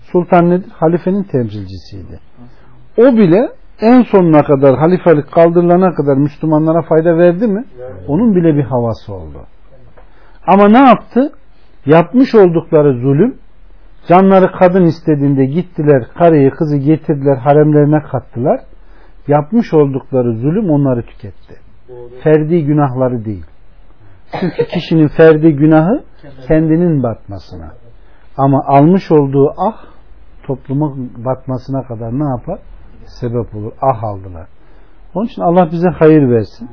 Sultan nedir? Halifenin temsilcisiydi. O bile en sonuna kadar halifelik kaldırılana kadar Müslümanlara fayda verdi mi? Onun bile bir havası oldu. Ama ne yaptı? Yapmış oldukları zulüm canları kadın istediğinde gittiler karıyı kızı getirdiler haremlerine kattılar. Yapmış oldukları zulüm onları tüketti. Ferdi günahları değil. Çünkü kişinin ferdi günahı kendinin batmasına. Ama almış olduğu ah toplumun batmasına kadar ne yapar? Sebep olur. Ah aldılar. Onun için Allah bize hayır versin.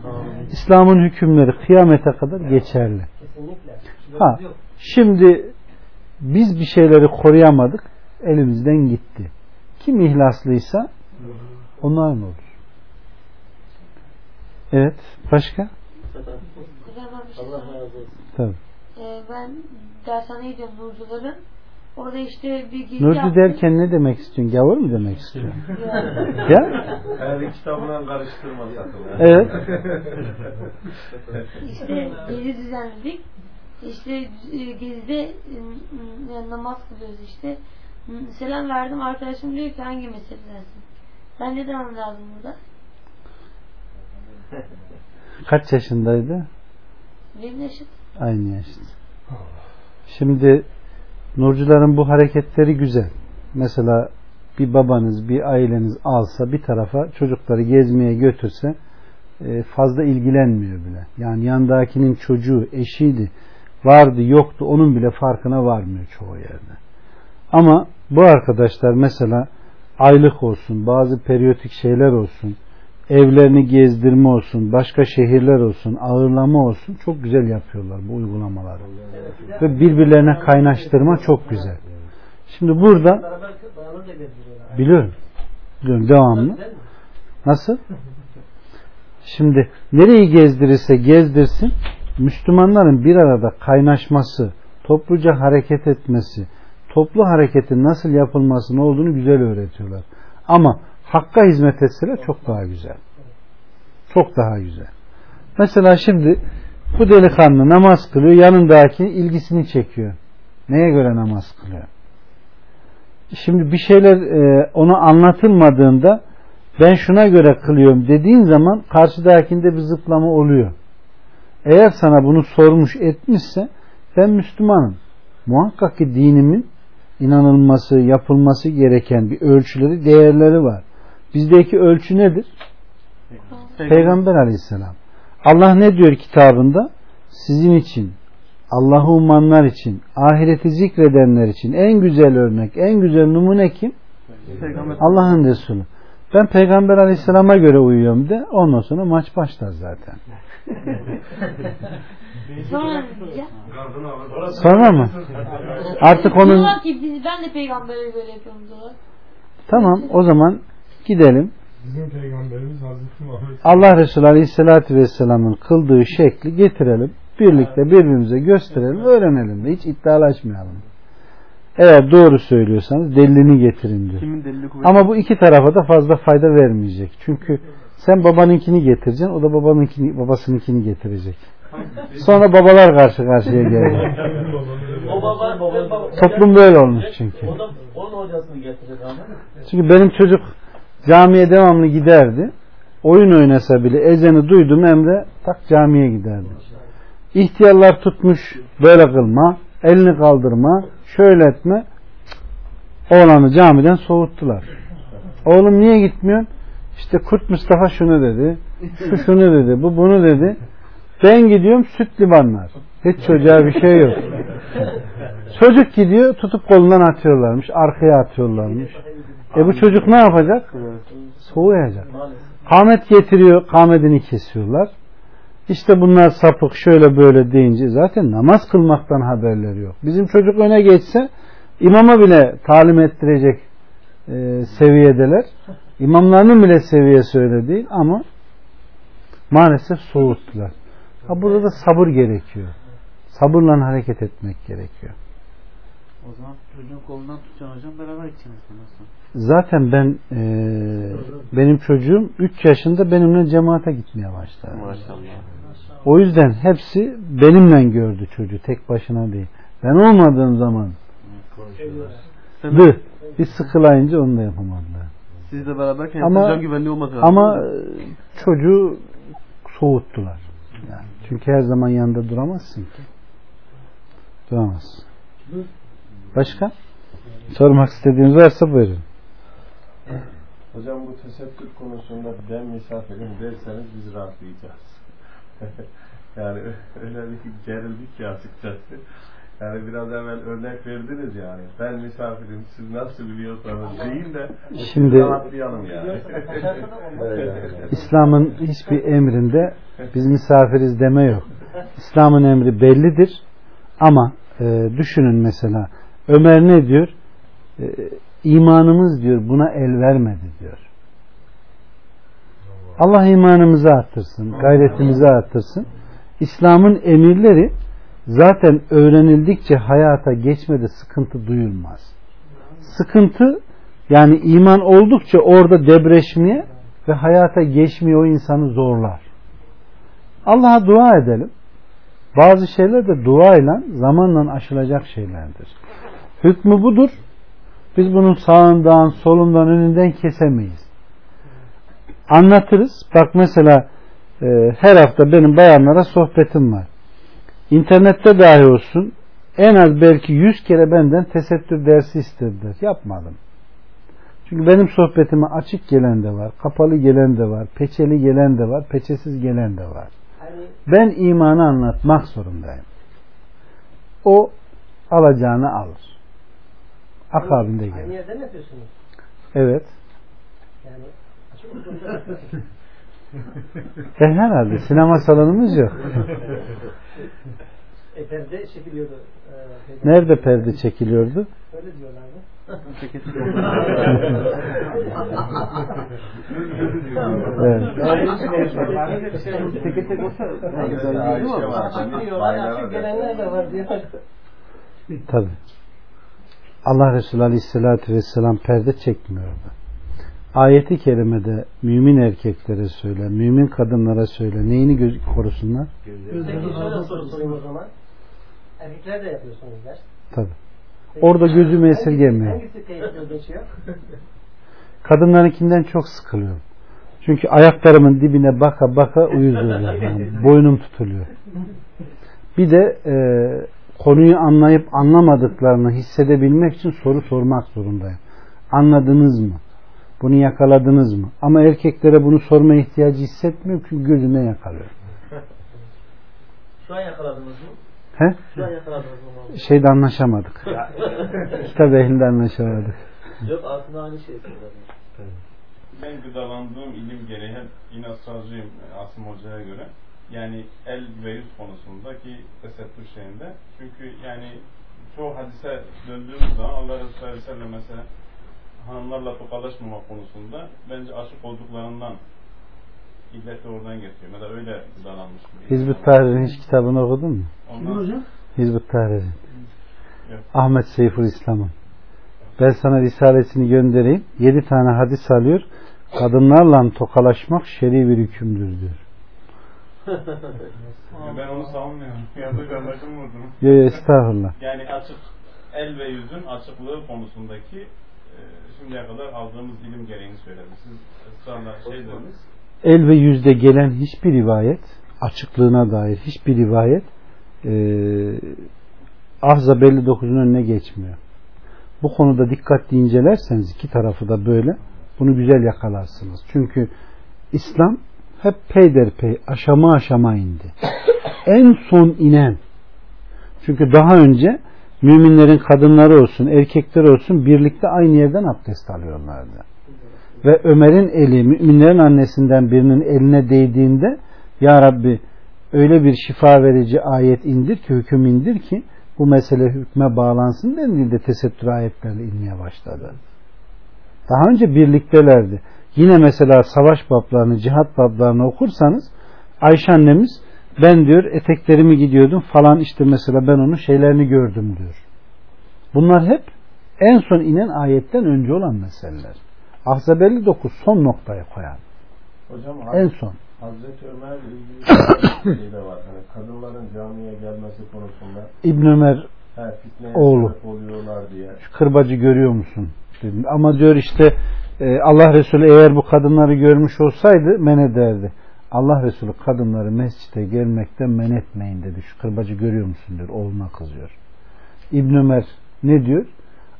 İslam'ın hükümleri kıyamete kadar geçerli. Ha, şimdi biz bir şeyleri koruyamadık. Elimizden gitti. Kim ihlaslıysa onlar mı olur? Evet. Başka? Allah razı olsun. Tabii. Ee, ben dershaneye gidiyorum Nurcuların. Orada işte bir gezi Nurcu yaptık. derken ne demek istiyorsun? Gavur mu demek istiyorsun? ya? Eğer kitabından karıştırma sakın. Evet. İşte gezi düzenledik. İşte e, gezide e, yani namaz kılıyoruz işte. Selam verdim. Arkadaşım diyor ki hangi mezheptensin? Ben ne demem lazım burada? Kaç yaşındaydı? Benim yaşıt. Aynı yaşta. Şimdi nurcuların bu hareketleri güzel. Mesela bir babanız, bir aileniz alsa bir tarafa çocukları gezmeye götürse e, fazla ilgilenmiyor bile. Yani yandakinin çocuğu, eşiydi, vardı, yoktu onun bile farkına varmıyor çoğu yerde. Ama bu arkadaşlar mesela aylık olsun, bazı periyodik şeyler olsun, evlerini gezdirme olsun, başka şehirler olsun, ağırlama olsun çok güzel yapıyorlar bu uygulamaları. Ve birbirlerine kaynaştırma çok güzel. Şimdi burada biliyorum. Biliyorum devamlı. Nasıl? Şimdi nereyi gezdirirse gezdirsin Müslümanların bir arada kaynaşması, topluca hareket etmesi, toplu hareketin nasıl yapılmasının olduğunu güzel öğretiyorlar. Ama hakka hizmet etseler çok daha güzel. Çok daha güzel. Mesela şimdi bu delikanlı namaz kılıyor, yanındaki ilgisini çekiyor. Neye göre namaz kılıyor? Şimdi bir şeyler e, ona anlatılmadığında ben şuna göre kılıyorum dediğin zaman karşıdakinde bir zıplama oluyor. Eğer sana bunu sormuş etmişse ben Müslümanım. Muhakkak ki dinimin inanılması, yapılması gereken bir ölçüleri, değerleri var. Bizdeki ölçü nedir? Peygamber aleyhisselam. Allah ne diyor kitabında? Sizin için, Allah'ı umanlar için, ahireti zikredenler için en güzel örnek, en güzel numune kim? Allah'ın Resulü. Ben Peygamber aleyhisselama göre uyuyorum de ondan sonra maç başlar zaten. Sonra? Sonra mı? Artık onun Diyorlar ki biz, ben de peygambere göre yapıyorum diyorlar. tamam o zaman gidelim. Bizim peygamberimiz Hazreti Muhammed. Allah Resulü Aleyhisselatü Vesselam'ın kıldığı şekli getirelim. Birlikte birbirimize gösterelim, öğrenelim de hiç iddialaşmayalım. Eğer doğru söylüyorsanız delilini getirin diyor. Kimin delili kuvvetli? Ama bu iki tarafa da fazla fayda vermeyecek. Çünkü sen babanınkini getireceksin, o da babanınkini, babasınınkini getirecek. Sonra babalar karşı karşıya baba, baba Toplum böyle olmuş çünkü. O da onun hocasını getirecek ama. Çünkü benim çocuk camiye devamlı giderdi. Oyun oynasa bile ezeni duydum Emre tak camiye giderdi. İhtiyarlar tutmuş böyle kılma, elini kaldırma, şöyle etme. Oğlanı camiden soğuttular. Oğlum niye gitmiyorsun? İşte Kurt Mustafa şunu dedi, şu şunu dedi, bu bunu dedi. Ben gidiyorum süt limanlar. Hiç çocuğa bir şey yok. Çocuk gidiyor tutup kolundan atıyorlarmış, arkaya atıyorlarmış. E bu çocuk ne yapacak? Soğuyacak. Kamet getiriyor, kametini kesiyorlar. İşte bunlar sapık şöyle böyle deyince zaten namaz kılmaktan haberleri yok. Bizim çocuk öne geçse imama bile talim ettirecek e, seviyedeler. İmamlarının bile seviyesi öyle değil ama maalesef soğuttular. Ha burada da sabır gerekiyor. Sabırla hareket etmek gerekiyor. O zaman çocuğun kolundan tutacaksın hocam beraber gideceksiniz? Zaten ben e, benim çocuğum 3 yaşında benimle cemaate gitmeye başladı. Maşallah. O yüzden hepsi benimle gördü çocuğu tek başına değil. Ben olmadığım zaman dı. Bir sıkılayınca onu da yapamadılar. Siz de beraberken Ama- yapacağım güvenli olmak lazım. Ama e, çocuğu soğuttular. Yani çünkü her zaman yanında duramazsın ki. Duramazsın. Başka? Sormak istediğiniz varsa buyurun. Hocam bu tesettür konusunda ben misafirim derseniz biz rahatlayacağız. yani öyle bir gerildik ki açıkçası. Yani biraz evvel örnek verdiniz yani. Ben misafirim siz nasıl biliyorsanız değil de Şimdi- rahatlayalım yani. İslam'ın hiçbir emrinde biz misafiriz deme yok. İslam'ın emri bellidir ama e, düşünün mesela Ömer ne diyor? E, imanımız diyor buna el vermedi diyor. Allah imanımızı arttırsın, gayretimizi arttırsın. İslam'ın emirleri zaten öğrenildikçe hayata geçmede sıkıntı duyulmaz. Sıkıntı yani iman oldukça orada debreşmeye ve hayata geçmeye o insanı zorlar. Allah'a dua edelim. Bazı şeyler de duayla zamanla aşılacak şeylerdir. Hükmü budur. Biz bunun sağından, solundan, önünden kesemeyiz. Anlatırız. Bak mesela e, her hafta benim bayanlara sohbetim var. İnternette dahi olsun en az belki yüz kere benden tesettür dersi istediler. Yapmadım. Çünkü benim sohbetime açık gelen de var, kapalı gelen de var, peçeli gelen de var, peçesiz gelen de var. Hani Ben imanı anlatmak zorundayım. O alacağını alır. Akabinde aynı gelir. yerde mi yapıyorsunuz? Evet. Yani. E herhalde sinema salonumuz yok. e, perde çekiliyordu. E, Nerede perde çekiliyordu? Öyle diyorlardı. Evet. Teke tek olsa güzel değil mi? gelenler de var. Allah Resulü Aleyhisselatü Vesselam perde çekmiyordu. Ayeti kerimede mümin erkeklere söyle, mümin kadınlara söyle. Neyini göz korusunlar? Peki şöyle soru sorayım o zaman. Erkekler de yapıyorsunuz ders. Tabi. Peki, Orada gözümü esirgemiyor. Hangisi keyifli geçiyor? Kadınlarınkinden çok sıkılıyorum. Çünkü ayaklarımın dibine baka baka uyuz oluyor. Yani boynum tutuluyor. Bir de e, konuyu anlayıp anlamadıklarını hissedebilmek için soru sormak zorundayım. Anladınız mı? Bunu yakaladınız mı? Ama erkeklere bunu sorma ihtiyacı hissetmiyorum çünkü gözüme yakalıyor. Şu an yakaladınız mı? He? Şu an yakaladınız mı? Şeyde anlaşamadık. Kitap ehlinde anlaşamadık. Yok aslında aynı şey söyledim. Ben gıdalandığım ilim gereği hep e, Asım Hoca'ya göre. Yani el ve yüz konusundaki tesettür şeyinde. Çünkü yani çoğu hadise döndüğümüz zaman Allah Resulü Aleyhi ve Sellem mesela hanımlarla tokalaşmamak konusunda bence aşık olduklarından illeti oradan getiriyor. Ya da öyle gıdalanmış gibi. Hizbut Tahrir'in hiç kitabını okudun mu? Ondan- Hizbut Tahrir'in. Yok. Ahmet Seyful İslam'ın. Ben sana risalesini göndereyim. Yedi tane hadis alıyor. Kadınlarla tokalaşmak şer'i bir hükümdür diyor. ben onu savunmuyorum. Yazık anlaşılmadı mı? Yo, yo, estağfurullah. Yani açık el ve yüzün açıklığı konusundaki şimdiye kadar aldığımız ilim gereğini söyledim. Siz ısrarla şey dediniz. El ve yüzde gelen hiçbir rivayet, açıklığına dair hiçbir rivayet e, Ahzab 59'un önüne geçmiyor. Bu konuda dikkatli incelerseniz iki tarafı da böyle bunu güzel yakalarsınız. Çünkü İslam hep peyderpey aşama aşama indi. En son inen çünkü daha önce müminlerin kadınları olsun erkekleri olsun birlikte aynı yerden abdest alıyorlardı. Ve Ömer'in eli müminlerin annesinden birinin eline değdiğinde Ya Rabbi öyle bir şifa verici ayet indir ki hüküm indir ki bu mesele hükme bağlansın denildi tesettür ayetlerle inmeye başladı. Daha önce birliktelerdi. Yine mesela savaş bablarını, cihat bablarını okursanız Ayşe annemiz ben diyor eteklerimi gidiyordum falan işte mesela ben onun şeylerini gördüm diyor. Bunlar hep en son inen ayetten önce olan meseleler. Ahzab 59 son noktaya koyan. Hocam En son. Hazreti Ömer ilgili şey de var. Hani kadınların camiye gelmesi konusunda İbn Ömer he, Oğlu. diye. şu kırbacı görüyor musun? Dedim. Ama diyor işte e, Allah Resulü eğer bu kadınları görmüş olsaydı men ederdi. Allah Resulü kadınları mescite gelmekten men etmeyin dedi. Şu kırbacı görüyor musun diyor. Oğluna kızıyor. İbn Ömer ne diyor?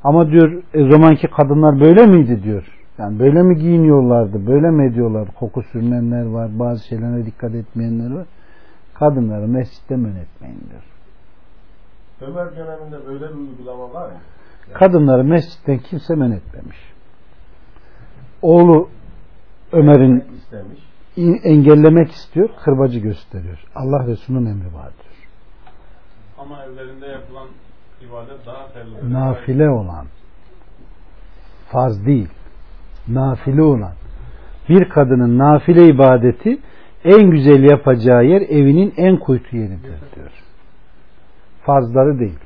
Ama diyor e, zamanki kadınlar böyle miydi diyor. Yani böyle mi giyiniyorlardı? Böyle mi ediyorlar? Koku sürünenler var. Bazı şeylere dikkat etmeyenler var. Kadınları mescitte men etmeyin diyor. Ömer döneminde böyle bir uygulama var mı? Kadınları mescitten kimse men etmemiş. Oğlu Ömer'in istemiş. Engellemek istiyor, kırbacı gösteriyor. Allah Resulü'nün emri var diyor. Ama evlerinde yapılan ibadet daha hayırlı. Nafile olan, farz değil, nafile olan. Bir kadının nafile ibadeti en güzel yapacağı yer evinin en kuytu yeridir diyor. Farzları değil.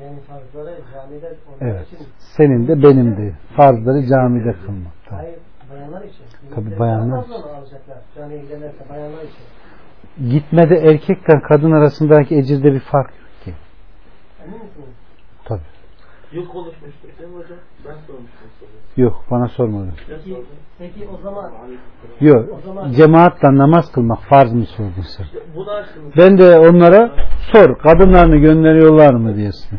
Yani farzları camide Evet. için. Senin de benim de. Farzları camide kılmak. Hayır, bayanlar için. Tabii, Daha bayanlar için. Gitmede erkekten kadın arasındaki ecirde bir fark yok ki. Emin misiniz? Tabii. Yok konuşmuştuk değil mi hocam? Ben sormuştum. Yok bana sormadın. Peki, peki o zaman Yok O zaman- cemaatle namaz kılmak farz mı sordun sen? Ben de onlara sor kadınlarını gönderiyorlar mı diyesin.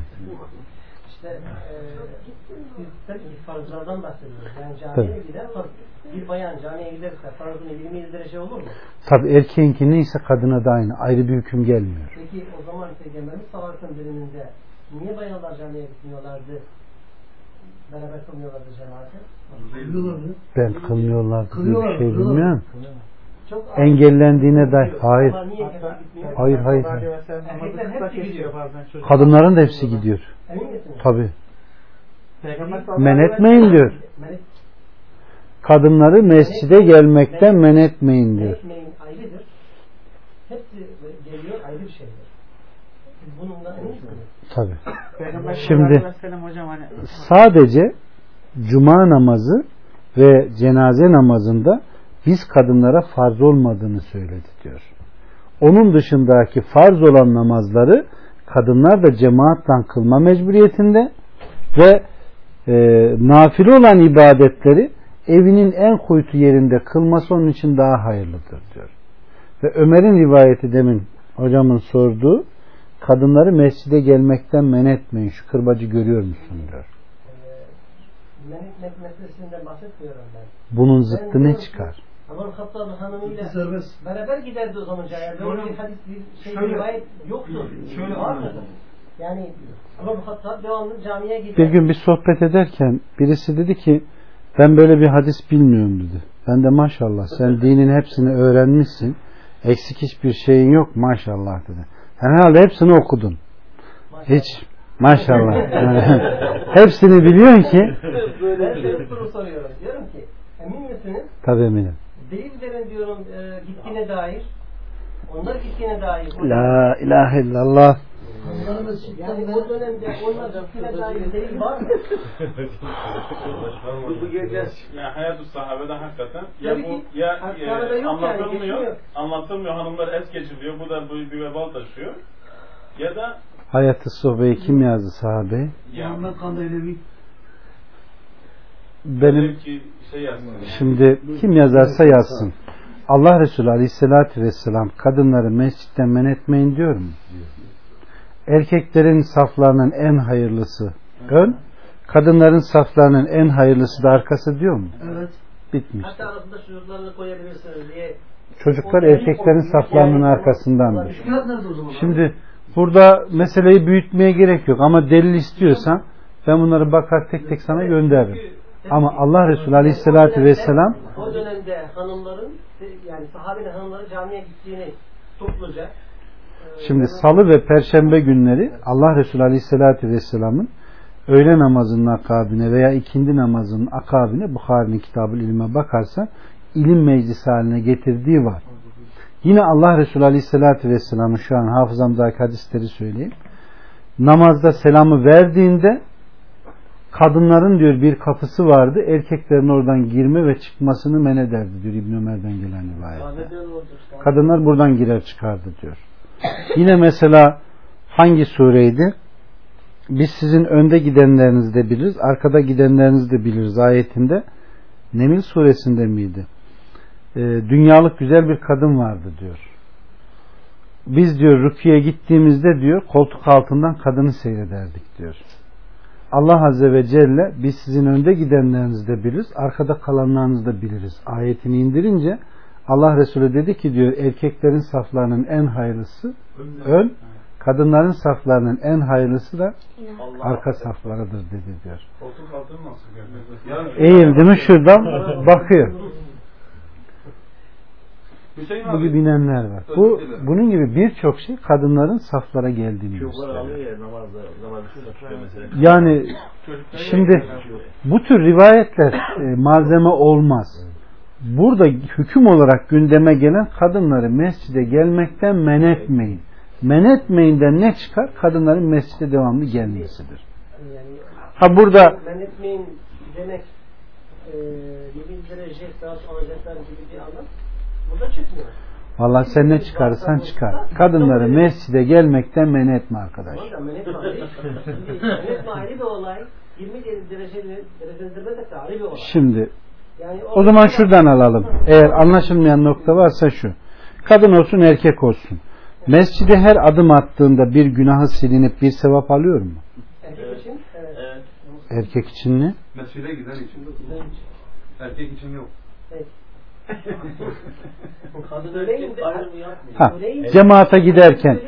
işte e, biz tabii farzlardan bahsediyoruz. Yani camiye gider farz. Bir bayan camiye giderse farzını 20 derece olur mu? Tabi erkeğinki neyse kadına da aynı. Ayrı bir hüküm gelmiyor. Peki o zaman Peygamberimiz sallallahu döneminde niye bayanlar camiye gitmiyorlardı? Beraber kılmıyorlardı cemaate? Ben kılmıyorlar diye bir Kılıyorlar, şey kılıyorlar. bilmiyorum. Çok Engellendiğine dair. Hayır. Hayır hayır. hayır. Kadınların da hepsi gidiyor. Tabi. Peygamber Men etmeyin diyor. Kadınları mescide gelmekten men etmeyin men diyor. etmeyin ayrıdır. Hepsi geliyor ayrı bir şeydir. Bununla emin misiniz? Tabi. Peygamber Şimdi hani sadece cuma namazı ve cenaze namazında biz kadınlara farz olmadığını söyledi diyor. Onun dışındaki farz olan namazları kadınlar da cemaatle kılma mecburiyetinde ve e, nafile olan ibadetleri evinin en kuytu yerinde kılması onun için daha hayırlıdır diyor. Ve Ömer'in rivayeti demin hocamın sorduğu kadınları mescide gelmekten men etmeyin şu kırbacı görüyor musun diyor. Men etmek meselesinden bahsetmiyorum ben. Bunun zıttı ne çıkar? Aman Hattab hanımıyla Serbest. beraber giderdi o zaman camiye. Böyle bir hadis bir şey Şöyle- rivayet yoktu. şöyle var mıydı? anladım. Yani Aman Hattab devamlı camiye gider. Bir gün bir sohbet ederken birisi dedi ki ben böyle bir hadis bilmiyorum dedi. Ben de maşallah sen dinin hepsini öğrenmişsin. Eksik hiçbir şeyin yok maşallah dedi. Sen herhalde hepsini okudun. Hiç maşallah. Hepsini biliyorsun ki. Böyle bir soru soruyorum. Diyorum ki emin misiniz? Tabii eminim. Delillerin diyorum e, gittiğine dair. Onlar gittiğine dair. La ilahe illallah. Yani o dönemde onlar gittiğine dair delil var mı? Bu gece ya hayatı sahabede hakikaten ya bu ya e, yok yani, anlatılmıyor, anlatılmıyor hanımlar es geçiliyor. Bu da bu bir vebal taşıyor. Ya da Hayatı sohbeyi kim yazdı sahabe? ya Muhammed Kandelevi. Benim ki şey. Şimdi kim yazarsa yazsın. Allah Resulü Aleyhisselatü Vesselam kadınları mescitten men etmeyin diyor mu? Erkeklerin saflarının en hayırlısı ön, kadınların saflarının en hayırlısı da arkası diyor mu? Evet. Bitmiş. Hatta arasında çocuklarını koyabilirsiniz diye. Çocuklar erkeklerin saflarının arkasındandır. Müşkilat nerede o zaman? Şimdi burada meseleyi büyütmeye gerek yok ama delil istiyorsan ben bunları bakar tek tek sana gönderirim. Ama Allah Resulü Aleyhisselatü Vesselam O dönemde hanımların yani sahabenin hanımları camiye gittiğini topluca Şimdi salı ve perşembe günleri Allah Resulü Aleyhisselatü Vesselam'ın öğle namazının akabine veya ikindi namazının akabine Bukhari'nin kitabı ilme bakarsan ilim meclisi haline getirdiği var. Yine Allah Resulü Aleyhisselatü Vesselam'ın şu an hafızamdaki hadisleri söyleyeyim. Namazda selamı verdiğinde kadınların diyor bir kapısı vardı. Erkeklerin oradan girme ve çıkmasını men ederdi diyor İbn Ömer'den gelen rivayette. Kadınlar buradan girer çıkardı diyor. Yine mesela hangi sureydi? Biz sizin önde gidenlerinizi de biliriz, arkada gidenlerinizi de biliriz ayetinde. Nemil suresinde miydi? Ee, dünyalık güzel bir kadın vardı diyor. Biz diyor rüküye gittiğimizde diyor koltuk altından kadını seyrederdik diyor. Allah Azze ve Celle biz sizin önde gidenlerinizi de biliriz, arkada kalanlarınızı da biliriz. Ayetini indirince Allah Resulü dedi ki diyor erkeklerin saflarının en hayırlısı ön, kadınların saflarının en hayırlısı da arka saflarıdır dedi diyor. Eğildi mi şuradan bakıyor. Hüseyin Bu gibi inenler var. Bu bunun gibi birçok şey kadınların saflara geldiğini gösteriyor. Yani şimdi bu tür rivayetler e, malzeme olmaz. Burada hüküm olarak gündeme gelen kadınları mescide gelmekten men etmeyin. Men etmeyinden ne çıkar? Kadınların mescide devamlı gelmesidir. Ha burada men etmeyin demek e, 20 derece saat alacaklar gibi bir anlam burada çıkmıyor. Vallahi sen ne çıkarırsan çıkar. Kadınları mescide gelmekten men etme arkadaş. Menet mali, menet mali bir olay. 20 dereceli, derecelendirme de ayrı bir olay. Şimdi Yani o zaman şuradan alalım. Eğer anlaşılmayan nokta varsa şu. Kadın olsun erkek olsun. Mescide her adım attığında bir günahı silinip bir sevap alıyor mu? Erkek için evet. Erkek için ne? Mescide giden için. Erkek için yok. Evet. Ha, cemaate giderken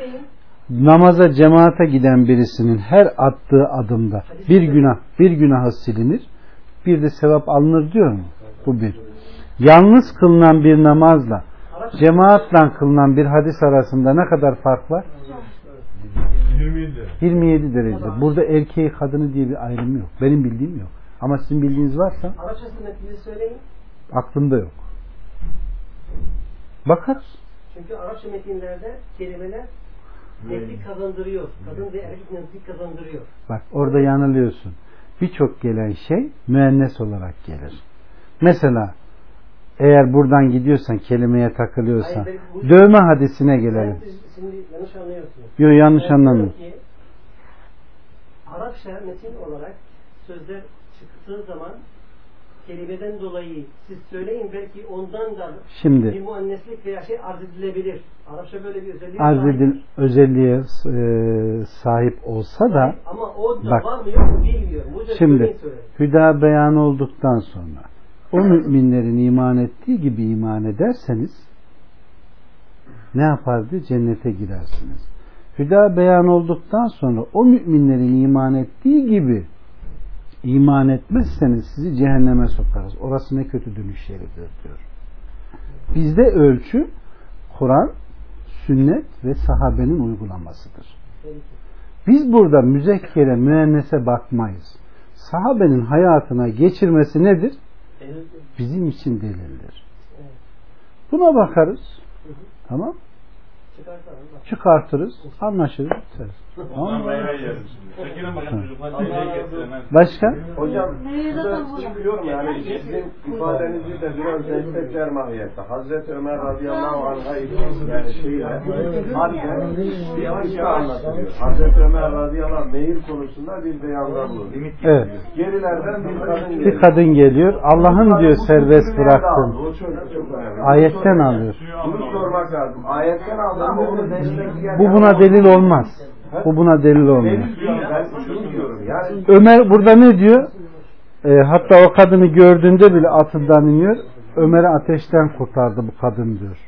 namaza cemaate giden birisinin her attığı adımda bir günah bir günahı silinir bir de sevap alınır diyor mu? Bu bir. Yalnız kılınan bir namazla cemaatle kılınan bir hadis arasında ne kadar fark var? 27. 27 derece. Burada erkeği kadını diye bir ayrım yok. Benim bildiğim yok. Ama sizin bildiğiniz varsa Arapça sünnetini söyleyin. aklımda yok. Bakarız. Çünkü Arapça metinlerde kelimeler netlik kazandırıyor. Kadın ve erkek netlik kazandırıyor. Bak orada yanılıyorsun. Birçok gelen şey müennes olarak gelir. Mesela eğer buradan gidiyorsan kelimeye takılıyorsan Hayır, bu- dövme hadisine gelelim. Şimdi yanlış anlıyorsunuz. Yok yanlış Ben anlamıyorum. Arapça metin olarak sözler çıktığı zaman kelimeden dolayı siz söyleyin belki ondan da Şimdi bir muanneslik veya şey arz edilebilir. Arapça böyle bir özelliği arz edil özelliğe e, sahip olsa da Ama o da Bak. var mı yok mu bilmiyorum. Bu Şimdi hüda beyan olduktan sonra o müminlerin iman ettiği gibi iman ederseniz ne yapardı? Cennete girersiniz. Hüda beyan olduktan sonra o müminlerin iman ettiği gibi iman etmezseniz sizi cehenneme sokarız. Orası ne kötü dönüş yeridir diyor. Bizde ölçü Kur'an, sünnet ve sahabenin uygulamasıdır. Biz burada müzekkere, müennese bakmayız. Sahabenin hayatına geçirmesi nedir? Bizim için delildir. Buna bakarız. Tamam. Çıkartırız. Anlaşırız. biteriz. Tamam mı? Çekilin bakalım çocuklar. Kestiremez. Başka? Hocam da bu. çıkıyor yani sizin ifadenizi de biraz destekler mahiyette. Hazreti Ömer radıyallahu anh'a yani şeyle bir kıssa anlatılıyor. Hazreti Ömer radıyallahu anh mehir konusunda bir beyanda bulunuyor. Evet. Gerilerden bir kadın Bir geliyor. kadın geliyor. Allah'ın diyor serbest bıraktım. Ayetten alıyor. Bunu sormak lazım. Ayetten aldı ama onu destekleyen... Bu buna delil olmaz. Bu buna delil yani Ömer burada ne diyor? E, hatta o kadını gördüğünde bile atından iniyor. Ömer'i ateşten kurtardı bu kadın diyor.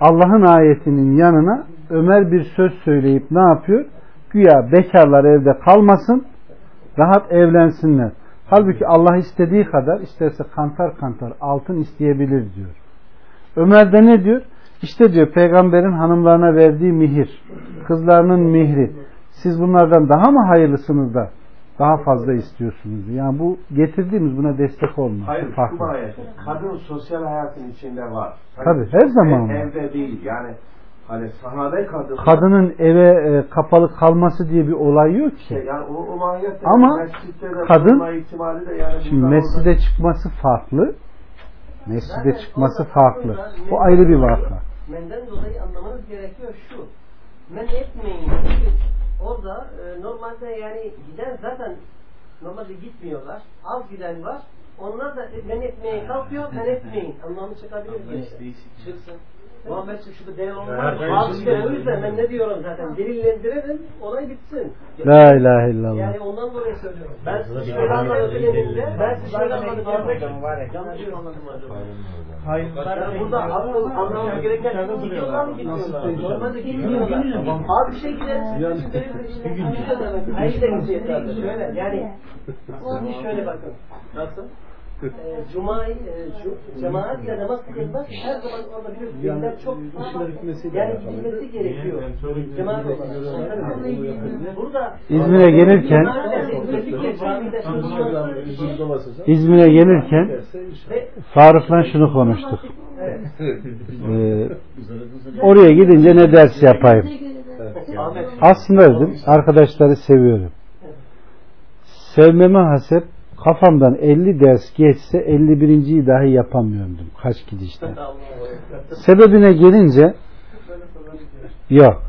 Allah'ın ayetinin yanına Ömer bir söz söyleyip ne yapıyor? Güya bekarlar evde kalmasın, rahat evlensinler. Halbuki Allah istediği kadar isterse kantar kantar altın isteyebilir diyor. Ömer de ne diyor? İşte diyor peygamberin hanımlarına verdiği mihir, kızlarının mihri. Siz bunlardan daha mı hayırlısınız da daha fazla istiyorsunuz? Yani bu getirdiğimiz buna destek olmaz. Hayır Farklı. Kadın sosyal hayatın içinde var. Tabii, her zaman var. Evde değil yani. Hani sahabe kadın. Kadının eve e, kapalı kalması diye bir olay yok ki. yani o, o Ama kadın- yani Şimdi mescide çıkması farklı. Mescide çıkması farklı. Bu ayrı bir vaka. Menden dolayı anlamanız gerekiyor şu. Men etmeyin. Çünkü orada e, normalde yani giden zaten normalde gitmiyorlar. Az giden var. Onlar da men etmeye kalkıyor, men etmeyin. Anlamı çıkabilir mi? Çıksın. Muhammed şurada delil olmaz. Az işte o yüzden ben ne diyorum zaten. Delillendirelim, olay bitsin. La ilahe illallah. Yani ondan dolayı söylüyorum. Ben size şöyle anladım elimde. Ben size şöyle anladım. Yanlış anladım acaba. Yani burada asıl anlamamız gereken gidiyorlar mı gitmiyorlar? Normalde gitmiyorlar. Az bir şey gidersin. Hayır da gidecekler. Şöyle yani siz şöyle bakın. Nasıl? E, Cuma, e, cu, cemaatle namaz kılmak her zaman orada biliyorsunuz dinler çok yani gidilmesi gerekiyor. Cemaat Burada İzmir'e gelirken özellikle camide İzmir'e gelirken Faruk'la şunu konuştuk. Ee, oraya gidince ne ders yapayım? Aslında dedim arkadaşları seviyorum. Sevmeme hasep Kafamdan 50 ders geçse 51.yi dahi yapamıyorum dedim. Kaç gidişte. Sebebine gelince yok.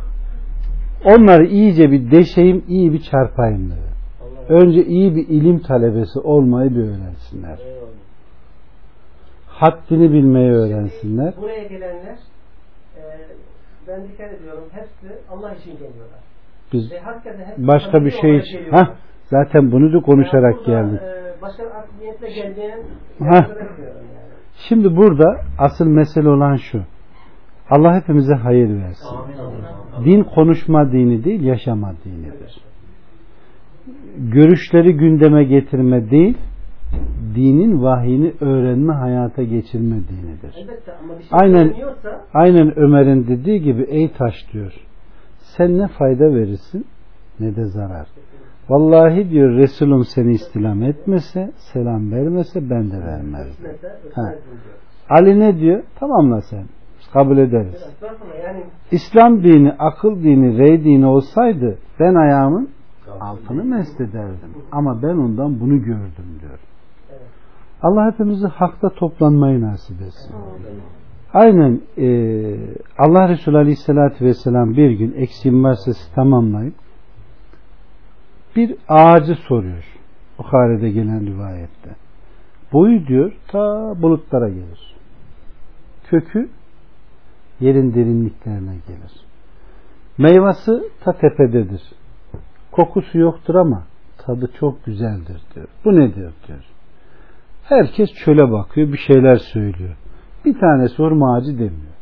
Onları iyice bir deşeyim, iyi bir çarpayım dedi. Önce iyi bir ilim talebesi olmayı bir öğrensinler. Haddini bilmeyi öğrensinler. Buraya gelenler e, ben dikkat ediyorum hepsi Allah için geliyorlar. Biz başka bir şey için. Ha, zaten bunu da konuşarak Yani geldik. E, başka niyetle yani. Şimdi burada asıl mesele olan şu. Allah hepimize hayır versin. Din konuşma dini değil, yaşama dinidir. Görüşleri gündeme getirme değil, dinin vahyini öğrenme, hayata geçirme dinidir. Elbette ama bir şey Aynen, aynen Ömer'in dediği gibi ey taş diyor. Sen ne fayda verirsin ne de zarar. Vallahi diyor Resulüm seni istilam etmese, selam vermese ben de vermezdim. Ha. Ali ne diyor? Tamamla sen. Kabul ederiz. yani İslam dini, akıl dini, rey dini olsaydı ben ayağımın altını mest ederdim. Ama ben ondan bunu gördüm diyor. Allah hepimizi hakta toplanmayı nasip etsin. Aynen e, Allah Resulü Aleyhisselatü Vesselam bir gün eksiğim varsa tamamlayıp bir ağacı soruyor. Bukhari'de gelen rivayette. Boyu diyor ta bulutlara gelir. Kökü yerin derinliklerine gelir. Meyvası ta tepededir. Kokusu yoktur ama tadı çok güzeldir diyor. Bu nedir diyor. Herkes çöle bakıyor, bir şeyler söylüyor. Bir tanesi hurma ağacı demiyor.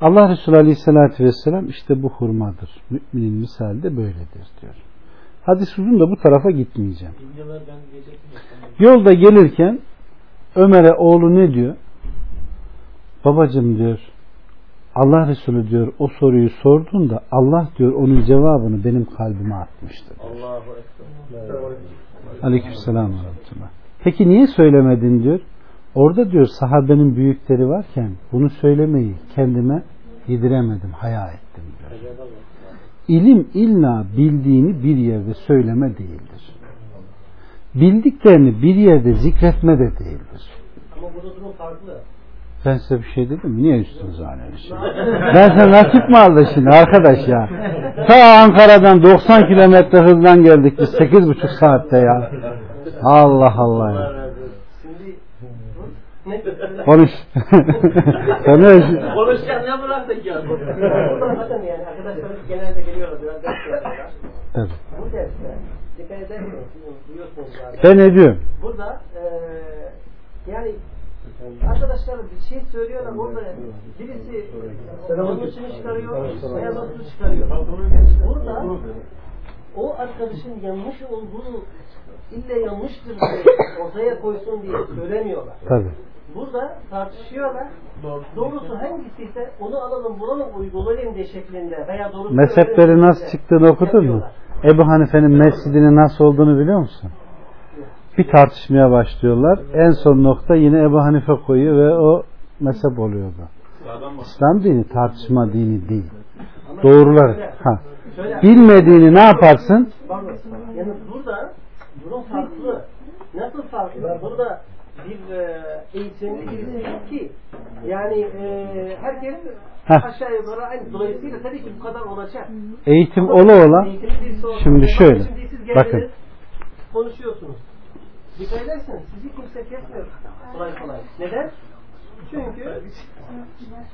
Allah Resulü Aleyhisselatü Vesselam işte bu hurmadır. Müminin misali de böyledir diyor. Hadis uzun da bu tarafa gitmeyeceğim. Yolda gelirken Ömer'e oğlu ne diyor? Babacım diyor Allah Resulü diyor o soruyu sordun da Allah diyor onun cevabını benim kalbime Ekber. Aleykümselam. Peki niye söylemedin diyor. Orada diyor sahabenin büyükleri varken bunu söylemeyi kendime yediremedim, haya ettim diyor. İlim illa bildiğini bir yerde söyleme değildir. Bildiklerini bir yerde zikretme de değildir. ama burada durum farklı. Ben size bir şey dedim mi? Niye üstünüze alıyorsunuz? Ben sen nakit mi aldın şimdi arkadaş ya? Ta Ankara'dan 90 kilometre hızdan geldik biz 8,5 saatte ya. Allah Allah ya. Ne? Konuş. Konuş. Konuşacak ne bıraktık ya? Burada zaten yani arkadaşlarımız genelde geliyorlar biraz ders yapıyorlar. Tabii. Bu derste dikkat ederseniz duyuyorsunuz zaten. Ben ediyorum. Burada eee yani arkadaşlar bir şey söylüyorlar orada birisi yanlışını çıkarıyor veya doğrusunu çıkarıyor. Burada o arkadaşın yanlış olduğunu ille yanlıştır diye ortaya koysun diye söylemiyorlar. Tabii. Burada tartışıyorlar. Doğrusu hangisiyse onu alalım bulalım uygulayalım de şeklinde veya doğrusu Mezhepleri nasıl çıktığını okudun mu? Ebu Hanife'nin mescidinin nasıl olduğunu biliyor musun? Bir tartışmaya başlıyorlar. En son nokta yine Ebu Hanife koyuyor ve o mezhep oluyordu. İslam dini tartışma dini değil. Doğrular. Ha. Bilmediğini ne yaparsın? Yani burada durum farklı. Nasıl farklı? Burada bir e, eğitimli birisi yok ki. Yani e, herkes Heh. aşağı yukarı aynı. Dolayısıyla tabii ki bu kadar olacak. Eğitim ola ola. Olacak. Şimdi Ama şöyle. Şimdi siz geldiniz, Bakın. konuşuyorsunuz. Dikkat ederseniz sizi kimse kesmiyor kolay kolay. Neden? Çünkü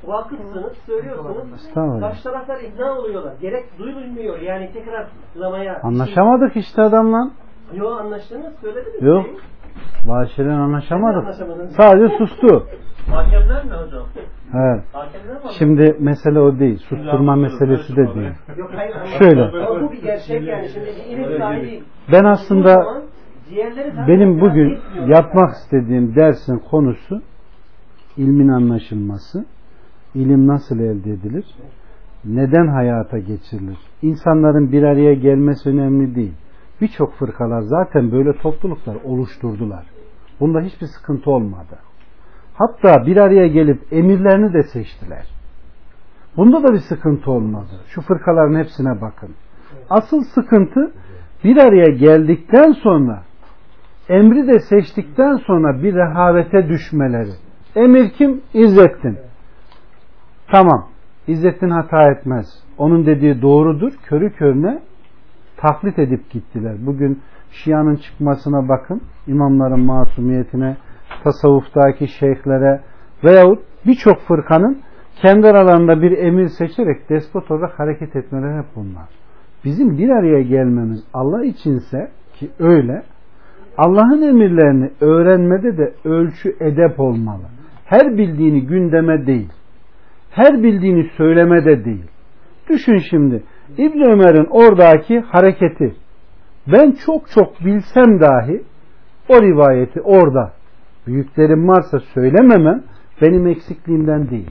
vakıfsınız, söylüyorsunuz. Estağfurullah. Karşı taraflar ikna oluyorlar. Gerek duyulmuyor. Yani tekrarlamaya. Anlaşamadık işte adamla. Yok anlaştınız, söylediniz. Yok. mi? Başiren anlaşamadık. Sadece sustu. Hakemler mi hocam? Evet. Hakemler mi? Şimdi mesele o değil. Susturma meselesi de değil. Şöyle. Ben aslında benim bugün yapmak istediğim dersin konusu ilmin anlaşılması, ilim nasıl elde edilir, neden hayata geçirilir. İnsanların bir araya gelmesi önemli değil. Birçok fırkalar zaten böyle topluluklar oluşturdular. Bunda hiçbir sıkıntı olmadı. Hatta bir araya gelip emirlerini de seçtiler. Bunda da bir sıkıntı olmadı. Şu fırkaların hepsine bakın. Asıl sıkıntı bir araya geldikten sonra emri de seçtikten sonra bir rehavete düşmeleri. Emir kim? İzzettin. Tamam. İzzettin hata etmez. Onun dediği doğrudur. Körü körüne taklit edip gittiler. Bugün Şia'nın çıkmasına bakın. imamların masumiyetine, tasavvuftaki şeyhlere veyahut birçok fırkanın kendi aralarında bir emir seçerek despot olarak hareket etmeleri hep bunlar. Bizim bir araya gelmemiz Allah içinse ki öyle Allah'ın emirlerini öğrenmede de ölçü edep olmalı. Her bildiğini gündeme değil. Her bildiğini söylemede değil. Düşün şimdi İbn Ömer'in oradaki hareketi. Ben çok çok bilsem dahi o rivayeti orada büyüklerim varsa söylememem benim eksikliğimden değil.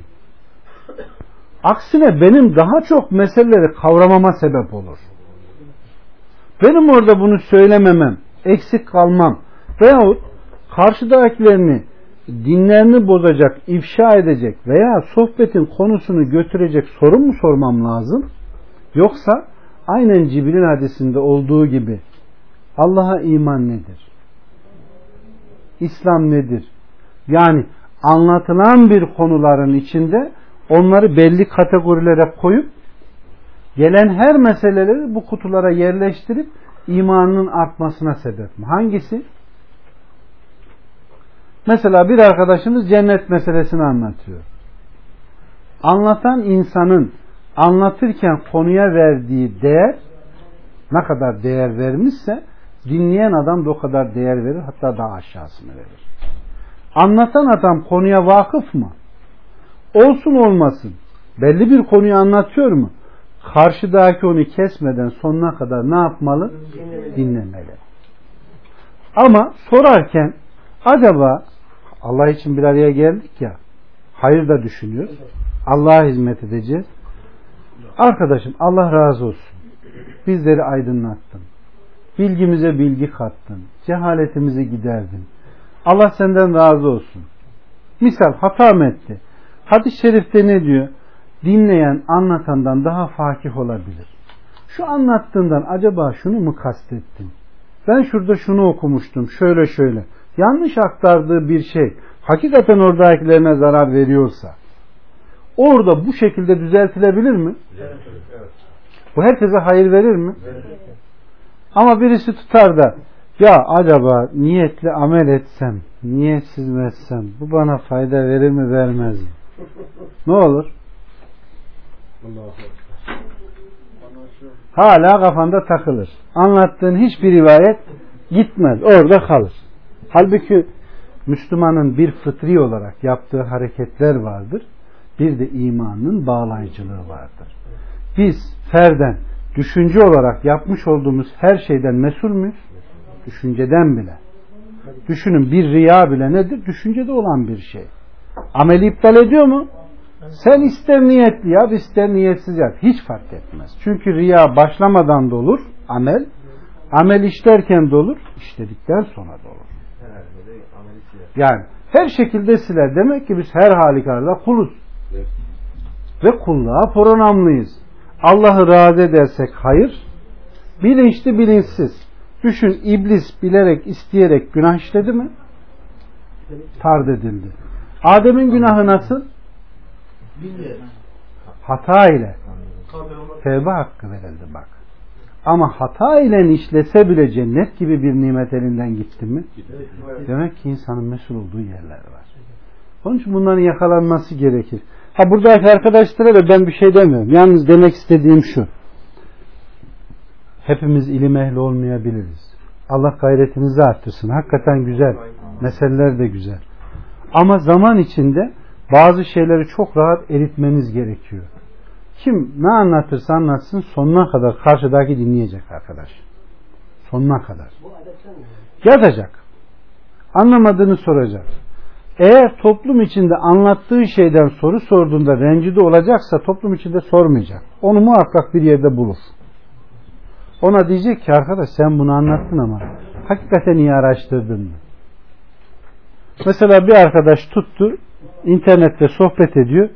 Aksine benim daha çok meseleleri kavramama sebep olur. Benim orada bunu söylememem, eksik kalmam veyahut karşıdakilerini dinlerini bozacak, ifşa edecek veya sohbetin konusunu götürecek sorun mu sormam lazım? Yoksa aynen Cibril hadisinde olduğu gibi Allah'a iman nedir? İslam nedir? Yani anlatılan bir konuların içinde onları belli kategorilere koyup gelen her meseleleri bu kutulara yerleştirip imanının artmasına sebep mi? Hangisi? Mesela bir arkadaşımız cennet meselesini anlatıyor. Anlatan insanın anlatırken konuya verdiği değer ne kadar değer vermişse dinleyen adam da o kadar değer verir hatta daha aşağısını verir. Anlatan adam konuya vakıf mı? Olsun olmasın. Belli bir konuyu anlatıyor mu? Karşıdaki onu kesmeden sonuna kadar ne yapmalı? Dinlemeli. Ama sorarken acaba Allah için bir araya geldik ya hayır da düşünüyoruz. Allah'a hizmet edeceğiz. Arkadaşım Allah razı olsun. Bizleri aydınlattın. Bilgimize bilgi kattın. Cehaletimizi giderdin. Allah senden razı olsun. Misal hata mı etti? Hadis-i şerifte ne diyor? Dinleyen anlatandan daha fakih olabilir. Şu anlattığından acaba şunu mu kastettin? Ben şurada şunu okumuştum. Şöyle şöyle. Yanlış aktardığı bir şey hakikaten oradakilerine zarar veriyorsa orada bu şekilde düzeltilebilir mi? Evet, evet. Bu herkese hayır verir mi? Evet. Ama birisi tutar da ya acaba niyetli amel etsem, niyetsiz mi etsem bu bana fayda verir mi vermez mi? Ne olur? Hala kafanda takılır. Anlattığın hiçbir rivayet gitmez. Orada kalır. Halbuki Müslümanın bir fıtri olarak yaptığı hareketler vardır. Bir de imanın bağlayıcılığı vardır. Biz ferden, düşünce olarak yapmış olduğumuz her şeyden mesul müyüz? Düşünceden bile. Düşünün bir riya bile nedir? Düşüncede olan bir şey. Ameli iptal ediyor mu? Sen ister niyetli yap, ister niyetsiz yap. Hiç fark etmez. Çünkü riya başlamadan da olur, amel. Amel işlerken de olur, işledikten sonra da olur. Yani her şekilde siler. Demek ki biz her halükarda kuluz. Ve kulluğa pronomluyuz. Allah'ı razı edersek hayır, bilinçli bilinçsiz. Düşün iblis bilerek isteyerek günah işledi mi? Tard edildi. Adem'in günahı nasıl? Hata ile. Tevbe hakkı verildi bak. Ama hata ile işlese bile cennet gibi bir nimet elinden gitti mi? Demek ki insanın mesul olduğu yerler var. Onun için bunların yakalanması gerekir. Ha buradaki arkadaşlara da ben bir şey demiyorum. Yalnız demek istediğim şu. Hepimiz ilim ehli olmayabiliriz. Allah gayretinizi arttırsın. Hakikaten güzel. Meseleler de güzel. Ama zaman içinde bazı şeyleri çok rahat eritmeniz gerekiyor. Kim ne anlatırsa anlatsın sonuna kadar karşıdaki dinleyecek arkadaş. Sonuna kadar. Yazacak. Anlamadığını soracak. Eğer toplum içinde anlattığı şeyden soru sorduğunda rencide olacaksa toplum içinde sormayacak. Onu muhakkak bir yerde bulur. Ona diyecek ki arkadaş sen bunu anlattın ama hakikaten iyi araştırdın mı? Mesela bir arkadaş tuttu internette sohbet ediyor.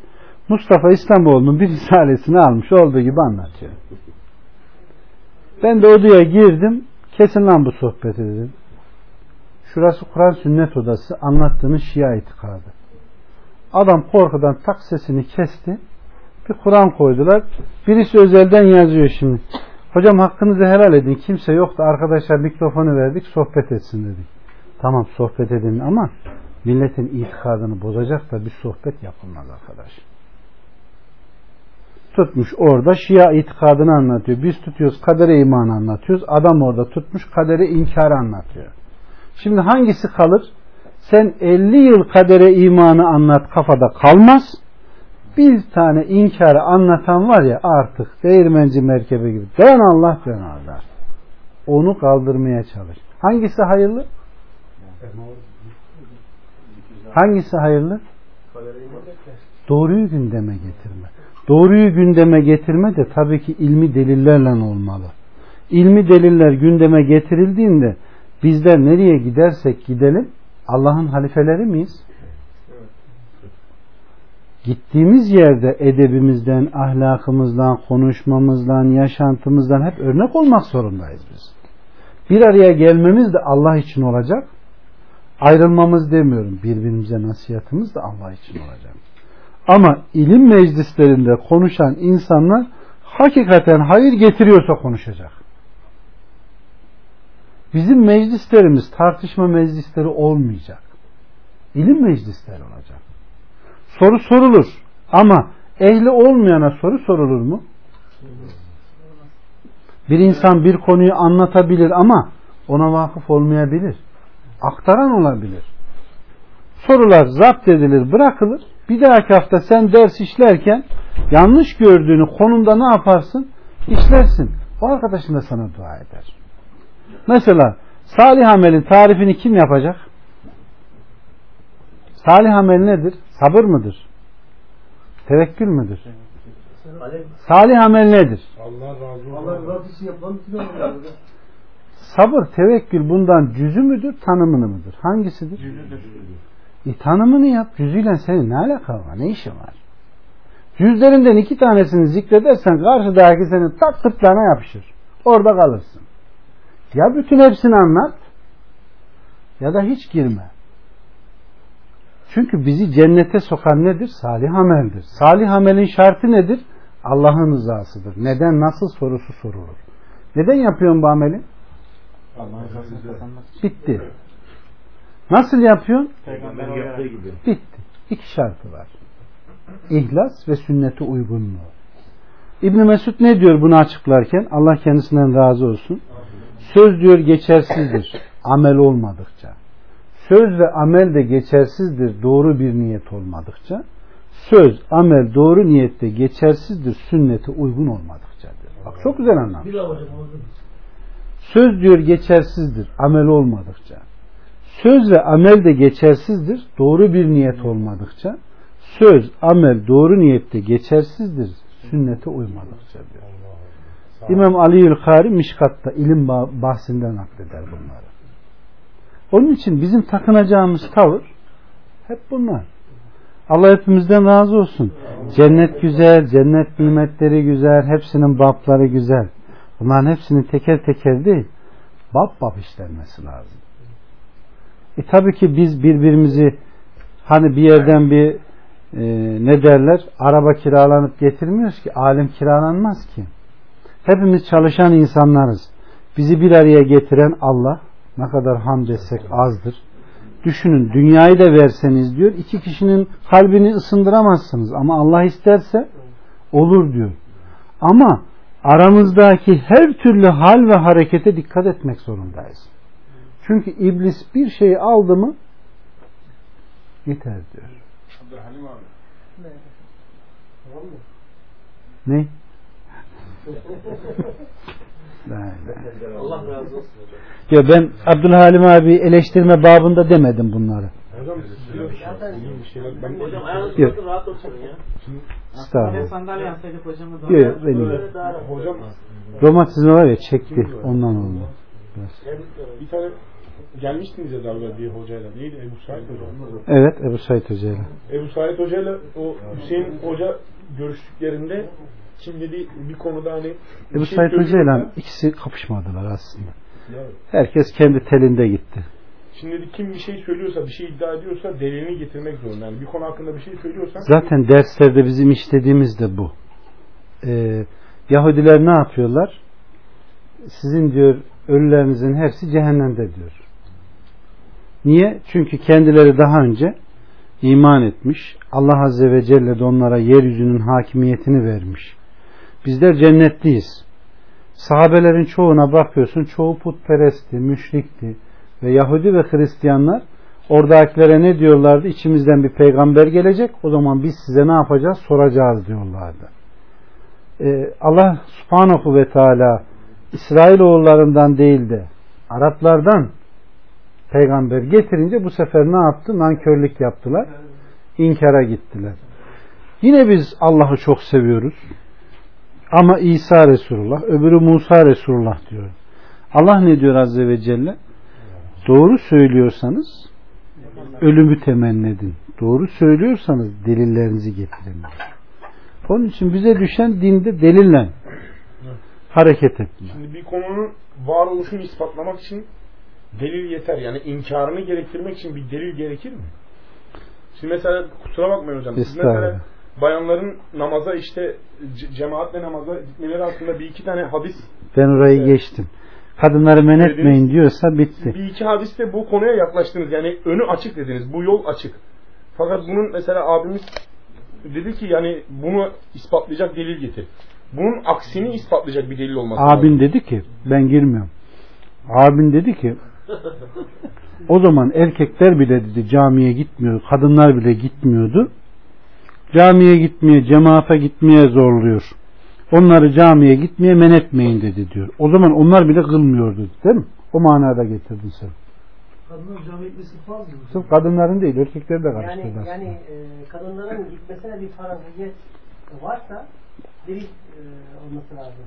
Mustafa İslamoğlu'nun bir risalesini almış olduğu gibi anlatıyor. Ben de odaya girdim. Kesin lan bu sohbeti dedim. Şurası Kur'an sünnet odası anlattığınız Şia itikadı. Adam korkudan tak sesini kesti. Bir Kur'an koydular. Birisi özelden yazıyor şimdi. Hocam hakkınızı helal edin. Kimse yoktu. Arkadaşlar mikrofonu verdik. Sohbet etsin dedik. Tamam sohbet edin ama milletin itikadını bozacak da bir sohbet yapılmaz arkadaş. Tutmuş orada Şia itikadını anlatıyor. Biz tutuyoruz kadere imanı anlatıyoruz. Adam orada tutmuş kadere inkarı anlatıyor. Şimdi hangisi kalır? Sen 50 yıl kadere imanı anlat kafada kalmaz. Bir tane inkarı anlatan var ya artık değirmenci merkebe gibi. Dön Allah dön Allah. Onu kaldırmaya çalış. Hangisi hayırlı? Hangisi hayırlı? Doğruyu gündeme getirme. Doğruyu gündeme getirme de tabii ki ilmi delillerle olmalı. İlmi deliller gündeme getirildiğinde bizler nereye gidersek gidelim Allah'ın halifeleri miyiz? Gittiğimiz yerde edebimizden, ahlakımızdan, konuşmamızdan, yaşantımızdan hep örnek olmak zorundayız biz. Bir araya gelmemiz de Allah için olacak. Ayrılmamız demiyorum. Birbirimize nasihatimiz de Allah için olacak. Ama ilim meclislerinde konuşan insanlar hakikaten hayır getiriyorsa konuşacak. Bizim meclislerimiz tartışma meclisleri olmayacak. İlim meclisleri olacak. Soru sorulur ama ehli olmayana soru sorulur mu? Bir insan bir konuyu anlatabilir ama ona vakıf olmayabilir. Aktaran olabilir. Sorular zapt edilir, bırakılır. Bir dahaki hafta sen ders işlerken yanlış gördüğünü konumda ne yaparsın? İşlersin. O arkadaşın da sana dua eder. Mesela salih amelin tarifini kim yapacak? Salih amel nedir? Sabır mıdır? Tevekkül müdür? Salih amel nedir? Allah razı olsun. Sabır, tevekkül bundan cüzü müdür, tanımını mıdır? Hangisidir? E, tanımını yap. Cüzüyle senin ne alaka var? Ne işin var? Cüzlerinden iki tanesini zikredersen karşıdaki senin tak gırtlağına yapışır. Orada kalırsın. Ya bütün hepsini anlat ya da hiç girme. Çünkü bizi cennete sokan nedir? Salih ameldir. Salih amelin şartı nedir? Allah'ın rızasıdır. Neden, nasıl sorusu sorulur. Neden yapıyorsun bu ameli? Bitti. Nasıl yapıyorsun? Peygamber yaptığı gibi. Bitti. İki şartı var. İhlas ve sünnete uygunluğu. İbn Mesud ne diyor bunu açıklarken? Allah kendisinden razı olsun. Söz diyor geçersizdir. Amel olmadıkça. Söz ve amel de geçersizdir doğru bir niyet olmadıkça. Söz, amel doğru niyette geçersizdir sünnete uygun olmadıkça diyor. Bak çok güzel anlamış. Söz diyor geçersizdir amel olmadıkça. Söz ve amel de geçersizdir doğru bir niyet olmadıkça. Söz, amel doğru niyette geçersizdir sünnete uymadıkça diyor. İmam Aliül Kari Mişkat'ta ilim bahsinden nakleder bunları. Onun için bizim takınacağımız tavır hep bunlar. Allah hepimizden razı olsun. Cennet güzel, cennet nimetleri güzel, hepsinin babları güzel. Bunların hepsinin teker teker değil, bab bab işlenmesi lazım. E tabii ki biz birbirimizi hani bir yerden bir e, ne derler araba kiralanıp getirmiyoruz ki alim kiralanmaz ki. Hepimiz çalışan insanlarız. Bizi bir araya getiren Allah ne kadar hamd etsek azdır. Düşünün dünyayı da verseniz diyor iki kişinin kalbini ısındıramazsınız ama Allah isterse olur diyor. Ama aramızdaki her türlü hal ve harekete dikkat etmek zorundayız. Çünkü iblis bir şeyi aldı mı yeter diyor. Abdülhalim abi. Ne? Allah razı olsun hocam. Ya ben Abdülhalim abi eleştirme babında demedim bunları. Hocam diyor şeyler ben Hocam ayağınızı rahat oturun ya. Estağfurullah. sandalye alsaydık hocamı yok, benim. Hocam Romatizma var ya çekti ondan oldu. Biraz. bir tane gelmiştiniz ya galiba bir hocayla. Neydi? Ebu Said Hoca. Evet Ebu Said Hoca ile. Ebu Said Hoca'yla o Hüseyin Hoca görüştüklerinde kim dedi bir konuda hani bir Ebu şey Said Hoca ile ikisi kapışmadılar aslında. Ya, Herkes kendi telinde gitti. Şimdi kim bir şey söylüyorsa, bir şey iddia ediyorsa delilini getirmek zorunda. Yani bir konu hakkında bir şey söylüyorsa Zaten derslerde bizim işlediğimiz de bu. Ee, Yahudiler ne yapıyorlar? Sizin diyor ölülerinizin hepsi cehennemde diyor. Niye? Çünkü kendileri daha önce iman etmiş. Allah Azze ve Celle de onlara yeryüzünün hakimiyetini vermiş. Bizler cennetliyiz. Sahabelerin çoğuna bakıyorsun. Çoğu putperestti, müşrikti. Ve Yahudi ve Hristiyanlar oradakilere ne diyorlardı? İçimizden bir peygamber gelecek. O zaman biz size ne yapacağız? Soracağız diyorlardı. Ee, Allah subhanahu ve teala İsrailoğullarından değil de Araplardan peygamber getirince bu sefer ne yaptı? Nankörlük yaptılar. İnkara gittiler. Yine biz Allah'ı çok seviyoruz. Ama İsa Resulullah, öbürü Musa Resulullah diyor. Allah ne diyor Azze ve Celle? Doğru söylüyorsanız ölümü temenni edin. Doğru söylüyorsanız delillerinizi getirin. Onun için bize düşen dinde delille hareket etme. Şimdi bir konunun varoluşunu ispatlamak için delil yeter. Yani inkarını gerektirmek için bir delil gerekir mi? Şimdi mesela kusura bakmayın hocam. Siz mesela. Bayanların namaza işte ce- cemaatle namaza gitmeleri hakkında bir iki tane hadis Ben orayı geçtim. Kadınları men Dediniz. etmeyin diyorsa bitti. bir iki hadiste bu konuya yaklaştınız. Yani önü açık dediniz. Bu yol açık. Fakat bunun mesela abimiz dedi ki yani bunu ispatlayacak delil getir. Bunun aksini ispatlayacak bir delil olması lazım. Abin dedi ki ben girmiyorum. Abin dedi ki o zaman erkekler bile dedi camiye gitmiyor, kadınlar bile gitmiyordu. Camiye gitmeye, cemaate gitmeye zorluyor. Onları camiye gitmeye men etmeyin dedi diyor. O zaman onlar bile kılmıyordu değil mi? O manada getirdin sen. Kadının cami gitmesi farz mı? Sırf kadınların değil erkekleri de Yani, karıştırdı aslında. yani e, kadınların gitmesine bir faraziyet varsa delil e, olması lazım.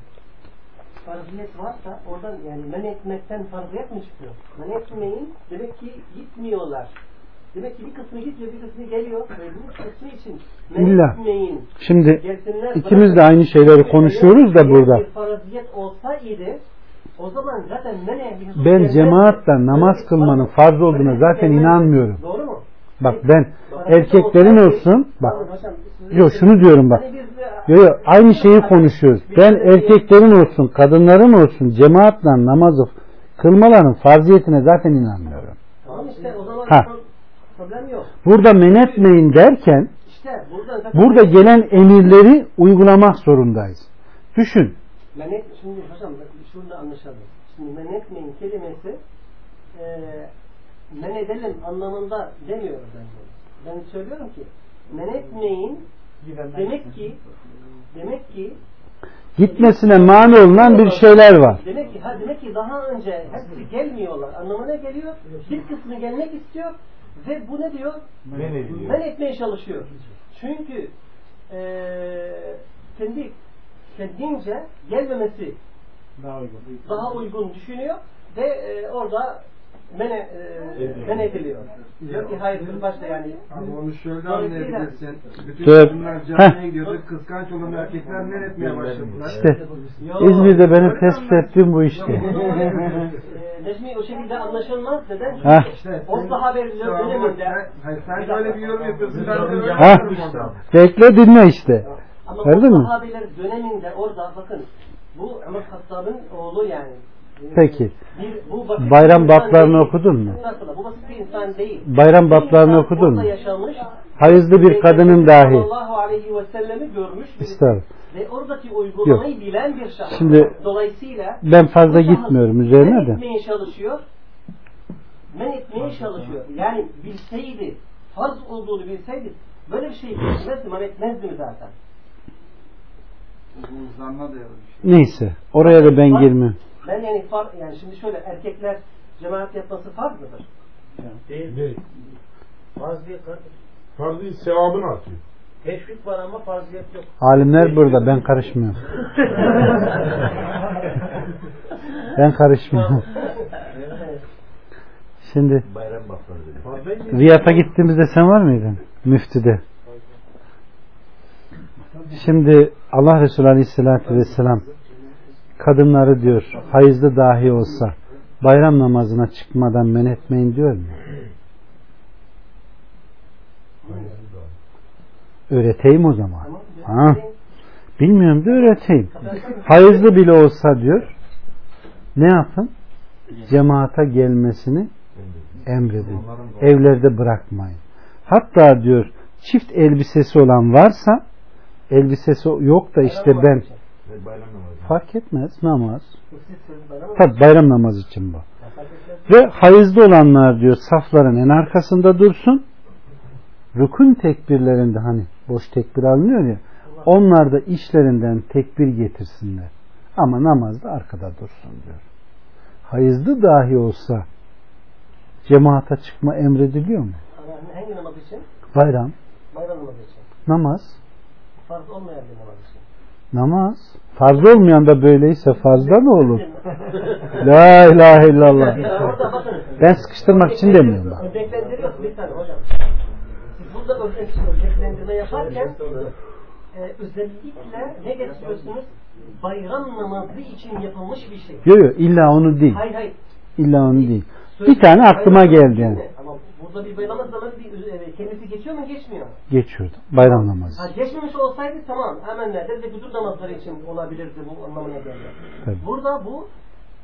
Faraziyet varsa oradan yani men etmekten faraziyet mi çıkıyor? Men etmeyin demek ki gitmiyorlar. Demek ki bir kısmı gidiyor bir kısmı geliyor. Ve bu kısmı için İlla. etmeyin. Şimdi Gelsinler, ikimiz de aynı şeyleri konuşuyoruz da burada. Olsaydı o zaman zaten Ben cemaatle namaz kılmanın farz olduğuna zaten inanmıyorum. Doğru mu? Bak ben erkeklerin olsun bak yok şunu diyorum bak yok yok aynı şeyi konuşuyoruz. Ben erkeklerin olsun kadınların olsun cemaatle namazı kılmaların farziyetine zaten inanmıyorum. Tamam işte o zaman Ha. Problem yok. Burada men etmeyin derken İşte burada burada gelen emirleri uygulamak zorundayız. Düşün. Men et, şimdi hocam şunu da anlaşalım. Şimdi men etmeyin kelimesi e, men edelim anlamında demiyorum ben bunu. Ben söylüyorum ki men etmeyin demek ki demek ki Gitmesine mani olunan bir şeyler var. Demek ki ha demek ki daha önce hepsi gelmiyorlar. Anlamına geliyor. Bir kısmı gelmek istiyor ve bu ne diyor? Men ediyor. Men etmeye çalışıyor. Çünkü eee kendi kendince gelmemesi Daha uygun. daha uygun düşünüyor ve eee, orada men, e, men ediliyor. Diyor ki hayır bir başta yani Ama onu şöyle anlayabilirsin. Bütün Dur. kadınlar camiye gidiyordu. Kıskanç olan erkekler men etmeye başladılar. İşte İzmir'de benim tespit ettiğim bu işte. Necmi o şekilde anlaşılmaz. Neden? Çünkü o sahabe döneminde Hayır sen böyle bir yorum yapıyorsun. Ben de öyle Ha, bekle dinle işte. Ama Gördün o mü? sahabeler döneminde orada bakın bu Ömer Hattab'ın oğlu yani. Peki. Bir, bu Bayram baplarını değil. okudun mu? Bu basit bir insan değil. Bayram baplarını okudun mu? yaşamış. Hayızlı bir kadının dahi. Sallallahu aleyhi ve sellemi görmüş. Estağfurullah. Ve oradaki uygulamayı bilen bir şahıs. Şimdi Dolayısıyla ben fazla gitmiyorum üzerine men de. etmeye çalışıyor. Men etmeye çalışıyor. Yani bilseydi, farz olduğunu bilseydi böyle bir şey bilmezdi, men etmezdi mi zaten? Neyse. Oraya da ben girmem. Ben yani far, yani şimdi şöyle erkekler cemaat yapması farz mıdır? Değil. Değil. Farz değil. Farz değil, sevabını artıyor. Teşvik var ama farziyet yok. Alimler burada ben karışmıyorum. Ben karışmıyorum. Şimdi Bayram. Riyad'a gittiğimizde sen var mıydın? Müftüde. Şimdi Allah Resulü Aleyhisselatü Vesselam kadınları diyor hayızlı dahi olsa bayram namazına çıkmadan men etmeyin diyor mu? Öğreteyim o zaman. Ha. Bilmiyorum da öğreteyim. Hayızlı bile olsa diyor ne yapın? Cemaata gelmesini emredin. Evlerde bırakmayın. Hatta diyor çift elbisesi olan varsa elbisesi yok da işte ben fark etmez namaz. Tabi bayram namazı için bu. Ve hayızlı olanlar diyor safların en arkasında dursun. Rükün tekbirlerinde hani boş tekbir alınıyor ya onlar da işlerinden tekbir getirsinler. Ama namazda arkada dursun diyor. Hayızlı dahi olsa cemaata çıkma emrediliyor mu? Hangi namaz için? Bayram, Bayram namazı için. namaz, Farz olmayan bir namaz için. namaz. Farz olmayan da böyleyse farzda ne olur? La ilahe illallah. Ben sıkıştırmak için demiyorum bak. Örneklendiriyorsun bir tane hocam. Siz burada örnek, örneklendirme yaparken e, özellikle ne getiriyorsunuz? Bayram namazı için yapılmış bir şey. Yok yok illa onu değil. Hayır hayır. İlla onu değil. Bir tane aklıma geldi yani. Ama burada bir bayram namazı bir e, kendisi geçiyor mu geçmiyor? Geçiyordu. Bayram namazı. Ha, geçmemiş olsaydı tamam hemen nerede de bütün namazları için olabilirdi bu anlamına geliyor. Tabii. Burada bu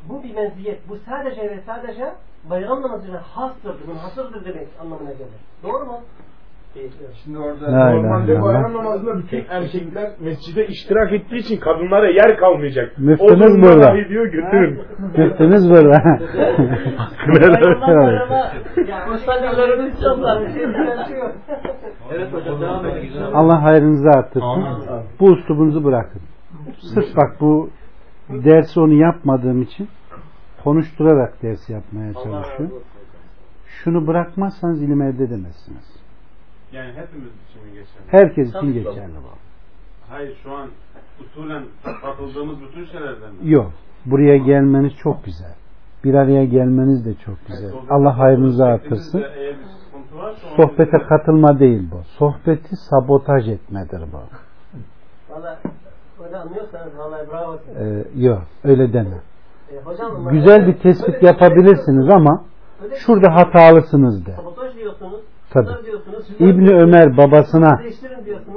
bu bir meziyet. Bu sadece ve sadece bayram namazıyla hastır, münhasırdır demek anlamına gelir. Doğru mu? Şimdi orada La normalde illallah. bayram namazında bütün erkekler mescide iştirak ettiği için kadınlara yer kalmayacak. Durumda burada. diyor götürün. Müftünüz burada. Evet hocam devam edin. Allah hayrınızı arttırsın. Bu uslubunuzu bırakın. Sırf bak bu dersi onu yapmadığım için konuşturarak ders yapmaya çalışıyorum. Şunu bırakmazsanız ilim elde edemezsiniz. Yani hepimiz için mi geçerli? Herkes için geçerli bu. Hayır şu an usulen katıldığımız bütün şeylerden mi? Yok. Buraya gelmeniz çok güzel. Bir araya gelmeniz de çok güzel. Allah hayrınızı artırsın. Varsa Sohbete katılma değil bu. Sohbeti sabotaj etmedir bu. Valla öyle anlıyorsanız vallahi bravo. Ee, yok öyle deme. E, hocam, Güzel bir tespit yapabilirsiniz ama şurada hatalısınız de. Sabotaj diyorsunuz. Diyorsunuz. İbni Ömer babasına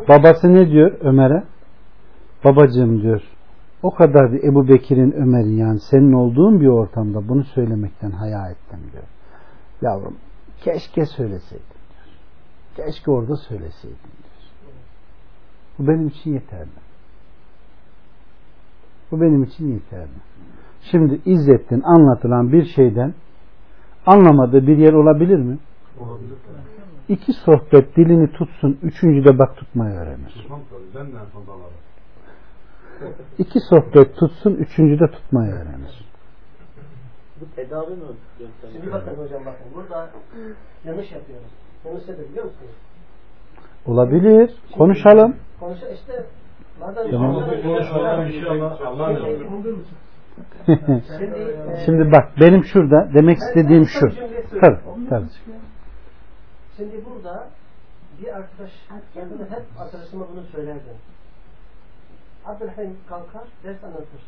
babası ne diyor Ömer'e? Babacığım diyor. O kadar bir Ebu Bekir'in Ömer'in yani senin olduğun bir ortamda bunu söylemekten haya ettim diyor. Yavrum keşke söyleseydin diyor. Keşke orada söyleseydin diyor. Bu benim için yeterli. Bu benim için yeterli. Şimdi İzzettin anlatılan bir şeyden anlamadığı bir yer olabilir mi? İki sohbet dilini tutsun, üçüncüde bak tutmayı öğrenir. İki sohbet tutsun, üçüncüde tutmayı öğrenir. Bu tedavi mi Şimdi bakın hocam bakın burada yanlış yapıyoruz. Yanlış nedir biliyor musunuz? Olabilir. Konuşalım. Konuş işte bazen Tamam. Konuşalım inşallah Allah'ın Şimdi, Şimdi bak benim şurada demek istediğim şu. Tabii, tabii. Şimdi burada bir arkadaş, ben de hep arkadaşıma bunu söylerdim. Abdülhamid kalkar, ders anlatır.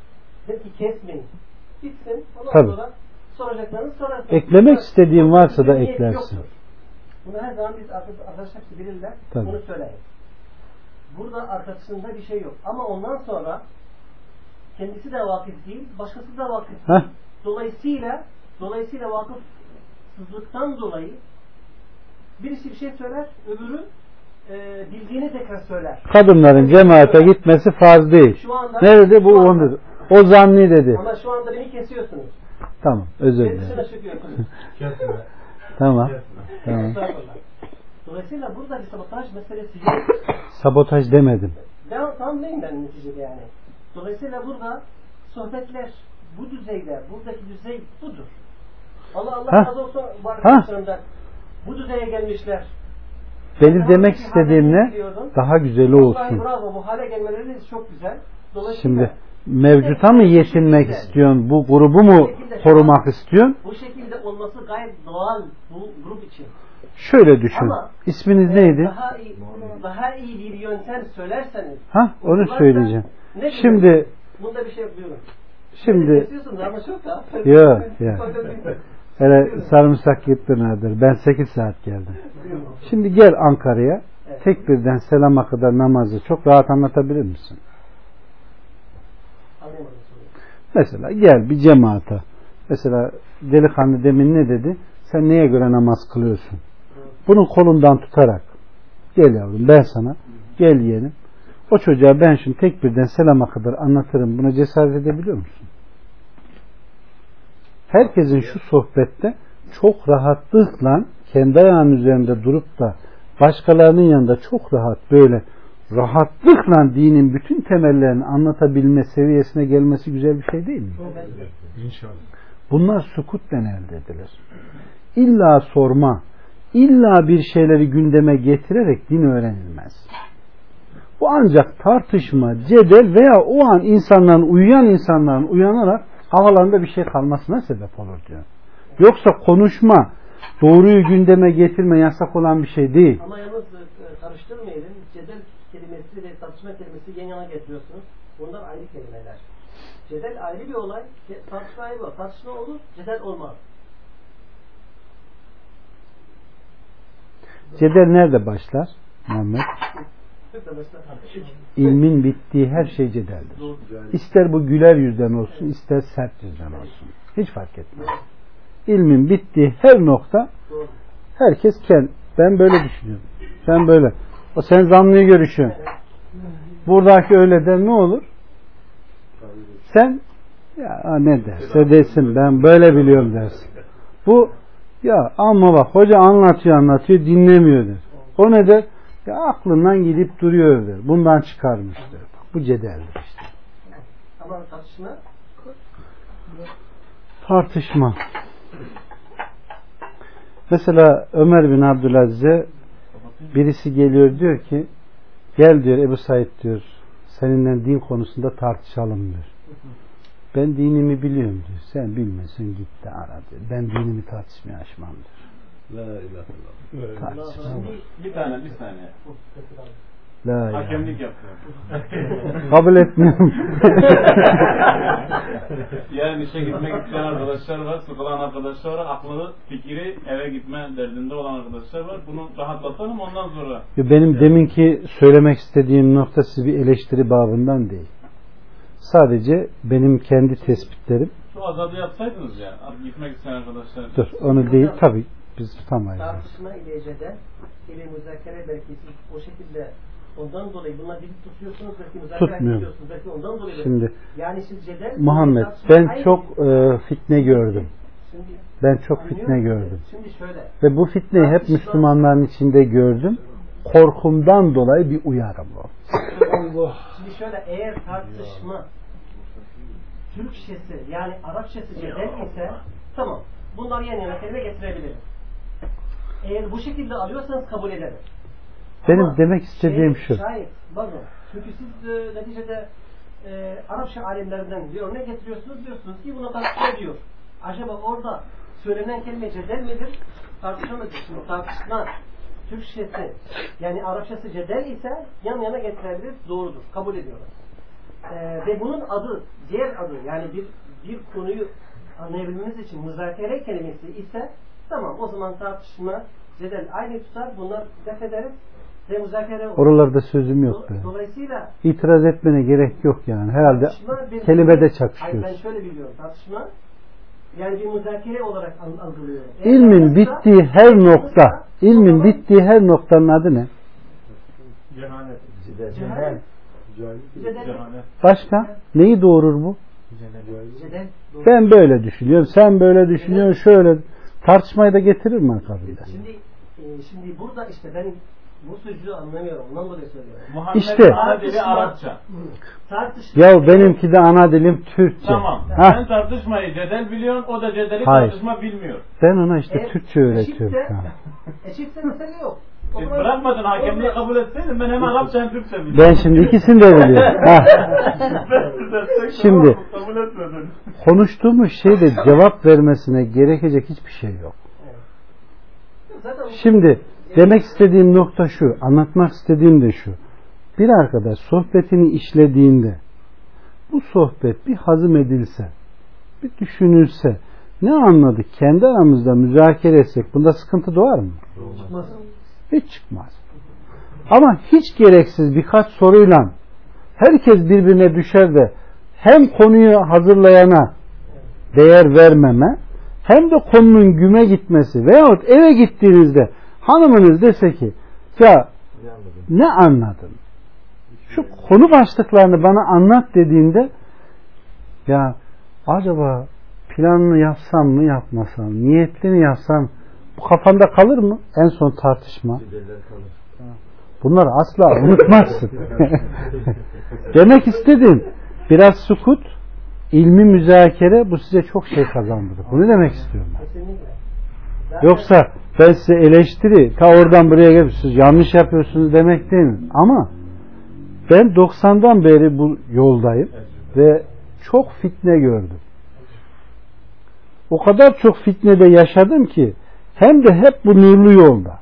Der ki kesmeyin. Gitsin, ondan Tabii. sonra soracaklarını sorarsın. Eklemek istediğin varsa da eklersin. yoktur. Bunu her zaman biz arkadaş- arkadaşlar bilirler. Tabii. Bunu söyleriz. Burada arkasında bir şey yok. Ama ondan sonra kendisi de vakıf değil, başkası da vakıf Heh. değil. Dolayısıyla dolayısıyla vakıfsızlıktan dolayı birisi bir şey söyler, öbürü e, bildiğini tekrar söyler. Kadınların cemaate gitmesi farz değil. Şu anda- Nerede bu şu anda- onu? O zanni dedi. Ama şu anda beni kesiyorsunuz. Tamam, özür dilerim. Tamam. Tamam. Dolayısıyla burada bir sabotaj meselesi yok. Sabotaj demedim. Devam tamam neyim ben neticede yani. Dolayısıyla burada sohbetler bu düzeyde, buradaki düzey budur. Allah Allah Ha. razı olsun bu arkadaşlarımdan. Bu düzeye gelmişler. Benim Ben demek istediğim ne? Daha güzeli Vallahi olsun. bravo bu hale gelmeleri çok güzel. Dolayısıyla Şimdi mevcuta mı yetinmek istiyorsun? Bu grubu mu korumak istiyorsun? bu şekilde olması gayet doğal bu grup için. Şöyle düşün. Ama İsminiz e, neydi? Daha iyi, daha iyi bir yöntem söylerseniz Ha, onu söyleyeceğim. ne. Şimdi bunda bir şey yok buyurun. Şimdi Kesiyorsun ama çok da. Yok ya. Hele sarımsak nedir? Ben 8 saat geldim. Şimdi gel Ankara'ya. Tek birden selama kadar namazı çok rahat anlatabilir misin? Mesela gel bir cemaate. Mesela delikanlı demin ne dedi? Sen neye göre namaz kılıyorsun? Bunun kolundan tutarak gel yavrum ben sana gel yeğenim. O çocuğa ben şimdi tek birden selama kadar anlatırım. Buna cesaret edebiliyor musun? Herkesin şu sohbette çok rahatlıkla kendi ayağının üzerinde durup da başkalarının yanında çok rahat böyle rahatlıkla dinin bütün temellerini anlatabilme seviyesine gelmesi güzel bir şey değil mi? İnşallah. Bunlar sukutlen elde edilir. İlla sorma, illa bir şeyleri gündeme getirerek din öğrenilmez. Bu ancak tartışma, cedel veya o an insanların, uyuyan insanların uyanarak havalarında bir şey kalmasına sebep olur diyor. Yoksa konuşma, doğruyu gündeme getirme yasak olan bir şey değil. Ama yalnız e, karıştırmayalım. Cedel kelimesi ve tartışma kelimesi yan yana getiriyorsunuz. Bunlar ayrı kelimeler. Cedel ayrı bir olay, tartışma ayrı bir olay. Tartışma olur, cedel olmaz. Cedel nerede başlar? Muhammed. İlmin bittiği her şey cedeldir. İster bu güler yüzden olsun, ister sert yüzden olsun. Hiç fark etmez. İlmin bittiği her nokta herkes kendi. Ben böyle düşünüyorum. Sen böyle. O sen zanlıyı görüşüyorsun. Buradaki öyle der ne olur? Sen ya ne derse desin ben böyle biliyorum dersin. Bu ya ama bak hoca anlatıyor anlatıyor dinlemiyor der. O ne der? Ya aklından gidip duruyor der. Bundan çıkarmıştır. Bu cedeldir işte. Ama tartışma Tartışma. Mesela Ömer bin Abdülaziz'e birisi geliyor diyor ki gel diyor Ebu Said diyor seninle din konusunda tartışalım diyor. Ben dinimi biliyorum diyor. Sen bilmiyorsun git de ara diyor. Ben dinimi tartışmaya açmam diyor. La ilahe illallah. Bir tane bir saniye. La. Hakemlik yapıyorum. Kabul etmiyorum. Yarın işe gitmek isteyen arkadaşlar var, sıkılan arkadaşlar var, aklı, fikri eve gitme derdinde olan arkadaşlar var. Bunu rahatlatalım ondan sonra. Benim deminki söylemek istediğim nokta siz bir eleştiri babından değil. Sadece benim kendi tespitlerim. Şu azadı yapsaydınız ya, abi gitmek isteyen arkadaşlar. Dur onu değil tabi biz tutamayız. tartışma ile cedel ile müzakere belki siz o şekilde ondan dolayı bunlar dil tutuyorsunuz belki müzakere ediyorsunuz belki ondan dolayı Şimdi yani siz cedel Muhammed ben aynı- çok e, fitne gördüm. Şimdi, Ben çok anlıyor fitne gördüm. Şimdi şöyle Ve bu fitneyi hep Müslümanların içinde gördüm. Korkumdan dolayı bir uyarı bu. Şimdi şöyle eğer tartışma Türkçesi yani Arapçası cedel ise tamam. Bunları yan yana kelime getirebilirim. Eğer bu şekilde alıyorsanız kabul ederim. Benim Ama demek istediğim şey, şu. Şayet bakın çünkü siz e, neticede e, Arapça alimlerinden bir örnek getiriyorsunuz diyorsunuz ki buna tartışma diyor. Acaba orada söylenen kelime cedel midir? Tartışma mıdır? Şimdi tartışma Türkçesi yani Arapçası cedel ise yan yana getirebilir. Doğrudur. Kabul ediyorlar. Ee, ve bunun adı, diğer adı yani bir bir konuyu anlayabilmemiz için müzakere kelimesi ise tamam o zaman tartışma cedel aynı tutar. Bunlar def ederiz ve müzakere olur. Oralarda sözüm yok. Do- Dolayısıyla İtiraz etmene gerek yok yani. Herhalde tartışma bir- kelimede Hayır, ben çakışıyoruz. şöyle biliyorum. Tartışma yani bir müzakere olarak al- algılıyorum. Eğer İlmin yanlışsa- bittiği her nokta, ilmin zaman bittiği her noktanın adı ne? Cehalet. cehalet, cedel, Başka? Neyi doğurur bu? doğru. Ben böyle düşünüyorum, sen böyle düşünüyorsun, şöyle. Tartışmayı da getirir mi akabinde? Şimdi e, şimdi burada işte ben bu sözcüğü anlamıyorum. Ondan dolayı söylüyorum. Muhammed İşte. ana dili Arapça. Tartışma. Ya benimki de ana dilim Türkçe. Tamam. Hah, Sen tartışmayı cedel biliyorsun, o da cedeli Hayır. tartışma bilmiyor. ben ona işte Eğer Türkçe öğretiyorum eşitse-. Eşitse mesele yok. E, bırakmadın hakemliği kabul etseydin ben hem Arapça hem Türkçe biliyorum. Ben şimdi ikisini de biliyorum. Hah. Şimdi-. Konuştuğumuz şeyde cevap vermesine gerekecek hiçbir şey yok. Zaten Şimdi demek istediğim nokta şu, anlatmak istediğim de şu. Bir arkadaş sohbetini işlediğinde bu sohbet bir hazım edilse, bir düşünülse, ne anladık? Kendi aramızda müzakere etsek bunda sıkıntı doğar mı? Çıkmaz. Hiç çıkmaz. Ama hiç gereksiz birkaç soruyla herkes birbirine düşer de hem konuyu hazırlayana değer vermeme hem de konunun güme gitmesi veyahut eve gittiğinizde hanımınız dese ki ya ne anladın? Şu konu başlıklarını bana anlat dediğinde ya acaba planını yapsam mı yapmasam, niyetini yapsam bu kafanda kalır mı? En son tartışma. Bunları asla unutmazsın. Demek istedim biraz sukut, ilmi müzakere bu size çok şey kazandırır. Bunu demek istiyorum ben. Yoksa ben size eleştiri ta oradan buraya gelip siz yanlış yapıyorsunuz demek değil. Ama ben 90'dan beri bu yoldayım ve çok fitne gördüm. O kadar çok fitnede yaşadım ki hem de hep bu nurlu yolda.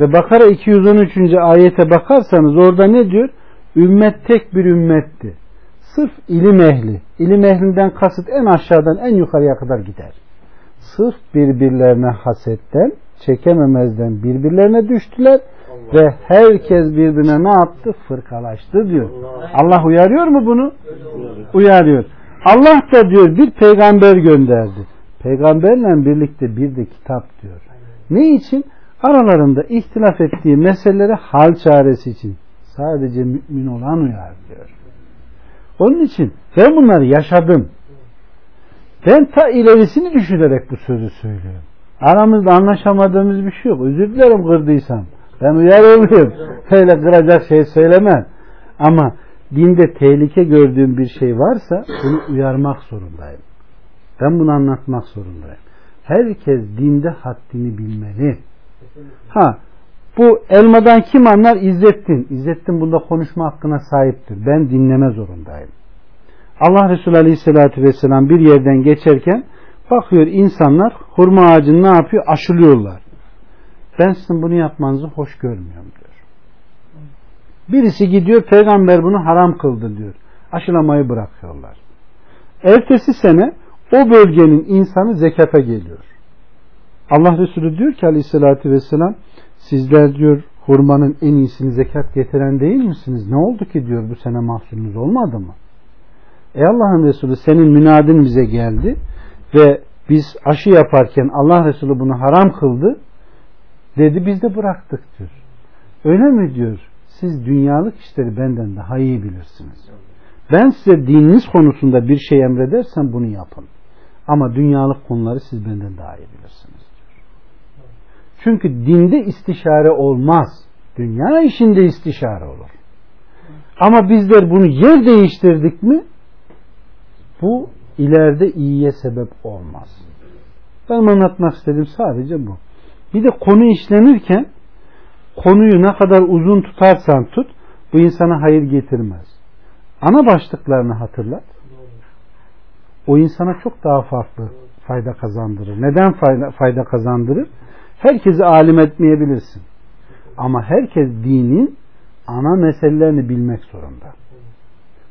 Ve Bakara 213. ayete bakarsanız orada ne diyor? Ümmet tek bir ümmetti. Sırf ilim ehli. İlim ehlinden kasıt en aşağıdan en yukarıya kadar gider. Sırf birbirlerine hasetten, çekememezden birbirlerine düştüler ve herkes birbirine ne yaptı? Fırkalaştı diyor. Allah uyarıyor mu bunu? Uyarıyor. Allah da diyor bir peygamber gönderdi. Peygamberle birlikte bir de kitap diyor. Ne için? Aralarında ihtilaf ettiği meseleleri hal çaresi için. Sadece mümin olan uyar diyor. Onun için ben bunları yaşadım. Ben ta ilerisini düşünerek bu sözü söylüyorum. Aramızda anlaşamadığımız bir şey yok. Özür dilerim kırdıysam. Ben uyar oluyorum. Öyle kıracak şey söylemem. Ama dinde tehlike gördüğüm bir şey varsa bunu uyarmak zorundayım. Ben bunu anlatmak zorundayım. Herkes dinde haddini bilmeli. Ha bu elmadan kim anlar? İzzettin. İzzettin bunda konuşma hakkına sahiptir. Ben dinleme zorundayım. Allah Resulü Aleyhisselatü Vesselam bir yerden geçerken bakıyor insanlar hurma ağacını ne yapıyor? Aşılıyorlar. Ben sizin bunu yapmanızı hoş görmüyorum diyor. Birisi gidiyor peygamber bunu haram kıldı diyor. Aşılamayı bırakıyorlar. Ertesi sene o bölgenin insanı zekata geliyor. Allah Resulü diyor ki aleyhissalatü vesselam sizler diyor hurmanın en iyisini zekat getiren değil misiniz? Ne oldu ki diyor bu sene mahsulünüz olmadı mı? Ey Allah'ın Resulü senin münadin bize geldi ve biz aşı yaparken Allah Resulü bunu haram kıldı dedi biz de bıraktık diyor. Öyle mi diyor? Siz dünyalık işleri benden daha iyi bilirsiniz. Ben size dininiz konusunda bir şey emredersem bunu yapın. Ama dünyalık konuları siz benden daha iyi bilirsiniz. Çünkü dinde istişare olmaz. Dünya işinde istişare olur. Ama bizler bunu yer değiştirdik mi bu ileride iyiye sebep olmaz. Benim anlatmak istediğim sadece bu. Bir de konu işlenirken konuyu ne kadar uzun tutarsan tut bu insana hayır getirmez. Ana başlıklarını hatırlat. O insana çok daha farklı fayda kazandırır. Neden fayda, fayda kazandırır? Herkesi alim etmeyebilirsin. Ama herkes dinin ana meselelerini bilmek zorunda.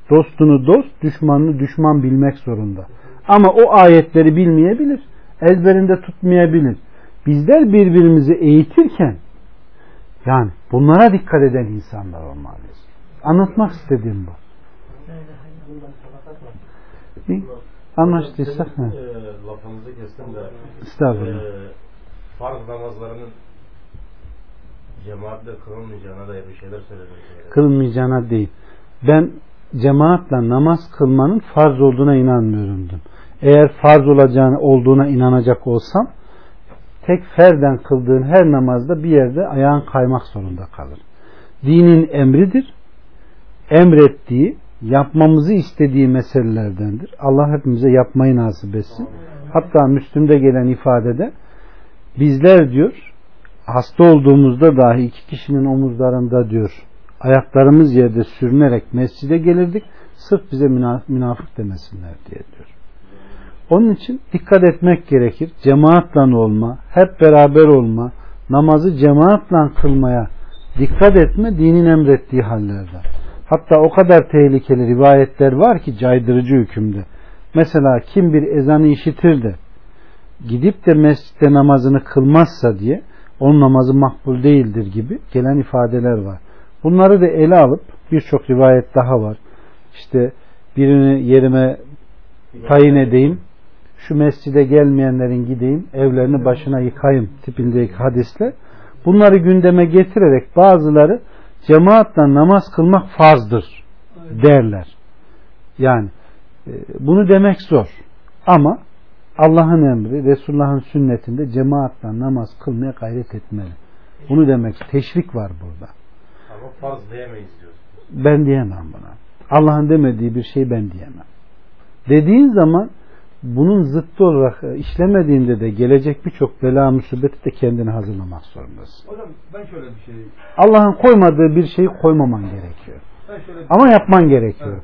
Dostunu dost, düşmanını düşman bilmek zorunda. Ama o ayetleri bilmeyebilir. Ezberinde tutmayabilir. Bizler birbirimizi eğitirken yani bunlara dikkat eden insanlar olmalıyız. Anlatmak istediğim bu. Anlaştıysak. E, lafınızı kestim de. Estağfurullah. E, farz namazlarının cemaatle kılınmayacağına dair bir şeyler söylediniz. Kılınmayacağına değil. Ben cemaatle namaz kılmanın farz olduğuna inanmıyordum. Eğer farz olacağını olduğuna inanacak olsam tek ferden kıldığın her namazda bir yerde ayağın kaymak zorunda kalır. Dinin emridir. Emrettiği, yapmamızı istediği meselelerdendir. Allah hepimize yapmayı nasip etsin. Hatta Müslüm'de gelen ifadede bizler diyor hasta olduğumuzda dahi iki kişinin omuzlarında diyor ayaklarımız yerde sürünerek mescide gelirdik sırf bize münafık demesinler diye diyor. Onun için dikkat etmek gerekir. Cemaatle olma, hep beraber olma, namazı cemaatle kılmaya dikkat etme dinin emrettiği hallerden. Hatta o kadar tehlikeli rivayetler var ki caydırıcı hükümde. Mesela kim bir ezanı işitir de gidip de mescitte namazını kılmazsa diye onun namazı makbul değildir gibi gelen ifadeler var. Bunları da ele alıp birçok rivayet daha var. İşte birini yerime tayin edeyim, şu mescide gelmeyenlerin gideyim, evlerini başına yıkayım tipindeki hadisler. Bunları gündeme getirerek bazıları cemaatle namaz kılmak farzdır derler. Yani e, bunu demek zor. Ama Allah'ın emri, Resulullah'ın sünnetinde cemaatle namaz kılmaya gayret etmeli. Bunu demek teşvik var burada. Ama farz diyemeyiz diyoruz. Ben diyemem buna. Allah'ın demediği bir şey ben diyemem. Dediğin zaman bunun zıttı olarak e, işlemediğinde de gelecek birçok bela musibeti de kendini hazırlamak zorundasın. Hocam ben şöyle bir şey Allah'ın koymadığı bir şeyi koymaman gerekiyor. ben şöyle bir Ama yapman gerekiyor. Evet.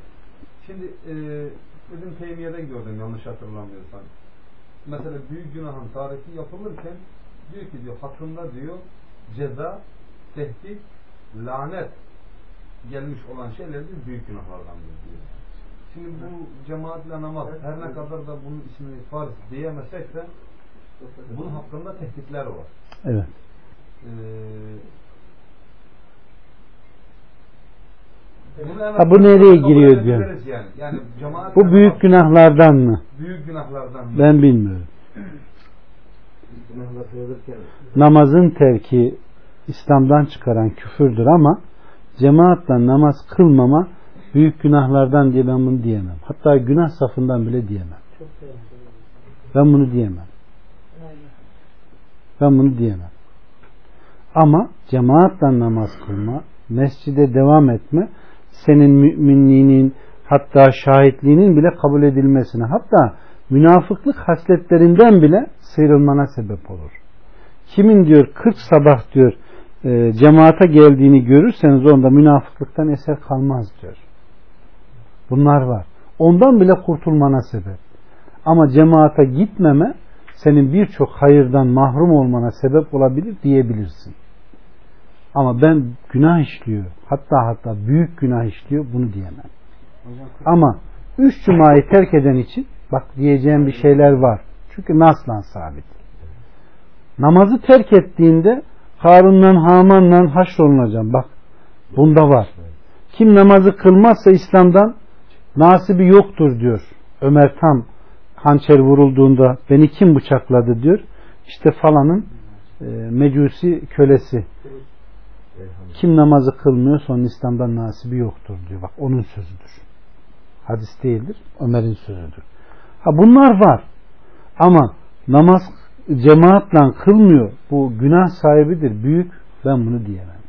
Şimdi e, bizim Teymiye'den gördüm yanlış hatırlamıyorsam. Mesela büyük günahın tarifi yapılırken diyor ki diyor hakkında diyor ceza, tehdit, lanet gelmiş olan şeyler büyük günahlardandır diyor. Şimdi bu cemaatle namaz her ne kadar da bunun ismini farz diyemesek de bunun hakkında tehditler var. Evet. Ee, Ha, bu nereye giriyor diyor. Yani. yani cemaat Bu büyük günahlardan mı? büyük günahlardan. Ben bilmiyorum. Namazın terki İslam'dan çıkaran küfürdür ama cemaatle namaz kılmama büyük günahlardan diye ben bunu diyemem. Hatta günah safından bile diyemem. Ben bunu diyemem. Ben bunu diyemem. Ama cemaatle namaz kılma, mescide devam etme, senin müminliğinin hatta şahitliğinin bile kabul edilmesine hatta münafıklık hasletlerinden bile sıyrılmana sebep olur. Kimin diyor 40 sabah diyor e, cemaate geldiğini görürseniz onda münafıklıktan eser kalmaz diyor. Bunlar var. Ondan bile kurtulmana sebep. Ama cemaate gitmeme senin birçok hayırdan mahrum olmana sebep olabilir diyebilirsin. Ama ben günah işliyor. Hatta hatta büyük günah işliyor bunu diyemem. Ama üç cumayı terk eden için bak diyeceğim bir şeyler var. Çünkü naslan sabit. Namazı terk ettiğinde Harun'la Haman'la haşrolunacağım. Bak bunda var. Kim namazı kılmazsa İslam'dan nasibi yoktur diyor. Ömer tam hançer vurulduğunda beni kim bıçakladı diyor. İşte falanın e, mecusi kölesi. Kim namazı kılmıyorsa onun İslam'dan nasibi yoktur diyor. Bak onun sözüdür. Hadis değildir. Ömer'in sözüdür. Ha bunlar var. Ama namaz cemaatle kılmıyor. Bu günah sahibidir. Büyük. Ben bunu diyemem.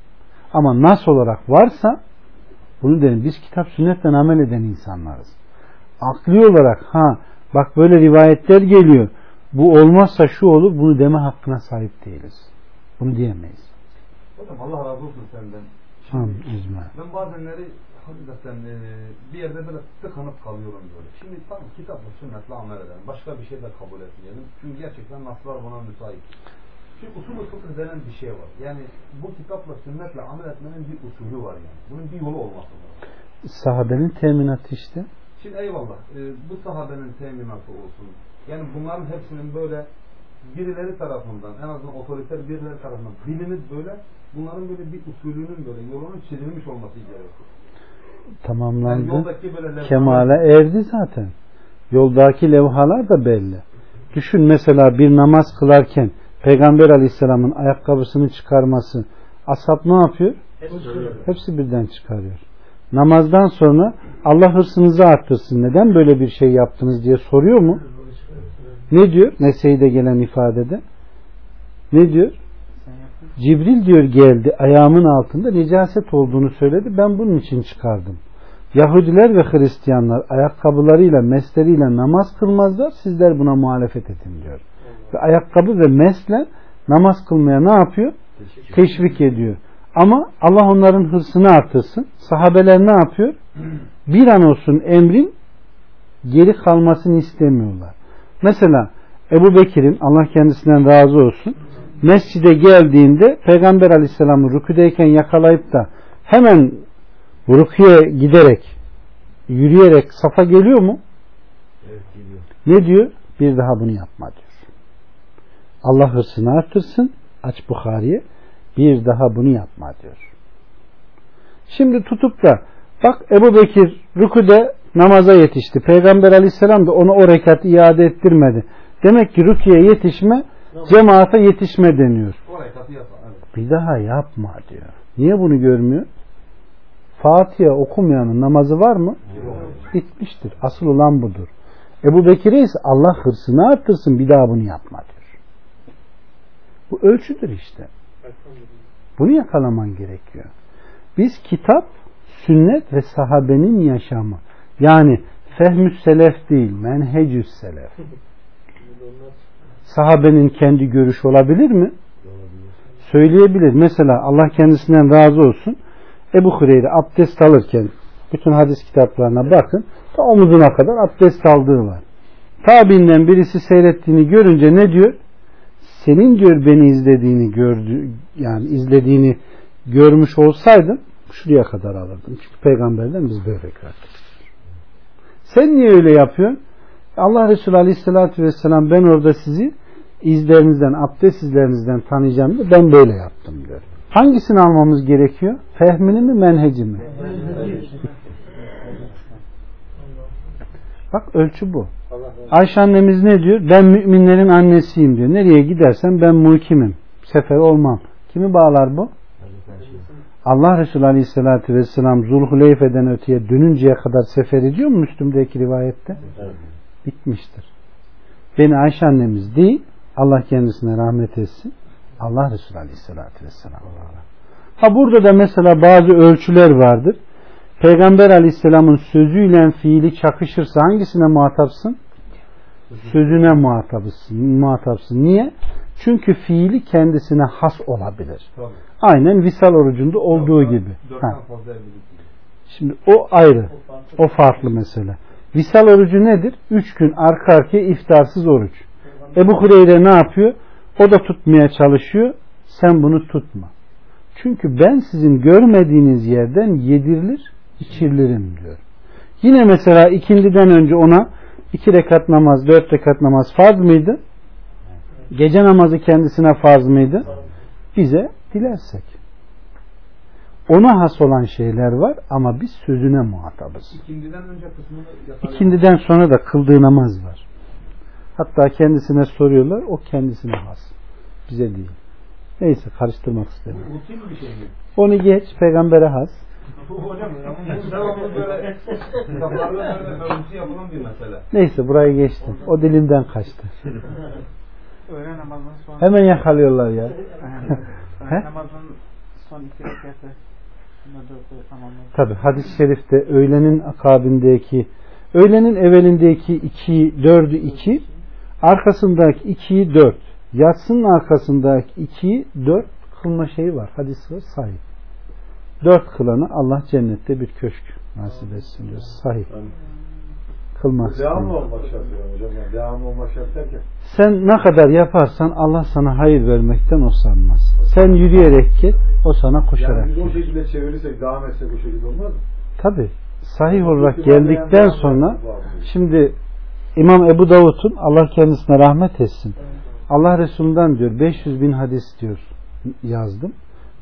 Ama nas olarak varsa bunu derim. Biz kitap sünnetle amel eden insanlarız. Akli olarak ha bak böyle rivayetler geliyor. Bu olmazsa şu olur. Bunu deme hakkına sahip değiliz. Bunu diyemeyiz. Hocam Allah razı olsun senden. Tamam, üzme. Ben bazenleri hakikaten e, bir yerde böyle tıkanıp kalıyorum böyle. Şimdi tamam kitapla sünnetle amel edelim. Başka bir şey de kabul etmeyelim. Çünkü gerçekten naslar buna müsait. Şimdi usulü fıkıh denen bir şey var. Yani bu kitapla sünnetle amel etmenin bir usulü var yani. Bunun bir yolu olması lazım. Sahabenin teminatı işte. Şimdi eyvallah e, bu sahabenin teminatı olsun. Yani bunların hepsinin böyle birileri tarafından en azından otoriter birileri tarafından bilinip böyle bunların böyle bir usulünün böyle yolunun çizilmiş olması gerekiyor. Tamamlandı. Yani levhalar- Kemale erdi zaten. Yoldaki levhalar da belli. Düşün mesela bir namaz kılarken Peygamber Aleyhisselam'ın ayakkabısını çıkarması ashab ne yapıyor? Hepsi birden çıkarıyor. Namazdan sonra Allah hırsınızı arttırsın. Neden böyle bir şey yaptınız diye soruyor mu? Ne diyor? Nese'de gelen ifadede. Ne diyor? Cibril diyor geldi ayağımın altında necaset olduğunu söyledi. Ben bunun için çıkardım. Yahudiler ve Hristiyanlar ayakkabılarıyla, mesleriyle namaz kılmazlar. Sizler buna muhalefet edin diyor. Ve ayakkabı ve mesle namaz kılmaya ne yapıyor? Teşvik ediyor. Ama Allah onların hırsını artırsın. Sahabeler ne yapıyor? Bir an olsun emrin geri kalmasını istemiyorlar. Mesela Ebu Bekir'in Allah kendisinden razı olsun mescide geldiğinde Peygamber Aleyhisselam'ı rüküdeyken yakalayıp da hemen rukiye giderek yürüyerek safa geliyor mu? Evet geliyor. Ne diyor? Bir daha bunu yapma diyor. Allah hırsını artırsın. Aç Bukhari'ye. Bir daha bunu yapma diyor. Şimdi tutup da bak Ebu Bekir rükude namaza yetişti. Peygamber aleyhisselam da onu o rekatı iade ettirmedi. Demek ki rüküye yetişme cemaate yetişme deniyor. Bir daha yapma diyor. Niye bunu görmüyor? Fatiha okumayanın namazı var mı? Bitmiştir. Asıl olan budur. Ebu Bekir'e ise Allah hırsını artırsın bir daha bunu yapma diyor. Bu ölçüdür işte. Bunu yakalaman gerekiyor. Biz kitap, sünnet ve sahabenin yaşamı yani fehmüs selef değil menhecüs selef. Sahabenin kendi görüşü olabilir mi? Söyleyebilir. Mesela Allah kendisinden razı olsun. Ebu Hureyre abdest alırken bütün hadis kitaplarına bakın ta omuzuna kadar abdest aldığı var. Tabiinden birisi seyrettiğini görünce ne diyor? Senin diyor beni izlediğini gördü yani izlediğini görmüş olsaydın şuraya kadar alırdım. Çünkü peygamberden biz böyle gördük. Sen niye öyle yapıyorsun? Allah Resulü Aleyhisselatü Vesselam ben orada sizi izlerinizden, abdest izlerinizden tanıyacağım diye ben böyle yaptım diyor. Hangisini almamız gerekiyor? Fehmini mi, menheci mi? Bak ölçü bu. Ayşe annemiz ne diyor? Ben müminlerin annesiyim diyor. Nereye gidersem ben muhkimim. Sefer olmam. Kimi bağlar bu? Allah Resulü Aleyhisselatü Vesselam Zulhuleyfe'den öteye dönünceye kadar sefer ediyor mu Müslüm'deki rivayette? Bitmiştir. Beni Ayşe annemiz değil, Allah kendisine rahmet etsin. Allah Resulü Aleyhisselatü Vesselam. Ha burada da mesela bazı ölçüler vardır. Peygamber Aleyhisselam'ın sözüyle fiili çakışırsa hangisine muhatapsın? Sözüne muhatapsın. muhatapsın. Niye? Çünkü fiili kendisine has olabilir. Tabii. Aynen visal orucunda olduğu gibi. Ha. Şimdi o ayrı. O farklı mesele. Visal orucu nedir? Üç gün arka arkaya iftarsız oruç. Ebu Hureyre ne yapıyor? O da tutmaya çalışıyor. Sen bunu tutma. Çünkü ben sizin görmediğiniz yerden yedirilir, içirilirim diyor. Yine mesela ikindiden önce ona iki rekat namaz, dört rekat namaz farz mıydı? Gece namazı kendisine farz mıydı? Bize dilersek. Ona has olan şeyler var ama biz sözüne muhatabız. İkindiden önce kısmını. İkindiden sonra da kıldığı namaz var. Hatta kendisine soruyorlar. O kendisine has. Bize değil. Neyse karıştırmak istemiyorum. Şey? Onu geç. Peygambere has. Hocam bu devamlı böyle kitaplarda böyle ölçü yapılan bir mesele. Neyse burayı geçtim. O dilimden kaçtı. Öğle namazının son Hemen yakalıyorlar ya. Öğle namazının son iki rekatı. Tabi hadis-i şerifte öğlenin akabindeki öğlenin evvelindeki 2 4'ü 2 arkasındaki 2'yi 4 yatsının arkasındaki 2'yi 4 kılma şeyi var. Hadis var sahih. 4 kılanı Allah cennette bir köşk nasip etsin diyor. Sahih. Kılmak Devamlı olmak şart hocam. Devamlı olmak şart derken Sen ne kadar yaparsan Allah sana hayır vermekten hoşlanmaz. Sen yürüyerek git, o sana koşarak yani biz o şekilde çevirirsek devam etsek o şekilde olmaz mı? Tabi sahih olarak geldikten sonra şimdi İmam Ebu Davud'un Allah kendisine rahmet etsin. Allah Resulü'nden diyor 500 bin hadis diyor yazdım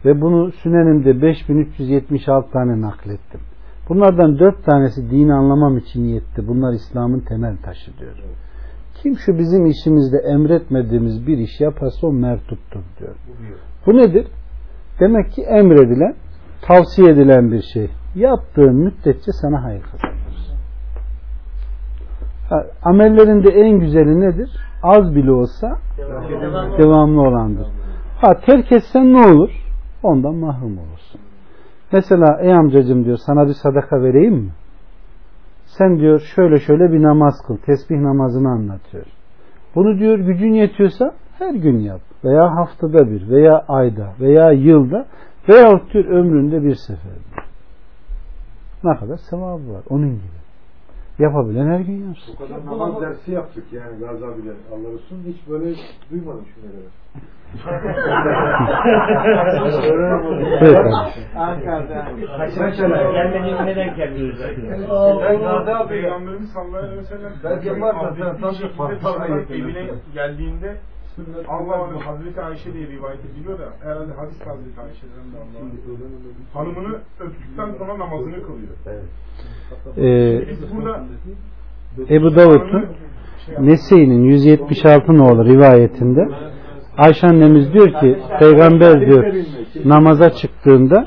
ve bunu Sünenim'de 5376 tane naklettim. Bunlardan dört tanesi dini anlamam için yetti. Bunlar İslam'ın temel taşı diyor. Kim şu bizim işimizde emretmediğimiz bir iş yaparsa o mertuptur diyor. Bu nedir? Demek ki emredilen, tavsiye edilen bir şey. Yaptığın müddetçe sana hayır kazandırır. Ha, amellerinde en güzeli nedir? Az bile olsa devamlı olandır. Ha terk etsen ne olur? Ondan mahrum olursun. Mesela ey amcacım diyor sana bir sadaka vereyim mi? Sen diyor şöyle şöyle bir namaz kıl. Tesbih namazını anlatıyor. Bunu diyor gücün yetiyorsa her gün yap. Veya haftada bir veya ayda veya yılda veya diyor ömründe bir sefer. Ne kadar sevabı var onun gibi. Yapabilen her gün yapsın. Bu kadar namaz dersi yaptık yani Gazi abiyle Allah olsun. Hiç böyle duymadım şimdiye Evet. Ankara'da. Mesela. Kendini neden kendini Ben abi Peygamberimiz sallallahu aleyhi ve sellem Belki var da sen tam dışarıdan ayet evine geldiğinde Allah'ın Hazreti Ayşe diye rivayet ediliyor da herhalde hadis Hazreti Ayşe'den de Allah'ın hanımını öptükten sonra namazını kılıyor. Ee, Biz burada Ebu Davud'un Nese'nin 176 nolu rivayetinde Ayşe annemiz diyor ki peygamber diyor namaza çıktığında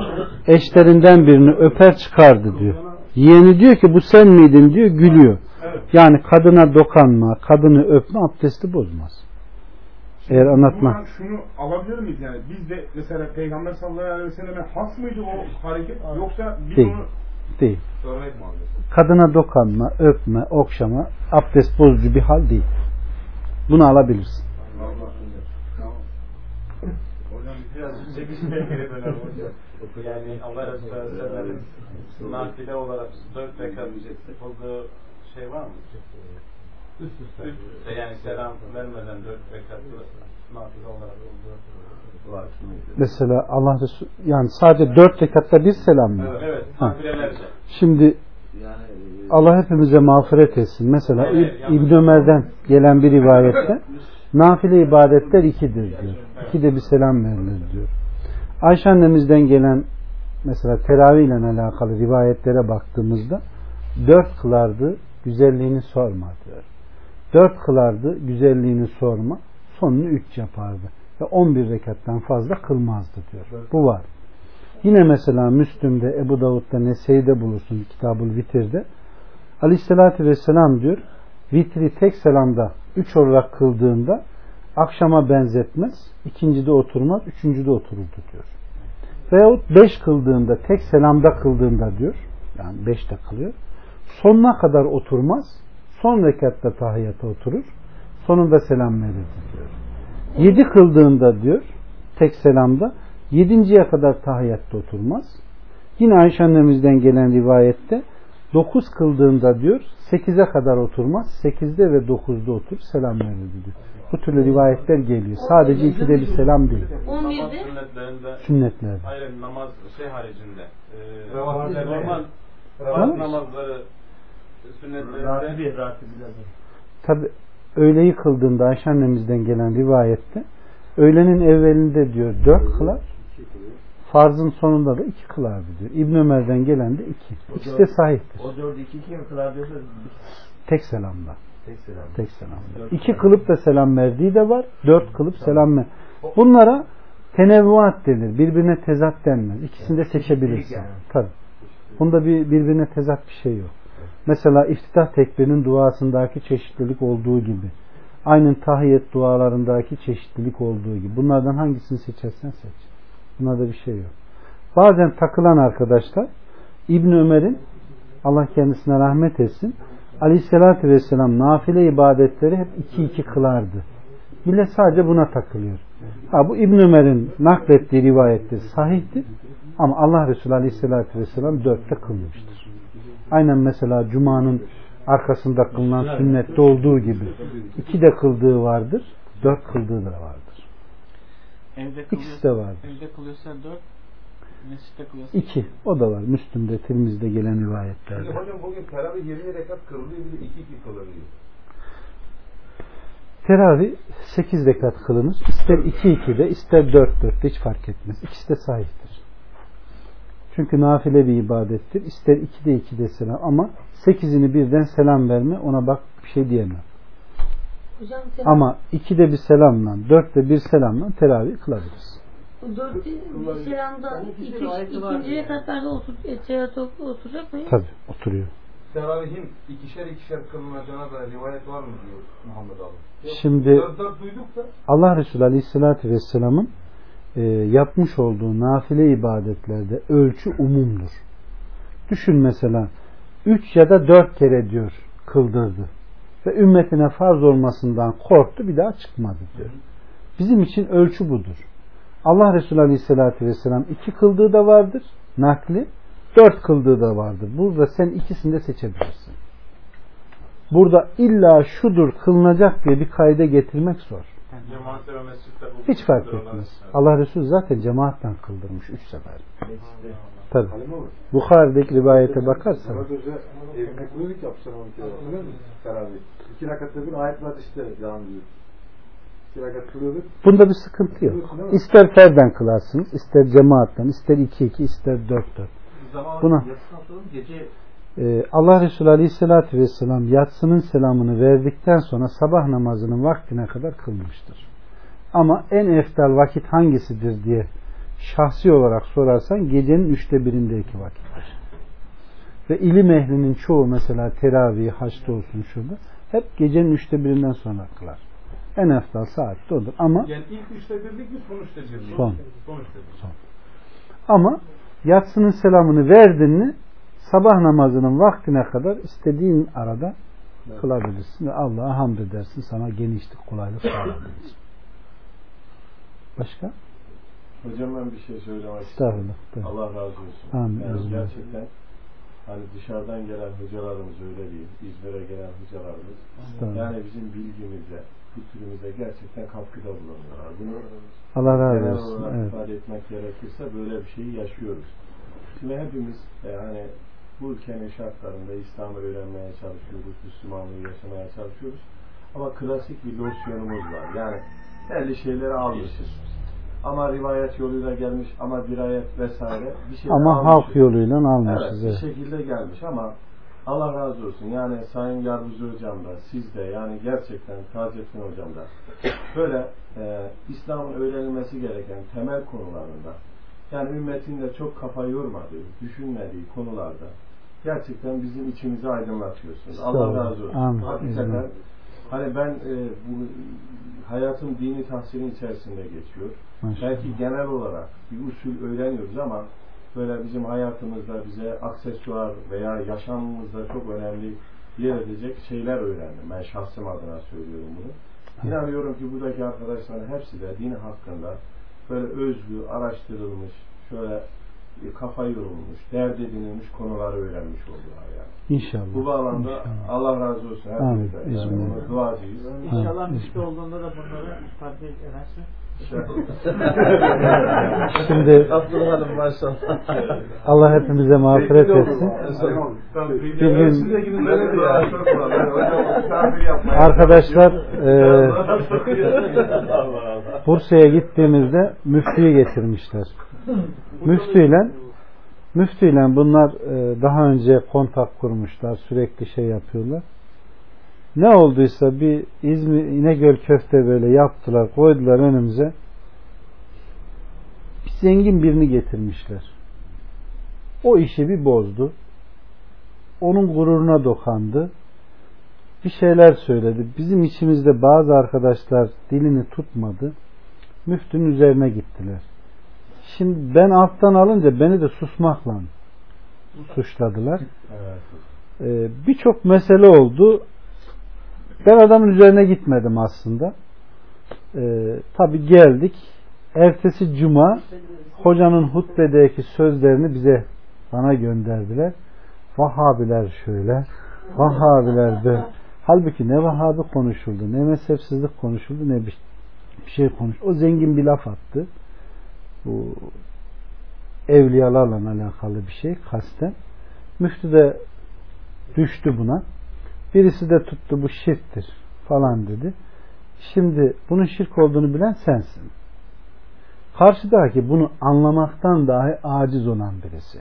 eşlerinden birini öper çıkardı diyor. Yeğeni diyor ki bu sen miydin diyor gülüyor. Yani kadına dokanma, kadını öpme abdesti bozmaz. Eğer anlatma. Şunu alabilir miyiz yani? Biz de mesela Peygamber sallallahu aleyhi ve selleme has mıydı o hareket yoksa biz Değil. onu Değil. Kadına dokanma, öpme, okşama abdest bozucu bir hal değil. Bunu alabilirsin. Hocam biraz çekişmeye gerek önemli hocam. Yani Allah Resulü Aleyhisselam'ın nafile olarak dört rekat kıldığı şey var mı? Üst üste. Üst üste yani selam vermeden dört rekatlı nafile olarak kıldığı var. Mesela Allah Resulü yani sadece dört rekatta bir selam mı? Evet, evet nafilelerce. Şimdi Allah hepimize mağfiret etsin. Mesela Evet, İb- İbn Ömer'den gelen bir rivayette nafile ibadetler ikidir diyor. İki de bir selam verilir diyor. Ayşe annemizden gelen mesela teravih ile alakalı rivayetlere baktığımızda dört kılardı güzelliğini sorma diyor. Dört kılardı güzelliğini sorma sonunu üç yapardı. Ve on bir rekattan fazla kılmazdı diyor. Bu var. Yine mesela Müslüm'de, Ebu Davud'da, Nese'de bulursun Kitabul Vitir'de. Aleyhissalatü Vesselam diyor, vitri tek selamda üç olarak kıldığında akşama benzetmez, ikincide oturmaz, üçüncüde otururdu diyor. Veyahut beş kıldığında, tek selamda kıldığında diyor, yani beşte kılıyor, sonuna kadar oturmaz, son rekatta tahiyyata oturur, sonunda selam verirdi diyor. Yedi kıldığında diyor, tek selamda, yedinciye kadar tahiyyatta oturmaz. Yine Ayşe annemizden gelen rivayette dokuz kıldığında diyor sekize kadar oturmaz. Sekizde ve dokuzda otur selam verirdi diyor. Bu türlü rivayetler geliyor. Sadece ikide bir selam değil. Namaz sünnetlerinde Sünnetlerde. hayır namaz şey haricinde e, normal namaz namazları sünnetlerinde. Tabi öğleyi kıldığında Ayşe annemizden gelen rivayette öğlenin evvelinde diyor dört kılar farzın sonunda da iki kılardı diyor. İbn Ömer'den gelen de iki. İkisi de sahihtir. O dördü iki kim kılar diyorsa Tek selamda. tek selam. Tek selam. İki kılıp da selam verdiği de var. Dört kılıp selam ver. Bunlara tenevvuat denir. Birbirine tezat denmez. İkisini de seçebilirsin. Yani. Tabi. Bunda bir, birbirine tezat bir şey yok. Mesela iftitah tekbirinin duasındaki çeşitlilik olduğu gibi. Aynen tahiyyet dualarındaki çeşitlilik olduğu gibi. Bunlardan hangisini seçersen seç. Bunlarda bir şey yok. Bazen takılan arkadaşlar İbn Ömer'in Allah kendisine rahmet etsin Aleyhisselatü Vesselam nafile ibadetleri hep iki iki kılardı. Millet sadece buna takılıyor. Ha, bu İbn Ömer'in naklettiği rivayettir, sahihtir. Ama Allah Resulü Aleyhisselatü Vesselam dörtte kılmıştır. Aynen mesela Cuma'nın arkasında kılınan sünnette olduğu gibi. iki de kıldığı vardır, dört kıldığı da vardır. Evde İkisi de vardır. Evde kılıyorsa 4, mescitte kılıyorsa İki. O da var. Müslüm'de, Tirmiz'de gelen rivayetlerde. Şimdi hocam bugün teravih 20 rekat kılınıyor bir de 2 2 kılınıyor. Teravih 8 rekat kılınır. İster 2-2'de ister 4-4'de hiç fark etmez. İkisi de sahihtir. Çünkü nafile bir ibadettir. İster 2'de 2'de selam ama 8'ini birden selam verme ona bak bir şey diyemem. Hocam sen Ama 2'de bir selamla 4'te bir selamla teravih kılabiliriz. bu dört bir selamda iki, ikinci rekatlarda otur, etiyat oturacak mıyız? Tabi oturuyor. Teravihin ikişer ikişer kılınacağına da rivayet var mı diyor Muhammed. Yok, Şimdi dört dört duyduk da Allah Resulü Aleyhisselatü Vesselam'ın e, yapmış olduğu nafile ibadetlerde ölçü umumdur. Düşün mesela 3 ya da 4 kere diyor kıldırdı. Ve ümmetine farz olmasından korktu bir daha çıkmadı diyor. Bizim için ölçü budur. Allah Resulü Aleyhisselatü Vesselam iki kıldığı da vardır nakli, dört kıldığı da vardır. Burada sen ikisini de seçebilirsin. burada illa şudur kılınacak diye bir kayda getirmek zor. Hiç fark etmez. Allah Resulü zaten cemaatten kıldırmış üç sefer. Tabi. Bukhari'deki rivayete bakarsan kılıyorduk yapmışlar onu? Teravih. İki rakatta bir ayet var işte kılıyorduk. bunda bir sıkıntı yok. İster ferden kılarsınız, ister cemaatten, ister iki iki, ister dört dört. Zaman Buna gece Allah Resulü Aleyhisselatü Vesselam yatsının selamını verdikten sonra sabah namazının vaktine kadar kılmıştır. Ama en eftal vakit hangisidir diye şahsi olarak sorarsan gecenin üçte birindeki vakittir. Ve ilim ehlinin çoğu mesela teravih, haçta olsun şurada hep gecenin üçte birinden sonra kılar. En eftal saat de odur. Ama Yani ilk üçte birlik mi son üçte birlik? Son. Son. Son. Ama yatsının selamını verdin mi sabah namazının vaktine kadar istediğin arada kılabilirsin ve Allah'a hamd edersin sana genişlik kolaylık için. Başka? Hocam ben bir şey söylemek istiyorum. Allah razı olsun. Amin. Yani gerçekten hani dışarıdan gelen hocalarımız öyle değil. İzmir'e gelen hocalarımız yani bizim bilgimize, kültürümüze gerçekten katkıda bulunuyorlar. Bunu Allah razı genel olsun. olarak Evet. ifade etmek gerekirse böyle bir şeyi yaşıyoruz. Şimdi hepimiz yani bu ülkenin şartlarında İslam'ı öğrenmeye çalışıyoruz, Müslümanlığı yaşamaya çalışıyoruz. Ama klasik bir losyonumuz var. Yani belli şeyleri almışız. Ama rivayet yoluyla gelmiş ama dirayet vesaire bir şey Ama almışız. halk yoluyla almışız. Evet, bir şekilde gelmiş ama Allah razı olsun. Yani Sayın Yardımcı Hocam da, siz de yani gerçekten Tazettin Hocam da böyle e, İslam'ın öğrenilmesi gereken temel konularında yani ümmetin de çok kafa yormadığı, düşünmediği konularda gerçekten bizim içimizi aydınlatıyorsunuz. Allah razı olsun. Amin. Hakikaten hani ben e, bu hayatım dini tahsilin içerisinde geçiyor. Maşallah. Belki genel olarak bir usul öğreniyoruz ama böyle bizim hayatımızda bize aksesuar veya yaşamımızda çok önemli yer edecek şeyler öğrendim. Ben şahsım adına söylüyorum bunu. İnanıyorum ki buradaki arkadaşların hepsi de din hakkında böyle özlü, araştırılmış, şöyle kafa yorulmuş, dert edinilmiş konuları öğrenmiş oldular yani. İnşallah. Bu bağlamda İnşallah. Allah razı olsun. Amin. hepinize. Yani İzmir'e. ona duacıyız. İnşallah Ha, müşteri olduğunda da bunları fark edersin. Şimdi Abdülhalim maşallah. Allah hepimize mağfiret etsin. Bir gün arkadaşlar e, Bursa'ya gittiğimizde müftüyü getirmişler. Müftüyle müftüyle bunlar e, daha önce kontak kurmuşlar. Sürekli şey yapıyorlar. Ne olduysa bir İzmir İnegöl köfte böyle yaptılar, koydular önümüze. Bir zengin birini getirmişler. O işi bir bozdu. Onun gururuna dokandı. Bir şeyler söyledi. Bizim içimizde bazı arkadaşlar dilini tutmadı. Müftünün üzerine gittiler. Şimdi ben alttan alınca beni de susmakla suçladılar. Ee, Birçok mesele oldu. Ben adamın üzerine gitmedim aslında. Ee, Tabi geldik. Ertesi cuma hocanın hutbedeki sözlerini bize bana gönderdiler. Vahabiler şöyle, Vahabiler böyle. Halbuki ne Vahabi konuşuldu, ne mezhepsizlik konuşuldu, ne bir şey konuş. O zengin bir laf attı. Bu evliyalarla alakalı bir şey kasten. Müftü de düştü buna. Birisi de tuttu bu şirktir falan dedi. Şimdi bunun şirk olduğunu bilen sensin. Karşıdaki bunu anlamaktan dahi aciz olan birisi.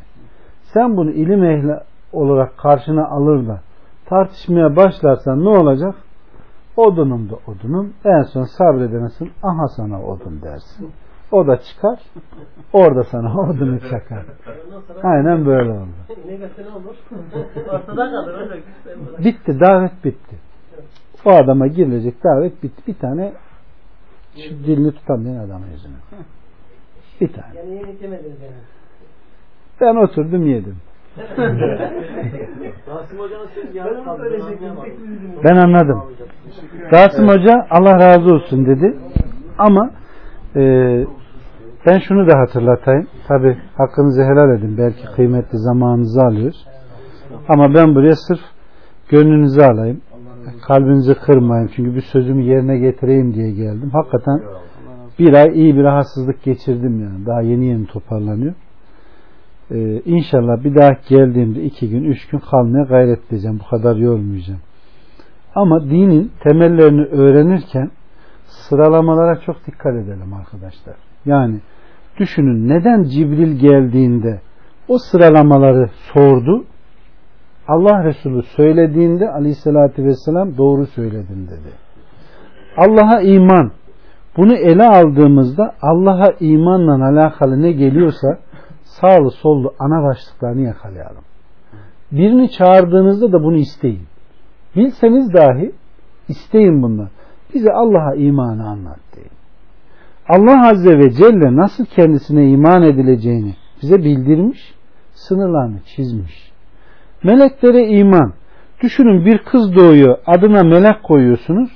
Sen bunu ilim ehli olarak karşına alır da tartışmaya başlarsan ne olacak? Odunum da odunum. En son sabredemesin. Aha sana odun dersin. O da çıkar. Orada sana odunu çakar. Aynen böyle oldu. Ne mesele olur? Ortada kalır öyle güzel. Bitti. Davet bitti. O adama girilecek davet bitti. Bir tane şu dilini tutamayan adamın yüzüne. Bir tane. Yani yemek yemediniz yani. Ben oturdum yedim. Ben anladım. Rasim Hoca Allah razı olsun dedi. Ama e, ben şunu da hatırlatayım. Tabi hakkınızı helal edin. Belki kıymetli zamanınızı alıyoruz. Ama ben buraya sırf gönlünüzü alayım. kalbinizi kırmayın. Çünkü bir sözümü yerine getireyim diye geldim. Hakikaten bir ay iyi bir rahatsızlık geçirdim yani. Daha yeni yeni toparlanıyor. Ee, inşallah bir daha geldiğimde iki gün, üç gün kalmaya gayret edeceğim. Bu kadar yormayacağım. Ama dinin temellerini öğrenirken sıralamalara çok dikkat edelim arkadaşlar. Yani düşünün neden Cibril geldiğinde o sıralamaları sordu. Allah Resulü söylediğinde aleyhissalatü vesselam doğru söyledin dedi. Allah'a iman. Bunu ele aldığımızda Allah'a imanla alakalı ne geliyorsa sağlı sollu ana başlıklarını yakalayalım. Birini çağırdığınızda da bunu isteyin. Bilseniz dahi isteyin bunu. Bize Allah'a imanı anlat deyin. Allah Azze ve Celle nasıl kendisine iman edileceğini bize bildirmiş, sınırlarını çizmiş. Meleklere iman. Düşünün bir kız doğuyor, adına melek koyuyorsunuz.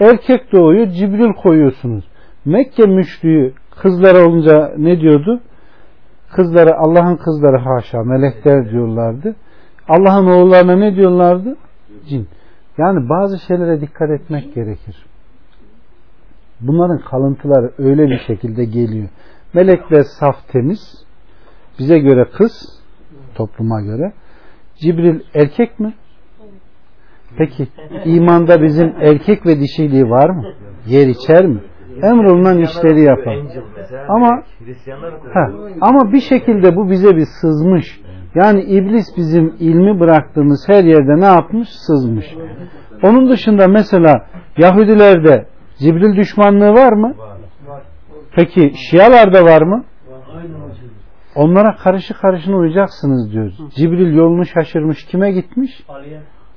Erkek doğuyor, Cibril koyuyorsunuz. Mekke müşriği kızlar olunca ne diyordu? Kızları Allah'ın kızları haşa melekler diyorlardı. Allah'ın oğullarına ne diyorlardı? Cin. Yani bazı şeylere dikkat etmek gerekir. Bunların kalıntıları öyle bir şekilde geliyor. Melekler saf temiz. Bize göre kız, topluma göre. Cibril erkek mi? Peki imanda bizim erkek ve dişiliği var mı? Yer içer mi? Emrolunan işleri yapar. Ama ha, ama bir şekilde bu bize bir sızmış. Yani iblis bizim ilmi bıraktığımız her yerde ne yapmış? Sızmış. Onun dışında mesela Yahudilerde Cibril düşmanlığı var mı? Peki Şialarda var mı? Onlara karşı karşına uyacaksınız diyoruz. Cibril yolunu şaşırmış. Kime gitmiş?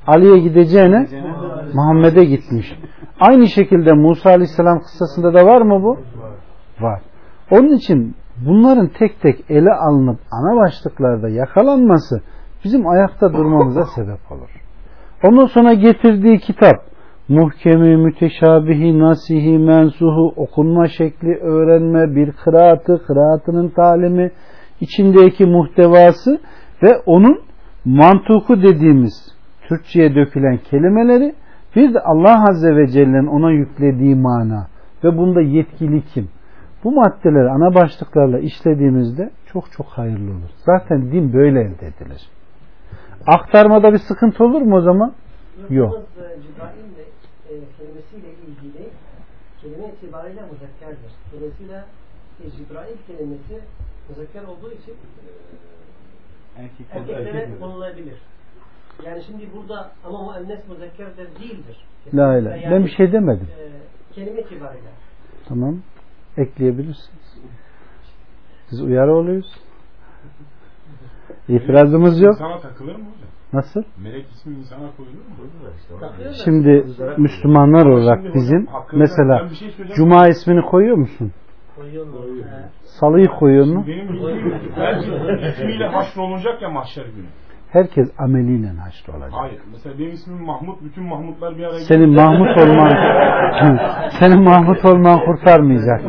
Ali'ye gideceğine Muhammed'e gitmiş. Aynı şekilde Musa Aleyhisselam kıssasında da var mı bu? Var. Onun için bunların tek tek ele alınıp ana başlıklarda yakalanması bizim ayakta durmamıza sebep olur. Ondan sonra getirdiği kitap muhkemi, müteşabihi, nasihi, mensuhu, okunma şekli, öğrenme, bir kıraatı, kıraatının talimi, içindeki muhtevası ve onun mantuku dediğimiz Türkçe'ye dökülen kelimeleri bir de Allah Azze ve Celle'nin ona yüklediği mana ve bunda yetkili kim? Bu maddeleri ana başlıklarla işlediğimizde çok çok hayırlı olur. Zaten din böyle elde edilir. Aktarmada bir sıkıntı olur mu o zaman? Yok. E, kelimesiyle ilgili kelime itibariyle muzakkerdir. Dolayısıyla e, Cibrail kelimesi muzakker olduğu için e, erkeklere konulabilir. Yani şimdi burada ama muennes muzakkerdir değildir. La ilahe. Yani, Ben bir şey demedim. E, kelime itibariyle. Tamam. Ekleyebilirsiniz. Biz uyarı oluyoruz. İtirazımız yok. İnsana takılır mı hocam? Nasıl? Melek ismi insana koyulur mu? Şimdi Müslümanlar olarak bizim mesela Cuma ismini koyuyor musun? Salıyı koyuyor mu? Benim ismiyle haşrolunacak ya mahşer günü. Herkes ameliyle haşr olacak. Hayır. Mesela benim ismim Mahmut. Bütün Mahmutlar bir araya Senin Mahmut olman senin Mahmut olman kurtarmayacak.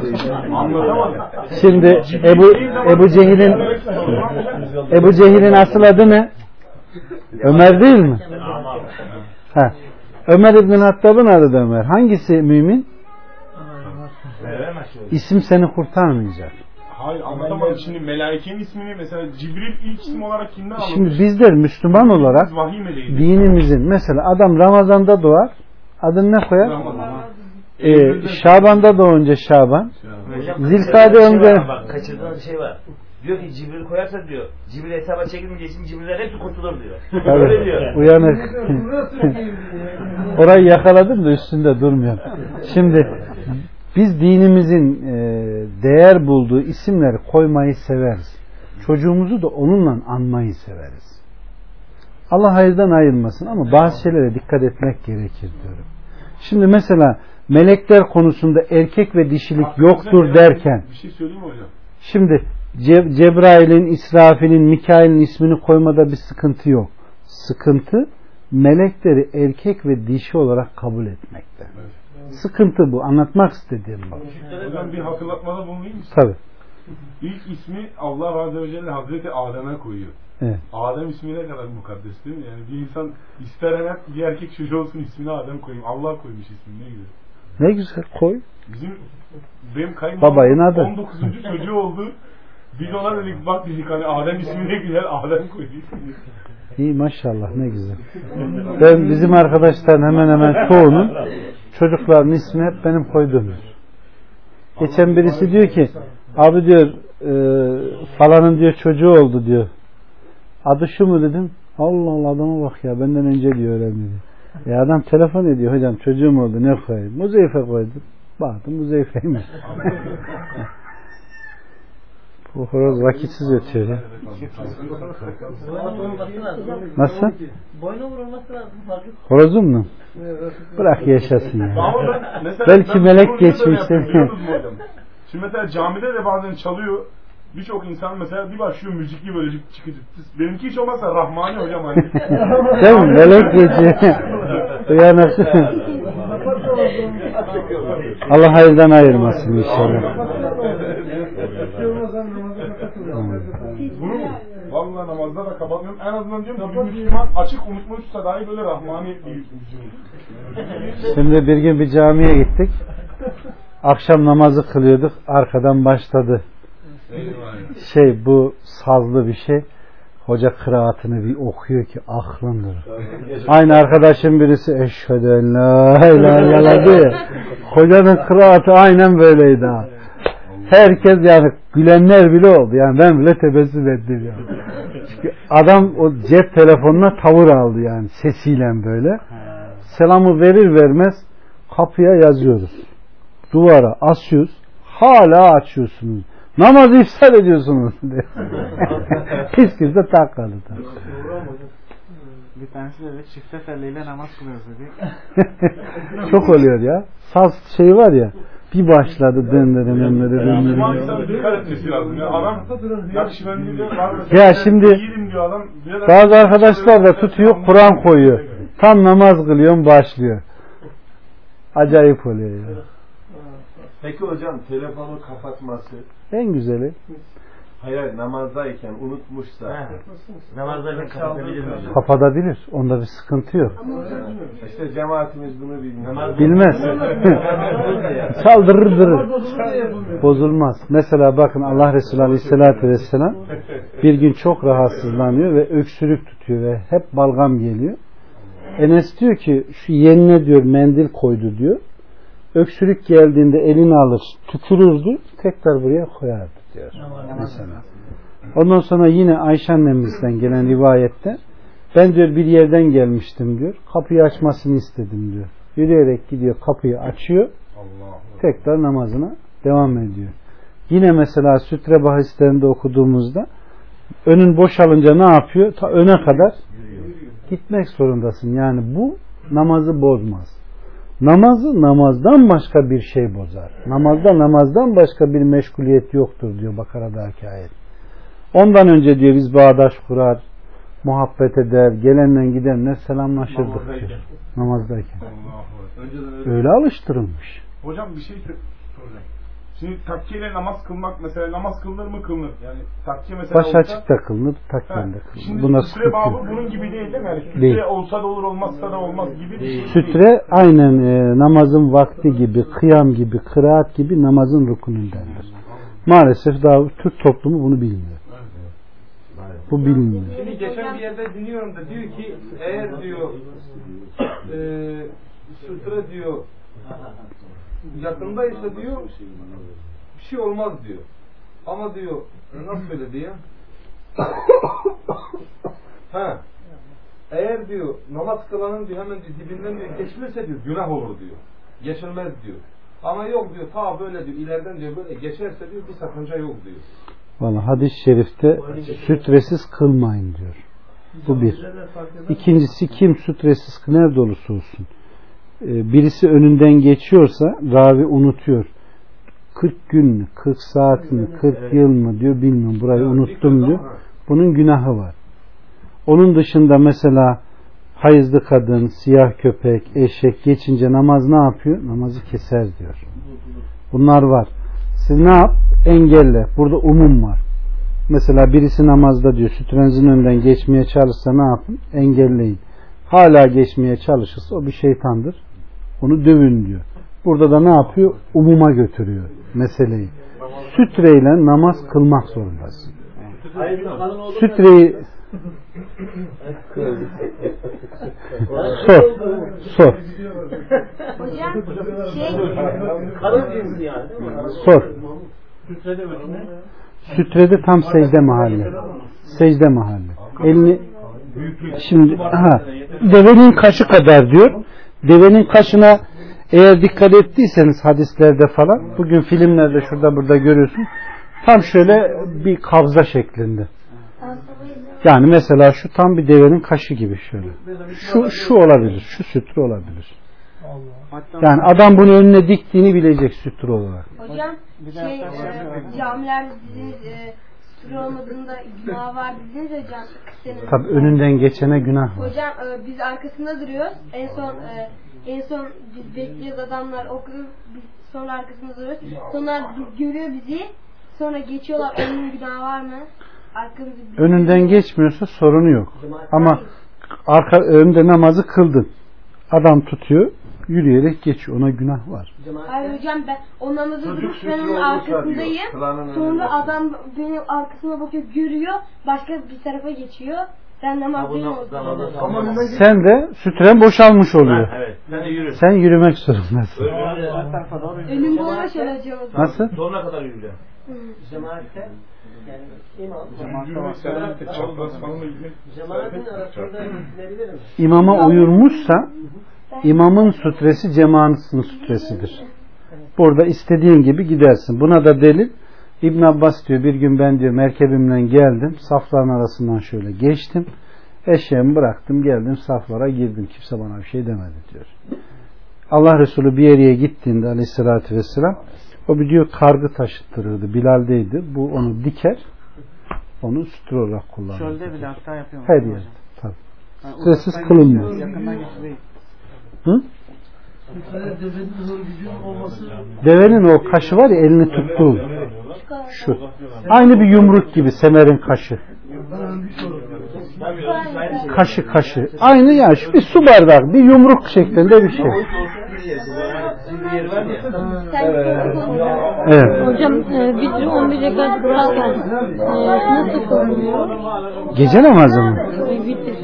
Anlatamadım. Şimdi Ebu Ebu Cehil'in Ebu Cehil'in asıl adı ne? Ömer değil mi? Ha. Ömer İbn Hattab'ın adı da Ömer. Hangisi mümin? İsim seni kurtarmayacak. Hayır anlatamadım. Şimdi melaikenin ismini mesela Cibril ilk isim olarak kimden alınmış? Şimdi bizler Müslüman olarak dinimizin mesela adam Ramazan'da doğar adını ne koyar? Ee, Şaban'da doğunca Şaban. Zilkade önce Bak kaçırdığın bir şey var. Diyor ki Cibril koyarsa diyor. Cibril hesaba çekilmeyeceği için Cibril'ler hepsi kurtulur diyor. Öyle diyor. Uyanık. Orayı yakaladım da üstünde durmuyor. Şimdi biz dinimizin e, değer bulduğu isimleri koymayı severiz. Çocuğumuzu da onunla anmayı severiz. Allah hayırdan ayırmasın ama bazı şeylere dikkat etmek gerekir diyorum. Şimdi mesela melekler konusunda erkek ve dişilik yoktur derken Bir şey söyleyeyim mi hocam? Şimdi Ce- Cebrail'in, İsrafil'in, Mikail'in ismini koymada bir sıkıntı yok. Sıkıntı melekleri erkek ve dişi olarak kabul etmekte. Sıkıntı bu. Anlatmak istediğim bu. Hocam bir hatırlatmada bulunayım mı? Tabi. İlk ismi Allah Azze ve Celle Hazreti Adem'e koyuyor. Evet. Adem ismi ne kadar mukaddes değil mi? Yani bir insan ister hemen bir erkek çocuğu olsun ismini Adem koyayım. Allah koymuş ismini ne güzel. Ne güzel koy. Bizim benim kayınbabam Babayın adı. 19. çocuğu oldu. Biz ona dedik bak dedik hani Adem ismi ne güzel Adem koydu ismini. İyi maşallah ne güzel. Ben bizim arkadaşların hemen hemen çoğunun çocukların ismi hep benim koyduğumdur. Geçen birisi diyor ki abi diyor e, falanın diyor çocuğu oldu diyor. Adı şu mu dedim. Allah Allah adama bak ya benden önce diyor öğrendi. Ya adam telefon ediyor hocam çocuğum oldu ne koyayım? Muzeyfe koydum. Baktım Muzeyfe'ymiş. Bu horoz vakitsiz ötüyor ya. Nasıl? Boynu vurulması lazım. Horozun mu? Bırak yaşasın ya. Belki melek geçmiştir. Şimdi mesela camide de bazen çalıyor. Birçok insan mesela bir başlıyor müzikli böyle çık çıkı çık. Benimki hiç olmazsa Rahmani hocam hani. Değil mi? Melek geçiyor. Uyanık. Allah hayırdan ayırmasın inşallah. Bunu mu? Namazda da kapatmıyorum. En azından diyorum ki bir Müslüman açık unutmuşsa dahi böyle Rahmani bir. Şimdi bir gün bir camiye gittik. Akşam namazı kılıyorduk. Arkadan başladı. Şey bu sazlı bir şey. Hoca kıraatını bir okuyor ki aklındır. Aynı arkadaşım birisi eşhedü en la ilahe. Hocanın kıraatı aynen böyleydi ha. Herkes yani gülenler bile oldu. Yani ben bile tebessüm ettim yani. Çünkü adam o cep telefonuna tavır aldı yani sesiyle böyle. Selamı verir vermez kapıya yazıyoruz. Duvara asıyoruz. Hala açıyorsunuz. Namazı ifsal ediyorsunuz. Hiç kimse takmadı. tabii. Bir tanesi de çifte telliyle namaz kılıyoruz dedik. Çok oluyor ya. Saz şey var ya. Bir başladı döndü döndü döndü Müslüman döndü. insanın dikkat etmesi lazım. Ya adam diyor. var Ya şimdi bazı arkadaşlar da tutuyor Kur'an koyuyor. Tam namaz kılıyor başlıyor. Acayip oluyor ya. Peki hocam telefonu kapatması En güzeli hayır hayır, namazdayken unutmuşsa. Namazdayken kapatabilir mi kapatabilir. Onda bir sıkıntı yok. işte cemaatimiz bunu bilmiyor. Bilmez. Çaldırır durur. Bozulmaz. Mesela bakın Allah Resulü Aleyhisselatü Vesselam bir gün çok rahatsızlanıyor ve öksürük tutuyor ve hep balgam geliyor. Enes diyor ki şu yenine diyor mendil koydu diyor. Öksürük geldiğinde elini alır tükürürdü tekrar buraya koyardı diyor. Mesela. Ondan sonra yine Ayşe annemizden gelen rivayette ben diyor bir yerden gelmiştim diyor. Kapıyı açmasını istedim diyor. Yürüyerek gidiyor kapıyı açıyor. Tekrar namazına devam ediyor. Yine mesela sütre bahislerinde okuduğumuzda önün boşalınca ne yapıyor? Ta öne kadar gitmek zorundasın. Yani bu namazı bozmaz. Namazı namazdan başka bir şey bozar. Namazda namazdan başka bir meşguliyet yoktur diyor Bakara'daki ayet. Ondan önce diyor biz bağdaş kurar, muhabbet eder, gelenle gidenle selamlaşırdık diyor. Namazdayken. Öyle alıştırılmış. Hocam bir şey soracağım. Şimdi takkiyle namaz kılmak mesela namaz kılınır mı kılınır? Yani takkiye mesela Baş olsa- açıkta kılınır, takken de kılınır. Şimdi Buna sütre babı yok. bunun gibi değil değil mi? Yani sütre Değil. olsa da olur olmazsa da olmaz gibi bir şey değil. Sütre aynen e, namazın vakti gibi, kıyam gibi, kıraat gibi namazın rukunundandır. Maalesef daha Türk toplumu bunu bilmiyor. Bu bilinmiyor. Şimdi geçen bir yerde dinliyorum da diyor ki eğer diyor e, sutra diyor yakındaysa diyor bir şey olmaz diyor. Ama diyor nasıl söyledi ya? ha eğer diyor namaz kılanın diyor hemen diyor, dibinden diyor geçmese diyor günah olur diyor. Geçilmez diyor. Ama yok diyor ta böyle diyor ileriden diyor böyle geçerse diyor bir sakınca yok diyor. Vallahi hadis-i şerifte sütresiz kılmayın diyor. Bu bir. İkincisi kim sütresiz kıl nerede olursa olsun. E, birisi önünden geçiyorsa ravi unutuyor. 40 gün mü, 40 saat mi, 40 yıl mı diyor bilmiyorum burayı unuttum diyor. Bunun günahı var. Onun dışında mesela hayızlı kadın, siyah köpek, eşek geçince namaz ne yapıyor? Namazı keser diyor. Bunlar var. Siz ne yap? Engelle. Burada umum var. Mesela birisi namazda diyor sütrenizin önünden geçmeye çalışsa ne yapın? Engelleyin. Hala geçmeye çalışırsa o bir şeytandır. Onu dövün diyor. Burada da ne yapıyor? Umuma götürüyor meseleyi. Sütreyle namaz kılmak zorundasın. Sütreyi sor. Sor. Hocam şey Kadın cinsi yani değil mi? Sor. Sütrede tam secde mahalli. Secde mahalli. Elini şimdi ha devenin kaşı kadar diyor. Devenin kaşına eğer dikkat ettiyseniz hadislerde falan bugün filmlerde şurada burada görüyorsun. Tam şöyle bir kavza şeklinde. Yani mesela şu tam bir devenin kaşı gibi şöyle. Şu şu olabilir. Şu sütre olabilir. Yani adam bunu önüne diktiğini bilecek sütre olarak. hocam şey e, camilerde dediniz e, süre olmadığında günah var dediniz hocam. Senin. Tabi önünden geçene günah var. Hocam e, biz arkasında duruyoruz. En son e, en son biz bekliyoruz adamlar okuyor. Biz sonra arkasında duruyoruz. Sonra biz görüyor bizi. Sonra geçiyorlar. Onun günahı var mı? Arkamızı Önünden geçmiyorsa sorunu yok. Ama arka önde namazı kıldın. Adam tutuyor, yürüyerek geçiyor. Ona günah var. Hayır hocam ben o namazı durup ben onun arkasındayım. Sonra adam benim arkasına bakıyor görüyor. Başka bir tarafa geçiyor. Ben o zaman. Sen de sütren boşalmış oluyor. Evet. Sen de yürü. Sen yürümek zorundasın. Ölüm o zaman. Nasıl? Sonuna kadar yürüyeceğim. Cemaatte yani imam çapraz falan ilgili. cemaatin arasında gidilebilir mi? İmama uyurmuşsa imamın sütresi cemaatin sütresidir. Burada istediğin gibi gidersin. Buna da delil İbn Abbas diyor bir gün ben diyor merkebimle geldim. Safların arasından şöyle geçtim. Eşeğimi bıraktım geldim saflara girdim. Kimse bana bir şey demedi diyor. Allah Resulü bir yere gittiğinde aleyhissalatü vesselam o bir diyor kargı taşıttırırdı. Bilal'deydi. Bu onu diker. Onu sütür olarak kullanır. Çölde bile hatta yapıyor. Her yerde. Tabii. Stressiz kılınmıyor. Yakından geçmeyi. Hı? Devenin o kaşı var ya elini tuttuğu. Şu. Aynı bir yumruk gibi semerin kaşı. Kaşı kaşı. Aynı ya şu bir su bardağı, bir yumruk şeklinde bir şey. Evet. Hocam e, vitri 11 rekat kılarken e, nasıl kılınıyor? Gece namazı mı? Vitri